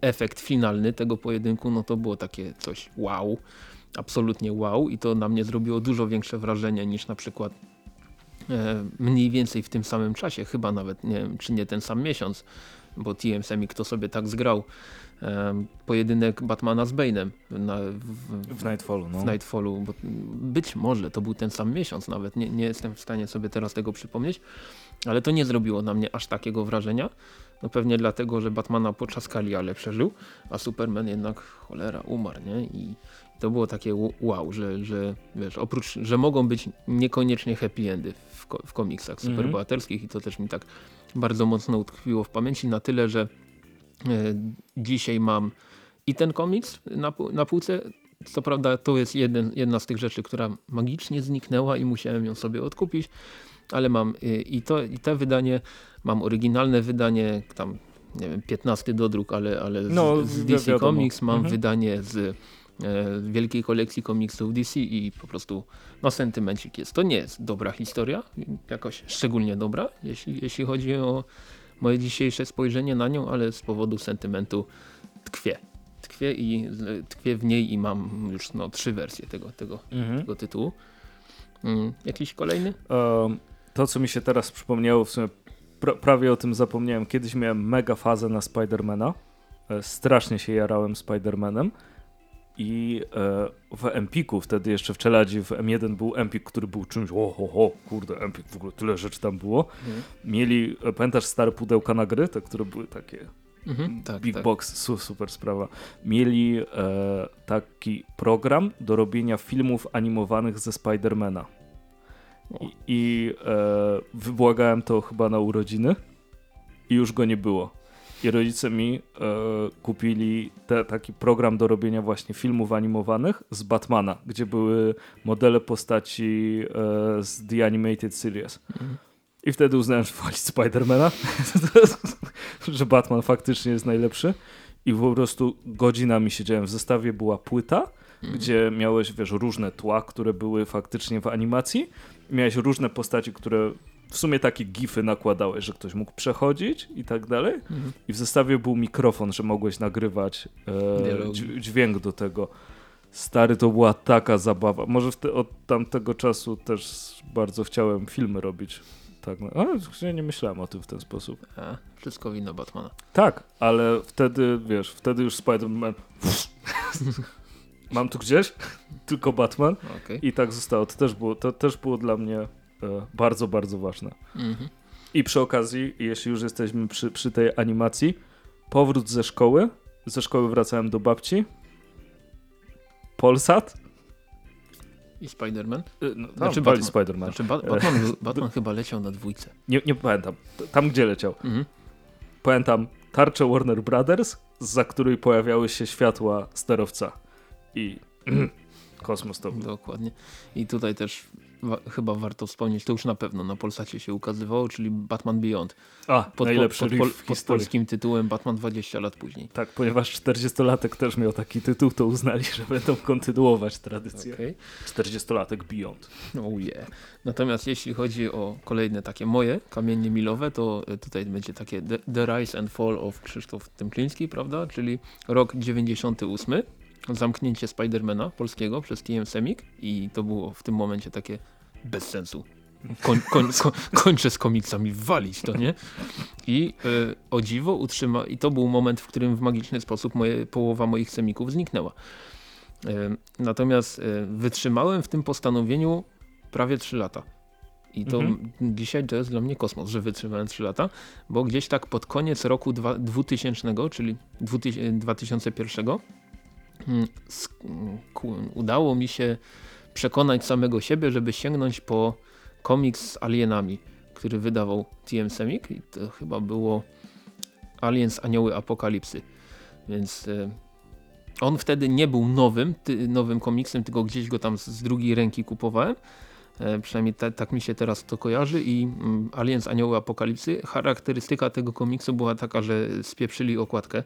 B: efekt finalny tego pojedynku, no to było takie coś wow absolutnie wow i to na mnie zrobiło dużo większe wrażenie niż na przykład mniej więcej w tym samym czasie, chyba nawet nie wiem, czy nie ten sam miesiąc, bo TM Semik to sobie tak zgrał e, pojedynek Batmana z Bane'em
A: w, w Nightfallu. No.
B: W Nightfallu, być może to był ten sam miesiąc nawet, nie, nie jestem w stanie sobie teraz tego przypomnieć, ale to nie zrobiło na mnie aż takiego wrażenia. No pewnie dlatego, że Batmana poczaskali, ale przeżył, a Superman jednak cholera umarł, nie? I to było takie wow, że, że wiesz, oprócz, że mogą być niekoniecznie happy endy w, w komiksach mhm. superbohaterskich i to też mi tak bardzo mocno utkwiło w pamięci na tyle, że e, dzisiaj mam i ten komiks na, na półce, co prawda to jest jeden, jedna z tych rzeczy, która magicznie zniknęła i musiałem ją sobie odkupić, ale mam i, to, i te wydanie, mam oryginalne wydanie, tam nie wiem, 15 dodruk, ale, ale z,
A: No,
B: z DC
A: wiadomo.
B: Comics, mam
A: Mhm.
B: wydanie z wielkiej kolekcji komiksów DC i po prostu no sentymencik jest. To nie jest dobra historia, jakoś szczególnie dobra, jeśli, jeśli chodzi o moje dzisiejsze spojrzenie na nią, ale z powodu sentymentu tkwię. Tkwię, i, tkwię w niej i mam już no, trzy wersje tego, tego,
A: Mhm.
B: tego tytułu. Mm, jakiś kolejny?
A: Um, to, co mi się teraz przypomniało, w sumie pra prawie o tym zapomniałem. Kiedyś miałem mega fazę na Spidermana. E, Strasznie się jarałem Spidermanem. I e, w Empiku, wtedy jeszcze w Czeladzi, w M1 był Empik, który był czymś, o, ho, ho, kurde, Empik, w ogóle tyle rzeczy tam było.
B: Mhm.
A: Mieli, e, pamiętasz stare pudełka na gry, te, które były takie
B: Mhm, tak,
A: Big
B: tak.
A: Box, su, super sprawa. Mieli e, taki program do robienia filmów animowanych ze Spidermana. I, i e, wybłagałem to chyba na urodziny i już go nie było. I rodzice mi e, kupili te, taki program do robienia właśnie filmów animowanych z Batmana, gdzie były modele postaci e, z The Animated Series.
B: Mhm.
A: I wtedy uznałem, że walić Spidermana, że Batman faktycznie jest najlepszy. I po prostu godzinami siedziałem. W zestawie była płyta,
B: Mhm.
A: gdzie miałeś, wiesz, różne tła, które były faktycznie w animacji. Miałeś różne postaci, które w sumie takie gify nakładałeś, że ktoś mógł przechodzić i tak dalej.
B: Mhm.
A: I w zestawie był mikrofon, że mogłeś nagrywać e, dźwięk do tego. Stary, to była taka zabawa. Może te, od tamtego czasu też bardzo chciałem filmy robić. Tak, no, nie myślałem o tym w ten sposób.
B: A, wszystko wino Batmana.
A: Tak, ale wtedy, wiesz, wtedy już Spider-Man... Mam tu gdzieś? Tylko Batman.
B: Okej.
A: I tak zostało. To też było, to też było dla mnie bardzo, bardzo ważne.
B: Mhm.
A: I przy okazji, jeśli już jesteśmy przy, przy tej animacji, powrót ze szkoły. Ze szkoły wracałem do babci. Polsat.
B: I Spider-Man?
A: Y, No,
B: Znaczy
A: znaczy
B: Batman.
A: Spider-Man.
B: Znaczy ba Batman, był- Batman chyba leciał na dwójce.
A: Nie, nie pamiętam. Tam, gdzie leciał.
B: Mhm.
A: Pamiętam tarczę Warner Brothers, za której pojawiały się światła sterowca. I kosmos to był.
B: Dokładnie. I tutaj też wa chyba warto wspomnieć, to już na pewno na Polsacie się ukazywało, czyli Batman Beyond.
A: A,
B: Pod,
A: najlepszy
B: pod, pod, pod polskim tytułem Batman 20 lat później.
A: Tak, ponieważ 40-latek też miał taki tytuł, to uznali, że będą kontynuować tradycję.
B: Okay.
A: 40-latek Beyond.
B: Oh yeah. Natomiast jeśli chodzi o kolejne takie moje kamienie milowe, to y, tutaj będzie takie The, The Rise and Fall of Krzysztof Templiński, prawda? Czyli rok 98, zamknięcie Spidermana polskiego przez TM Semik i to było w tym momencie takie bez sensu. Koń, koń, ko, kończę z komiksami, walić to, nie? I y, o dziwo utrzyma, i to był moment, w którym w magiczny sposób moje, połowa moich semików zniknęła. Y, natomiast y, wytrzymałem w tym postanowieniu prawie 3 lata. I to
A: Mhm.
B: dzisiaj to jest dla mnie kosmos, że wytrzymałem 3 lata, bo gdzieś tak pod koniec roku dwa, 2000, czyli 2000, 2001 mm, sk- mm, ku- udało mi się przekonać samego siebie, żeby sięgnąć po komiks z alienami, który wydawał TM Semik i to chyba było Aliens Anioły Apokalipsy. Więc e, on wtedy nie był nowym, nowym komiksem, tylko gdzieś go tam z, z drugiej ręki kupowałem. E, przynajmniej ta, tak mi się teraz to kojarzy i mm, Aliens Anioły Apokalipsy. Charakterystyka tego komiksu była taka, że spieprzyli okładkę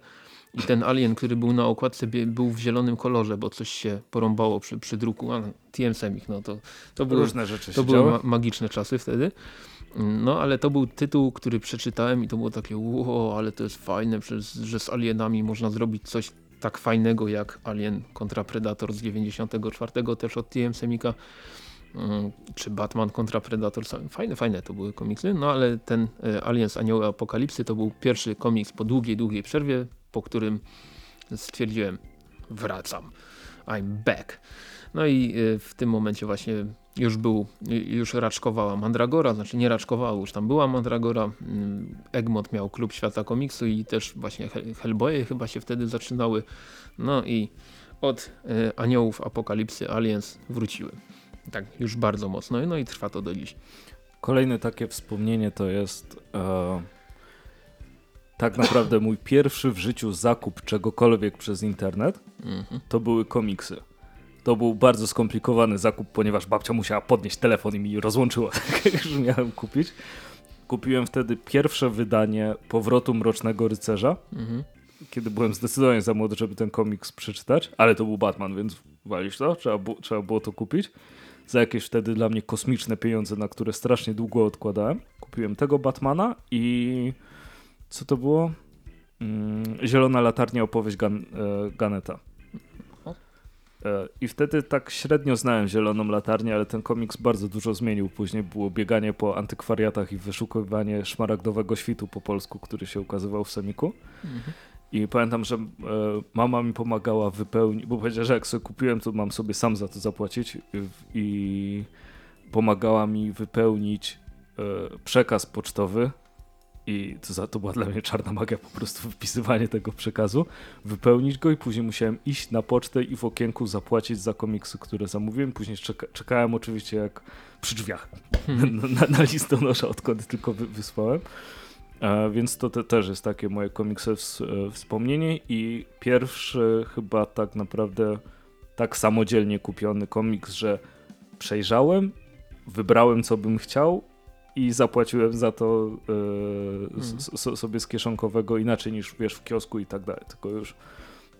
B: i ten alien, który był na okładce był w zielonym kolorze, bo coś się porąbało przy, przy druku. A, TM Semik, no to, to były
A: Różne rzeczy
B: to były ma magiczne czasy wtedy. No ale to był tytuł, który przeczytałem i to było takie wow, ale to jest fajne, że z alienami można zrobić coś tak fajnego jak Alien kontra Predator z 94 też od TM Semika. Mm, Czy Batman kontra Predator. Fajne, fajne to były komiksy. No ale ten e, Aliens Anioły Apokalipsy to był pierwszy komiks po długiej, długiej przerwie, po którym stwierdziłem wracam. I'm back. No i y, w tym momencie właśnie już był, y, już raczkowała Mandragora, znaczy nie raczkowała, już tam była Mandragora. Mm, Egmont miał Klub Świata Komiksu i też właśnie Hel- Hellboye chyba się wtedy zaczynały. No i od y, Aniołów Apokalipsy Aliens wróciły. Tak, już bardzo mocno. No i trwa to do dziś.
A: Kolejne takie wspomnienie to jest e, tak naprawdę mój pierwszy w życiu zakup czegokolwiek przez internet.
B: Mhm.
A: To były komiksy. To był bardzo skomplikowany zakup, ponieważ babcia musiała podnieść telefon i mi rozłączyła, jak już miałem kupić. kupiłem wtedy pierwsze wydanie Powrotu Mrocznego Rycerza,
B: Mhm.
A: kiedy byłem zdecydowanie za młody, żeby ten komiks przeczytać, ale to był Batman, więc walisz to, trzeba, bu- trzeba było to kupić. Za jakieś wtedy dla mnie kosmiczne pieniądze, na które strasznie długo odkładałem. Kupiłem tego Batmana i co to było? Mm, Zielona latarnia, opowieść Gan e, Ganeta. E, I wtedy tak średnio znałem Zieloną latarnię, ale ten komiks bardzo dużo zmienił. Później było bieganie po antykwariatach i wyszukiwanie szmaragdowego świtu po polsku, który się ukazywał w Semiku.
B: Mhm.
A: I pamiętam, że e, mama mi pomagała wypełnić, bo powiedziała, że jak sobie kupiłem, to mam sobie sam za to zapłacić i, pomagała mi wypełnić przekaz pocztowy i to, za, to była dla mnie czarna magia, po prostu wpisywanie tego przekazu, wypełnić go i później musiałem iść na pocztę i w okienku zapłacić za komiksy, które zamówiłem. Później czeka, czekałem oczywiście jak przy drzwiach na, na, na listonosza, odkąd tylko wy, wysłałem. E, więc to te, też jest takie moje komiksowe ws- wspomnienie i pierwszy chyba tak naprawdę tak samodzielnie kupiony komiks, że przejrzałem, wybrałem co bym chciał i zapłaciłem za to e, s- sobie z kieszonkowego inaczej niż wiesz w kiosku i tak dalej, tylko już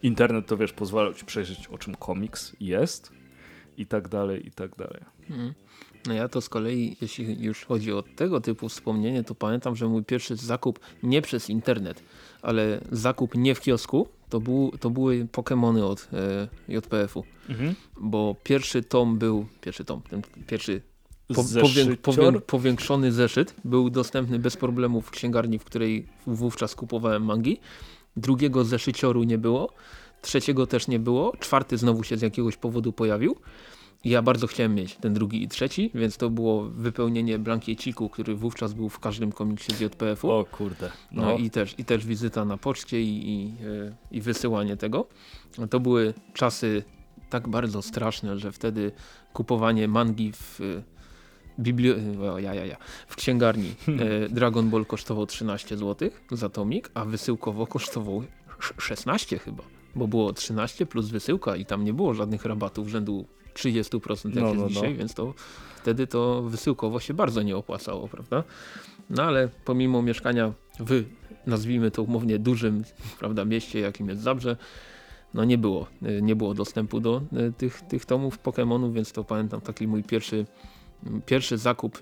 A: internet to wiesz pozwala ci przejrzeć o czym komiks jest i tak dalej, i tak dalej.
B: Mhm. No ja to z kolei, jeśli już chodzi o tego typu wspomnienie, to pamiętam, że mój pierwszy zakup nie przez internet, ale zakup nie w kiosku, to, był, to były Pokémony od e, JPF-u.
A: Mhm.
B: Bo pierwszy tom był, pierwszy tom, ten pierwszy po, powię, powię, powiększony zeszyt był dostępny bez problemu w księgarni, w której wówczas kupowałem mangi. Drugiego zeszycioru nie było, trzeciego też nie było, czwarty znowu się z jakiegoś powodu pojawił. Ja bardzo chciałem mieć ten drugi i trzeci, więc to było wypełnienie blankieciku, który wówczas był w każdym komiksie z JPF-u.
A: O kurde.
B: No,
A: No,
B: i, też, i też wizyta na poczcie i, i, e, i wysyłanie tego. To były czasy tak bardzo straszne, że wtedy kupowanie mangi w bibli... o, ja, ja, ja, w księgarni e, Dragon Ball kosztował 13 zł za tomik, a wysyłkowo kosztował sz- 16 chyba, bo było 13 plus wysyłka i tam nie było żadnych rabatów rzędu 30% jak
A: No,
B: jest
A: no, no.
B: dzisiaj, więc to wtedy to wysyłkowo się bardzo nie opłacało, prawda? No ale pomimo mieszkania w, nazwijmy to umownie, dużym prawda, mieście, jakim jest Zabrze, no nie było, y, nie było dostępu do y, tych, tych tomów Pokémonów, więc to pamiętam taki mój pierwszy, pierwszy zakup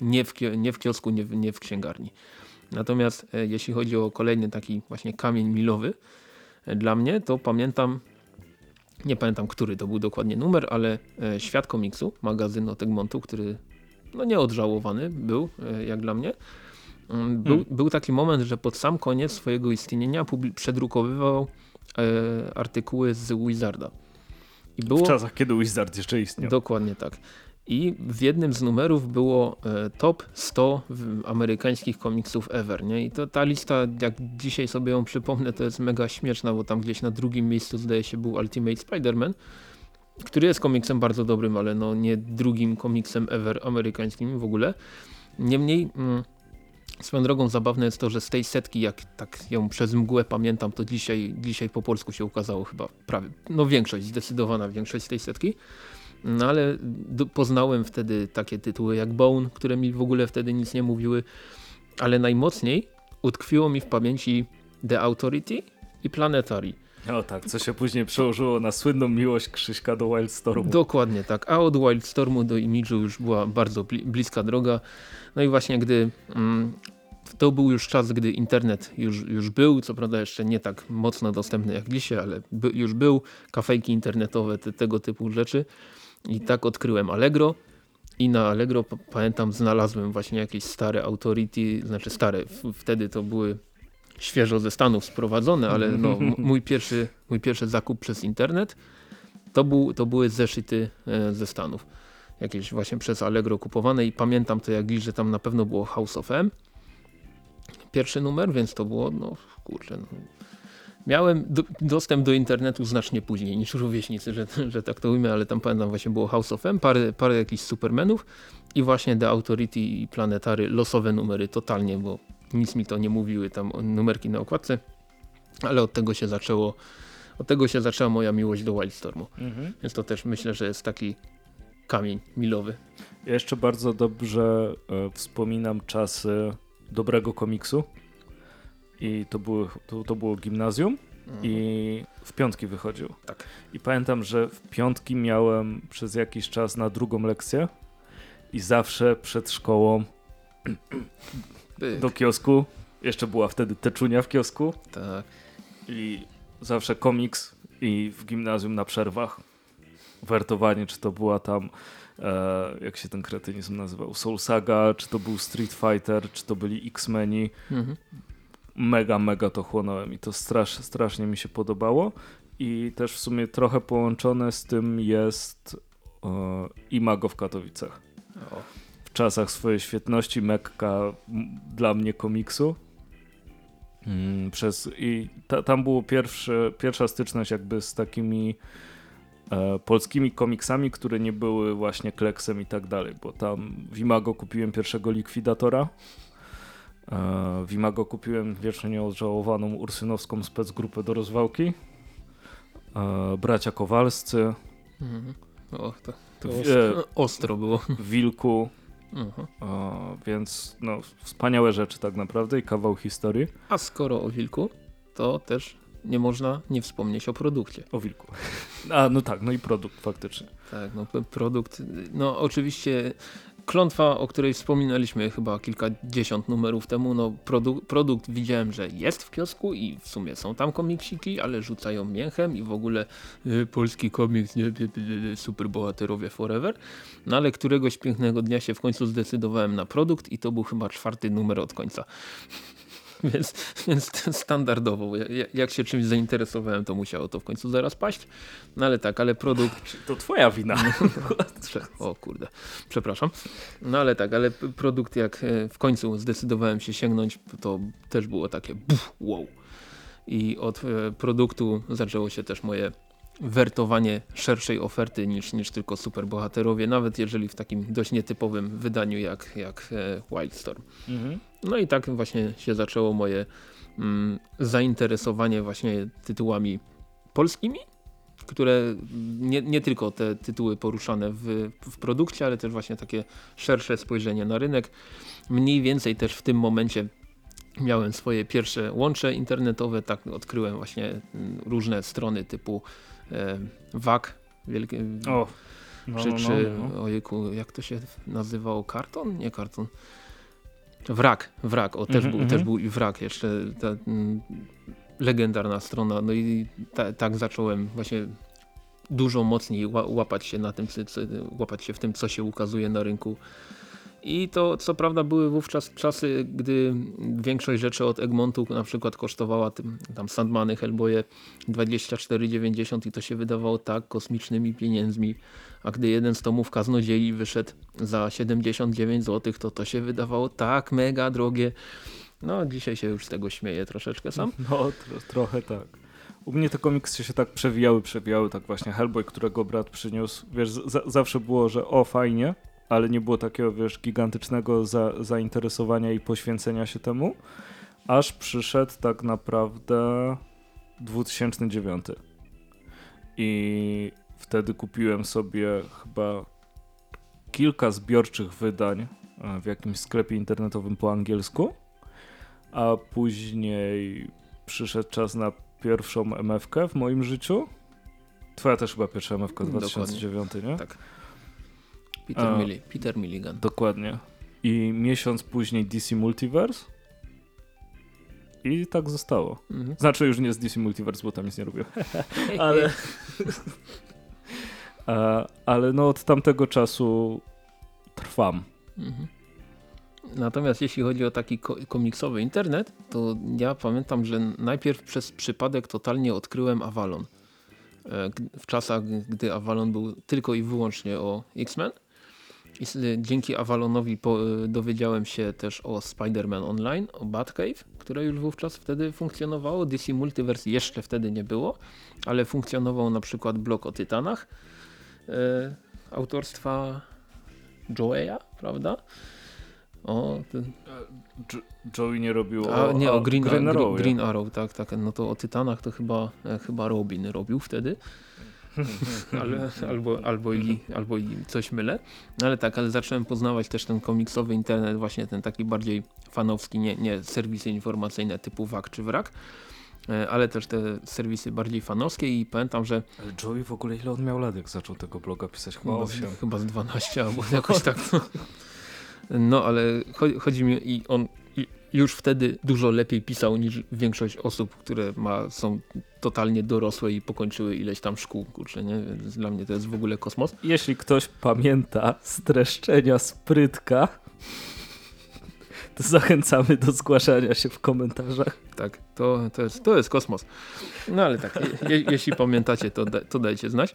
B: nie w, nie w kiosku, nie w, nie w księgarni. Natomiast e, jeśli chodzi o kolejny taki właśnie kamień milowy e, dla mnie, to pamiętam, nie pamiętam który to był dokładnie numer, ale e, Świat Komiksu, magazyn od Egmontu, który no nieodżałowany był, jak dla mnie. Mm, Był,
A: Hmm.
B: był taki moment, że pod sam koniec swojego istnienia przedrukowywał e, artykuły z Wizarda. I było,
A: w czasach, kiedy Wizard jeszcze istniał.
B: Dokładnie tak. I w jednym z numerów było e, top 100 w- amerykańskich komiksów ever. Nie? I to ta lista, jak dzisiaj sobie ją przypomnę, to jest mega śmieszna, bo tam gdzieś na drugim miejscu zdaje się był Ultimate Spider-Man, który jest komiksem bardzo dobrym, ale no nie drugim komiksem ever amerykańskim w ogóle. Niemniej mm, swoją drogą zabawne jest to, że z tej setki, jak tak ją przez mgłę pamiętam, to dzisiaj, dzisiaj po polsku się ukazało chyba prawie, no większość, zdecydowana większość tej setki. No ale poznałem wtedy takie tytuły jak Bone, które mi w ogóle wtedy nic nie mówiły, ale najmocniej utkwiło mi w pamięci The Authority i Planetary.
A: O tak, co się później przełożyło na słynną miłość Krzyśka do Wildstormu.
B: Dokładnie tak, a od Wildstormu do Image'u już była bardzo bli bliska droga. No i właśnie gdy mm, to był już czas, gdy internet już, już był, co prawda jeszcze nie tak mocno dostępny jak dzisiaj, ale by, już był, kafejki internetowe, te, tego typu rzeczy. I tak odkryłem Allegro i na Allegro pamiętam znalazłem właśnie jakieś stare Authority, znaczy stare, wtedy to były świeżo ze Stanów sprowadzone, ale no, mój, pierwszy, mój pierwszy zakup przez internet to, był, to były zeszyty e, ze Stanów. Jakieś właśnie przez Allegro kupowane i pamiętam to jak dziś, że tam na pewno było House of M. Pierwszy numer, więc to było, no kurczę, no. Miałem do, dostęp do internetu znacznie później niż rówieśnicy, że, że tak to ujmę, ale tam pamiętam właśnie było House of M, parę, parę jakichś supermenów i właśnie The Authority i Planetary, losowe numery totalnie, bo nic mi to nie mówiły tam numerki na okładce, ale od tego się zaczęło, od tego się zaczęła moja miłość do Wildstormu.
A: Mhm.
B: Więc to też myślę, że jest taki kamień milowy.
A: Ja jeszcze bardzo dobrze e, wspominam czasy dobrego komiksu i to, było, to, to było gimnazjum i w piątki wychodził.
B: Tak.
A: I pamiętam, że w piątki miałem przez jakiś czas na drugą lekcję i zawsze przed szkołą
B: Byk.
A: do kiosku, jeszcze była wtedy teczunia w kiosku
B: Tak.
A: i zawsze komiks i w gimnazjum na przerwach wertowanie, czy to była tam e, jak się ten kretynizm nazywał, Soul Saga, czy to był Street Fighter, czy to byli X-Meni.
B: Mhm.
A: Mega, mega to chłonąłem i to strasz, strasznie mi się podobało. I też w sumie trochę połączone z tym jest e, Imago w Katowicach.
B: O.
A: W czasach swojej świetności Mekka dla mnie komiksu. Mm, przez, I ta, tam było pierwsze, pierwsza styczność jakby z takimi e, polskimi komiksami, które nie były właśnie kleksem i tak dalej, bo tam w Imago kupiłem pierwszego likwidatora. W Imago kupiłem wiecznie nieodżałowaną ursynowską specgrupę do rozwałki. E, bracia Kowalscy,
B: Mhm. O, to, to
A: W-
B: ostro, ostro było.
A: Wilku,
B: Mhm.
A: e, więc no, wspaniałe rzeczy tak naprawdę i kawał historii.
B: A skoro o wilku, to też nie można nie wspomnieć o produkcie.
A: O wilku. A, no tak, no i produkt faktycznie.
B: Tak, no produkt, no oczywiście klątwa, o której wspominaliśmy chyba kilkadziesiąt numerów temu, no produ produkt widziałem, że jest w kiosku i w sumie są tam komiksiki, ale rzucają mięchem i w ogóle y, polski komiks, y, y, y, superbohaterowie forever, no ale któregoś pięknego dnia się w końcu zdecydowałem na produkt i to był chyba czwarty numer od końca. Więc, więc standardowo, ja- jak się czymś zainteresowałem, to musiało to w końcu zaraz paść. No ale tak, ale produkt
A: To twoja wina.
B: O kurde, przepraszam. No ale tak, ale produkt jak e, w końcu zdecydowałem się sięgnąć, to też było takie buf, wow. I od e, produktu zaczęło się też moje wertowanie szerszej oferty niż, niż tylko superbohaterowie, nawet jeżeli w takim dość nietypowym wydaniu jak, jak e, Wildstorm.
A: Mhm.
B: No i tak właśnie się zaczęło moje mm, zainteresowanie właśnie tytułami polskimi, które nie, nie tylko te tytuły poruszane w, w produkcie, ale też właśnie takie szersze spojrzenie na rynek. Mniej więcej też w tym momencie miałem swoje pierwsze łącze internetowe, tak odkryłem właśnie mm, różne strony typu e, WAK, wielkie,
A: O, no,
B: czy,
A: no, no,
B: czy
A: no.
B: ojejku, jak to się nazywało? Karton? Nie karton. Wrak, wrak, o też,
A: Mhm,
B: był,
A: mhm.
B: też był i wrak jeszcze, ta mm, legendarna strona, no i ta, tak zacząłem właśnie dużo mocniej ła, łapać się na tym, łapać się w tym, co się ukazuje na rynku. I to co prawda były wówczas czasy, gdy większość rzeczy od Egmontu na przykład kosztowała tym, tam Sandmany, Hellboye 24,90 i to się wydawało tak kosmicznymi pieniędzmi, a gdy jeden z tomów Kaznodziei wyszedł za 79 zł, to to się wydawało tak mega drogie. No dzisiaj się już z tego śmieję troszeczkę sam.
A: No, tro, trochę tak. U mnie te komiksy się tak przewijały, przewijały, tak właśnie Hellboy, którego brat przyniósł, wiesz, za, zawsze było, że o, fajnie, ale nie było takiego, wiesz, gigantycznego za, zainteresowania i poświęcenia się temu, aż przyszedł tak naprawdę 2009. I wtedy kupiłem sobie chyba kilka zbiorczych wydań e, w jakimś sklepie internetowym po angielsku, a później przyszedł czas na pierwszą MFK w moim życiu. Twoja też chyba pierwsza MFK
B: Dokładnie.
A: 2009, nie?
B: Tak. Peter,
A: A.
B: Milli, Peter Milligan.
A: Dokładnie. I miesiąc później DC Multiverse. I tak zostało.
B: Mhm.
A: Znaczy już nie z DC Multiverse, bo tam nic nie robię. Ale, ale no od tamtego czasu trwam.
B: Mhm. Natomiast jeśli chodzi o taki ko komiksowy internet, to ja pamiętam, że najpierw przez przypadek totalnie odkryłem Avalon. E, W czasach, gdy Avalon był tylko i wyłącznie o X-Men. Dzięki Avalonowi e, dowiedziałem się też o Spider-Man Online, o Batcave, które już wówczas wtedy funkcjonowało. DC Multiverse jeszcze wtedy nie było, ale funkcjonował na przykład blok o Tytanach e, autorstwa Joeya, prawda? O, ten,
A: Jo- Joey nie robił
B: a, nie, o Green, Green. Arrow, Green Arrow, tak, tak. No to o Tytanach to chyba, e, chyba Robin robił wtedy. ale, albo, albo, i, albo i coś mylę. No ale tak, ale zacząłem poznawać też ten komiksowy internet, właśnie ten taki bardziej fanowski, nie, nie serwisy informacyjne typu WAK czy WRAK, ale też te serwisy bardziej fanowskie i pamiętam, że...
A: Ale Joey w ogóle ile on miał lat, jak zaczął tego bloga pisać? Chyba 8.
B: Z, chyba z 12 albo jakoś tak. No, no ale chodzi mi i on już wtedy dużo lepiej pisał niż większość osób, które ma, są totalnie dorosłe i pokończyły ileś tam szkół, kurczę, nie? Więc dla mnie to jest w ogóle kosmos.
A: Jeśli ktoś pamięta streszczenia sprytka, to zachęcamy do zgłaszania się w komentarzach.
B: Tak, to, to, jest, to jest kosmos. No ale tak, je, jeśli pamiętacie, to, da, to dajcie znać.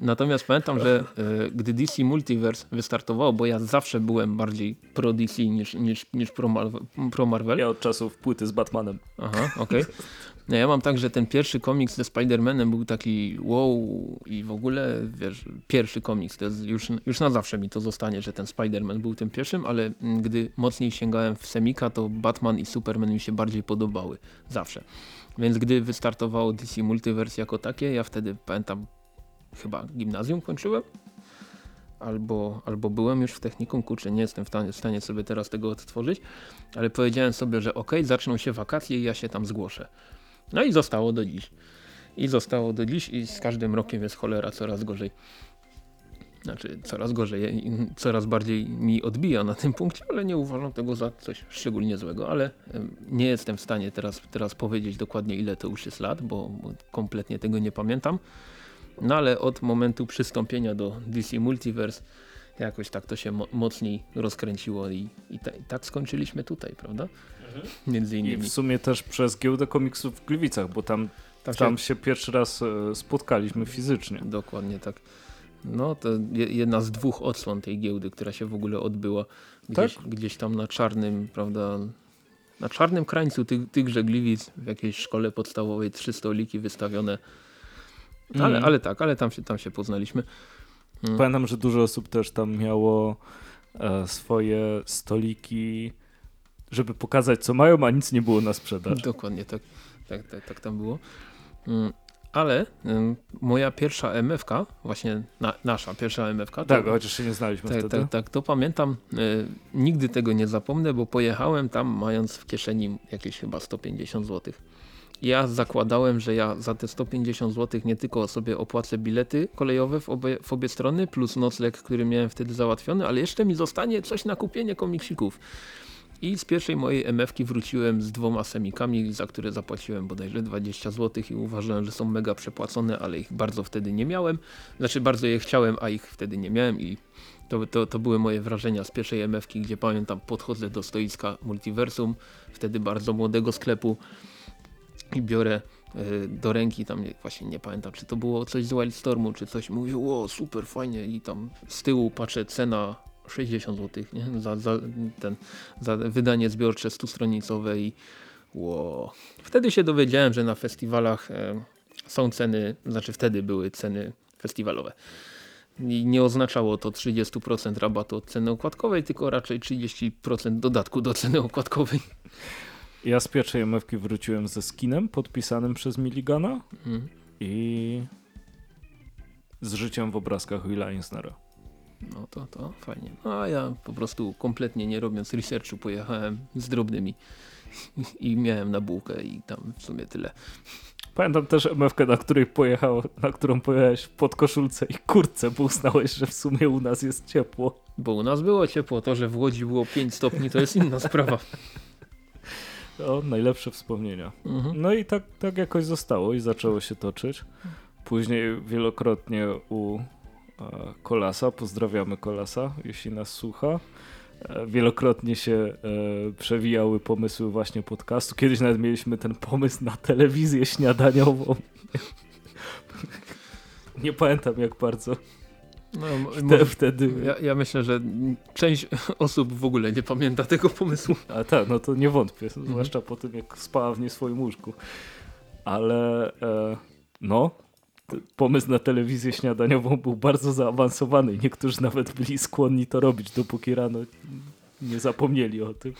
B: Natomiast pamiętam, że e, gdy DC Multiverse wystartowało, bo ja zawsze byłem bardziej pro DC niż, niż, niż pro, Marvel, pro Marvel.
A: Ja od czasów płyty z Batmanem.
B: Aha, okej. Okay. No ja mam tak, że ten pierwszy komiks ze Spider-Manem był taki wow i w ogóle, wiesz, pierwszy komiks, to już, już na zawsze mi to zostanie, że ten Spider-Man był tym pierwszym, ale gdy mocniej sięgałem w Semika, to Batman i Superman mi się bardziej podobały. Zawsze. Więc gdy wystartowało DC Multiverse jako takie, ja wtedy pamiętam, chyba gimnazjum kończyłem, albo, albo byłem już w technikum, kurczę, nie jestem w stanie, w stanie sobie teraz tego odtworzyć, ale powiedziałem sobie, że ok, zaczną się wakacje i ja się tam zgłoszę. No i zostało do dziś. I zostało do dziś i z każdym rokiem jest cholera coraz gorzej. Znaczy coraz gorzej, coraz bardziej mi odbija na tym punkcie, ale nie uważam tego za coś szczególnie złego, ale nie jestem w stanie teraz, teraz powiedzieć dokładnie ile to już jest lat, bo kompletnie tego nie pamiętam. No ale od momentu przystąpienia do DC Multiverse jakoś tak to się mo mocniej rozkręciło i, i, ta, i, tak skończyliśmy tutaj, prawda?
A: Mhm. Między innymi. I w sumie też przez giełdę komiksów w Gliwicach, bo tam, tam, tam się... się... pierwszy raz e, spotkaliśmy fizycznie.
B: Dokładnie tak. No to jedna z dwóch odsłon tej giełdy, która się w ogóle odbyła gdzieś, tak? gdzieś tam na czarnym, prawda, na czarnym krańcu tych, tychże Gliwic w jakiejś szkole podstawowej trzy stoliki wystawione ale, mm. ale tak, ale tam się, tam się poznaliśmy.
A: Mm. Pamiętam, że dużo osób też tam miało e, swoje stoliki, żeby pokazać co mają, a nic nie było na sprzedaż.
B: Dokładnie, tak, tak, tak, tak tam było. Mm. Ale moja pierwsza MFK, właśnie na, nasza pierwsza MFK. To,
A: tak, chociaż się nie znaliśmy
B: tak,
A: wtedy.
B: Tak, tak, to pamiętam. Y, nigdy tego nie zapomnę, bo pojechałem tam mając w kieszeni jakieś chyba 150 złotych ja zakładałem, że ja za te 150 zł nie tylko sobie opłacę bilety kolejowe w obie, w obie strony, plus nocleg, który miałem wtedy załatwiony, ale jeszcze mi zostanie coś na kupienie komiksików. I z pierwszej mojej MF-ki wróciłem z dwoma semikami, za które zapłaciłem bodajże 20 zł i uważałem, że są mega przepłacone, ale ich bardzo wtedy nie miałem. Znaczy bardzo je chciałem, a ich wtedy nie miałem i to, to, to były moje wrażenia z pierwszej MF-ki, gdzie pamiętam podchodzę do stoiska Multiversum, wtedy bardzo młodego sklepu i biorę e, do ręki, tam właśnie nie pamiętam, czy to było coś z Wildstormu, czy coś, mówię, o super, fajnie i tam z tyłu patrzę, cena 60 zł, nie? Za, za, ten, za wydanie zbiorcze 100-stronicowe i wow. Wtedy się dowiedziałem, że na festiwalach e, są ceny, znaczy wtedy były ceny festiwalowe. I nie oznaczało to 30% rabatu od ceny okładkowej, tylko raczej 30% dodatku do ceny okładkowej.
A: Ja z pierwszej mf wróciłem ze skinem podpisanym przez Milligana mhm. i z życiem w obrazkach Willa Eisnera.
B: No to, to fajnie. No, a ja po prostu kompletnie nie robiąc researchu pojechałem z drobnymi i miałem na bułkę i tam w sumie tyle.
A: Pamiętam też MFK, na której pojechał, na którą pojechałeś pod koszulce i kurtce, bo uznałeś, że w sumie u nas jest ciepło.
B: Bo u nas było ciepło, to, że w Łodzi było 5 stopni to jest inna sprawa.
A: O, najlepsze wspomnienia. Mhm. No i tak, tak jakoś zostało i zaczęło się toczyć. Później wielokrotnie u Kolasa, pozdrawiamy Kolasa, jeśli nas słucha. E, wielokrotnie się e, przewijały pomysły właśnie podcastu. Kiedyś nawet mieliśmy ten pomysł na telewizję śniadaniową. Nie pamiętam jak bardzo no, może, wtedy.
B: Ja, ja, myślę, że część osób w ogóle nie pamięta tego pomysłu.
A: A tak, no to nie wątpię, mhm. zwłaszcza po tym jak spała w nie swoim łóżku. Ale e, no, pomysł na telewizję śniadaniową był bardzo zaawansowany niektórzy nawet byli skłonni to robić, dopóki rano nie zapomnieli o tym.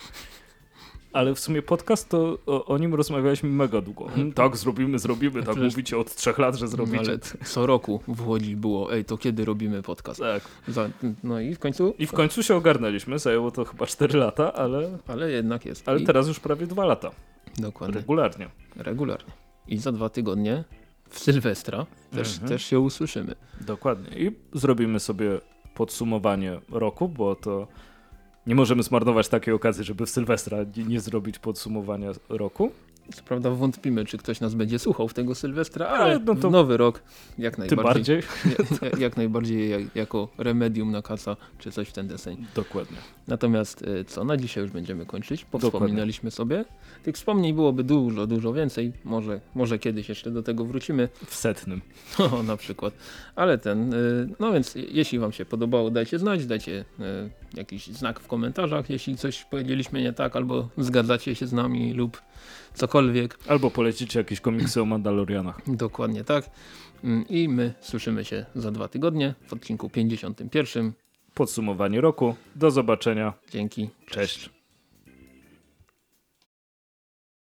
A: Ale w sumie podcast to o, o nim rozmawialiśmy mega długo. Hmm, tak, zrobimy, zrobimy. Tak
B: Przecież-
A: mówicie od trzech lat, że
B: No,
A: zrobicie.
B: ale co roku w Łodzi było, ej, to kiedy robimy podcast?
A: Tak.
B: Za, no i w końcu,
A: I w końcu się ogarnęliśmy. Zajęło to chyba 4 lata, ale,
B: ale jednak jest.
A: ale
B: I,
A: teraz już prawie 2 lata.
B: Dokładnie,
A: Regularnie.
B: regularnie. I za dwa tygodnie w Sylwestra też,
A: Mhm.
B: też się usłyszymy.
A: Dokładnie. I zrobimy sobie podsumowanie roku, bo to nie możemy zmarnować takiej okazji, żeby w Sylwestra nie, nie zrobić podsumowania roku.
B: Co prawda wątpimy, czy ktoś nas będzie słuchał w tego Sylwestra, ale,
A: no to-
B: nowy rok jak najbardziej.
A: bardziej.
B: Jak, jak najbardziej jak, jako remedium na kaca, czy coś w ten deseń.
A: Dokładnie.
B: Natomiast y, co, na dzisiaj już będziemy kończyć.
A: Dokładnie.
B: Powspominaliśmy sobie. Tych wspomnień byłoby dużo, dużo więcej. Może, może kiedyś jeszcze do tego wrócimy.
A: W setnym.
B: O, na przykład. Ale ten, y, no więc jeśli wam się podobało, dajcie znać, dajcie y, jakiś znak w komentarzach, jeśli coś powiedzieliśmy nie tak, albo zgadzacie się z nami lub cokolwiek.
A: Albo polecicie jakieś komiksy o Mandalorianach.
B: Dokładnie tak. Mm, I my słyszymy się za dwa tygodnie w odcinku 51.
A: Podsumowanie roku. Do zobaczenia.
B: Dzięki.
A: Cześć.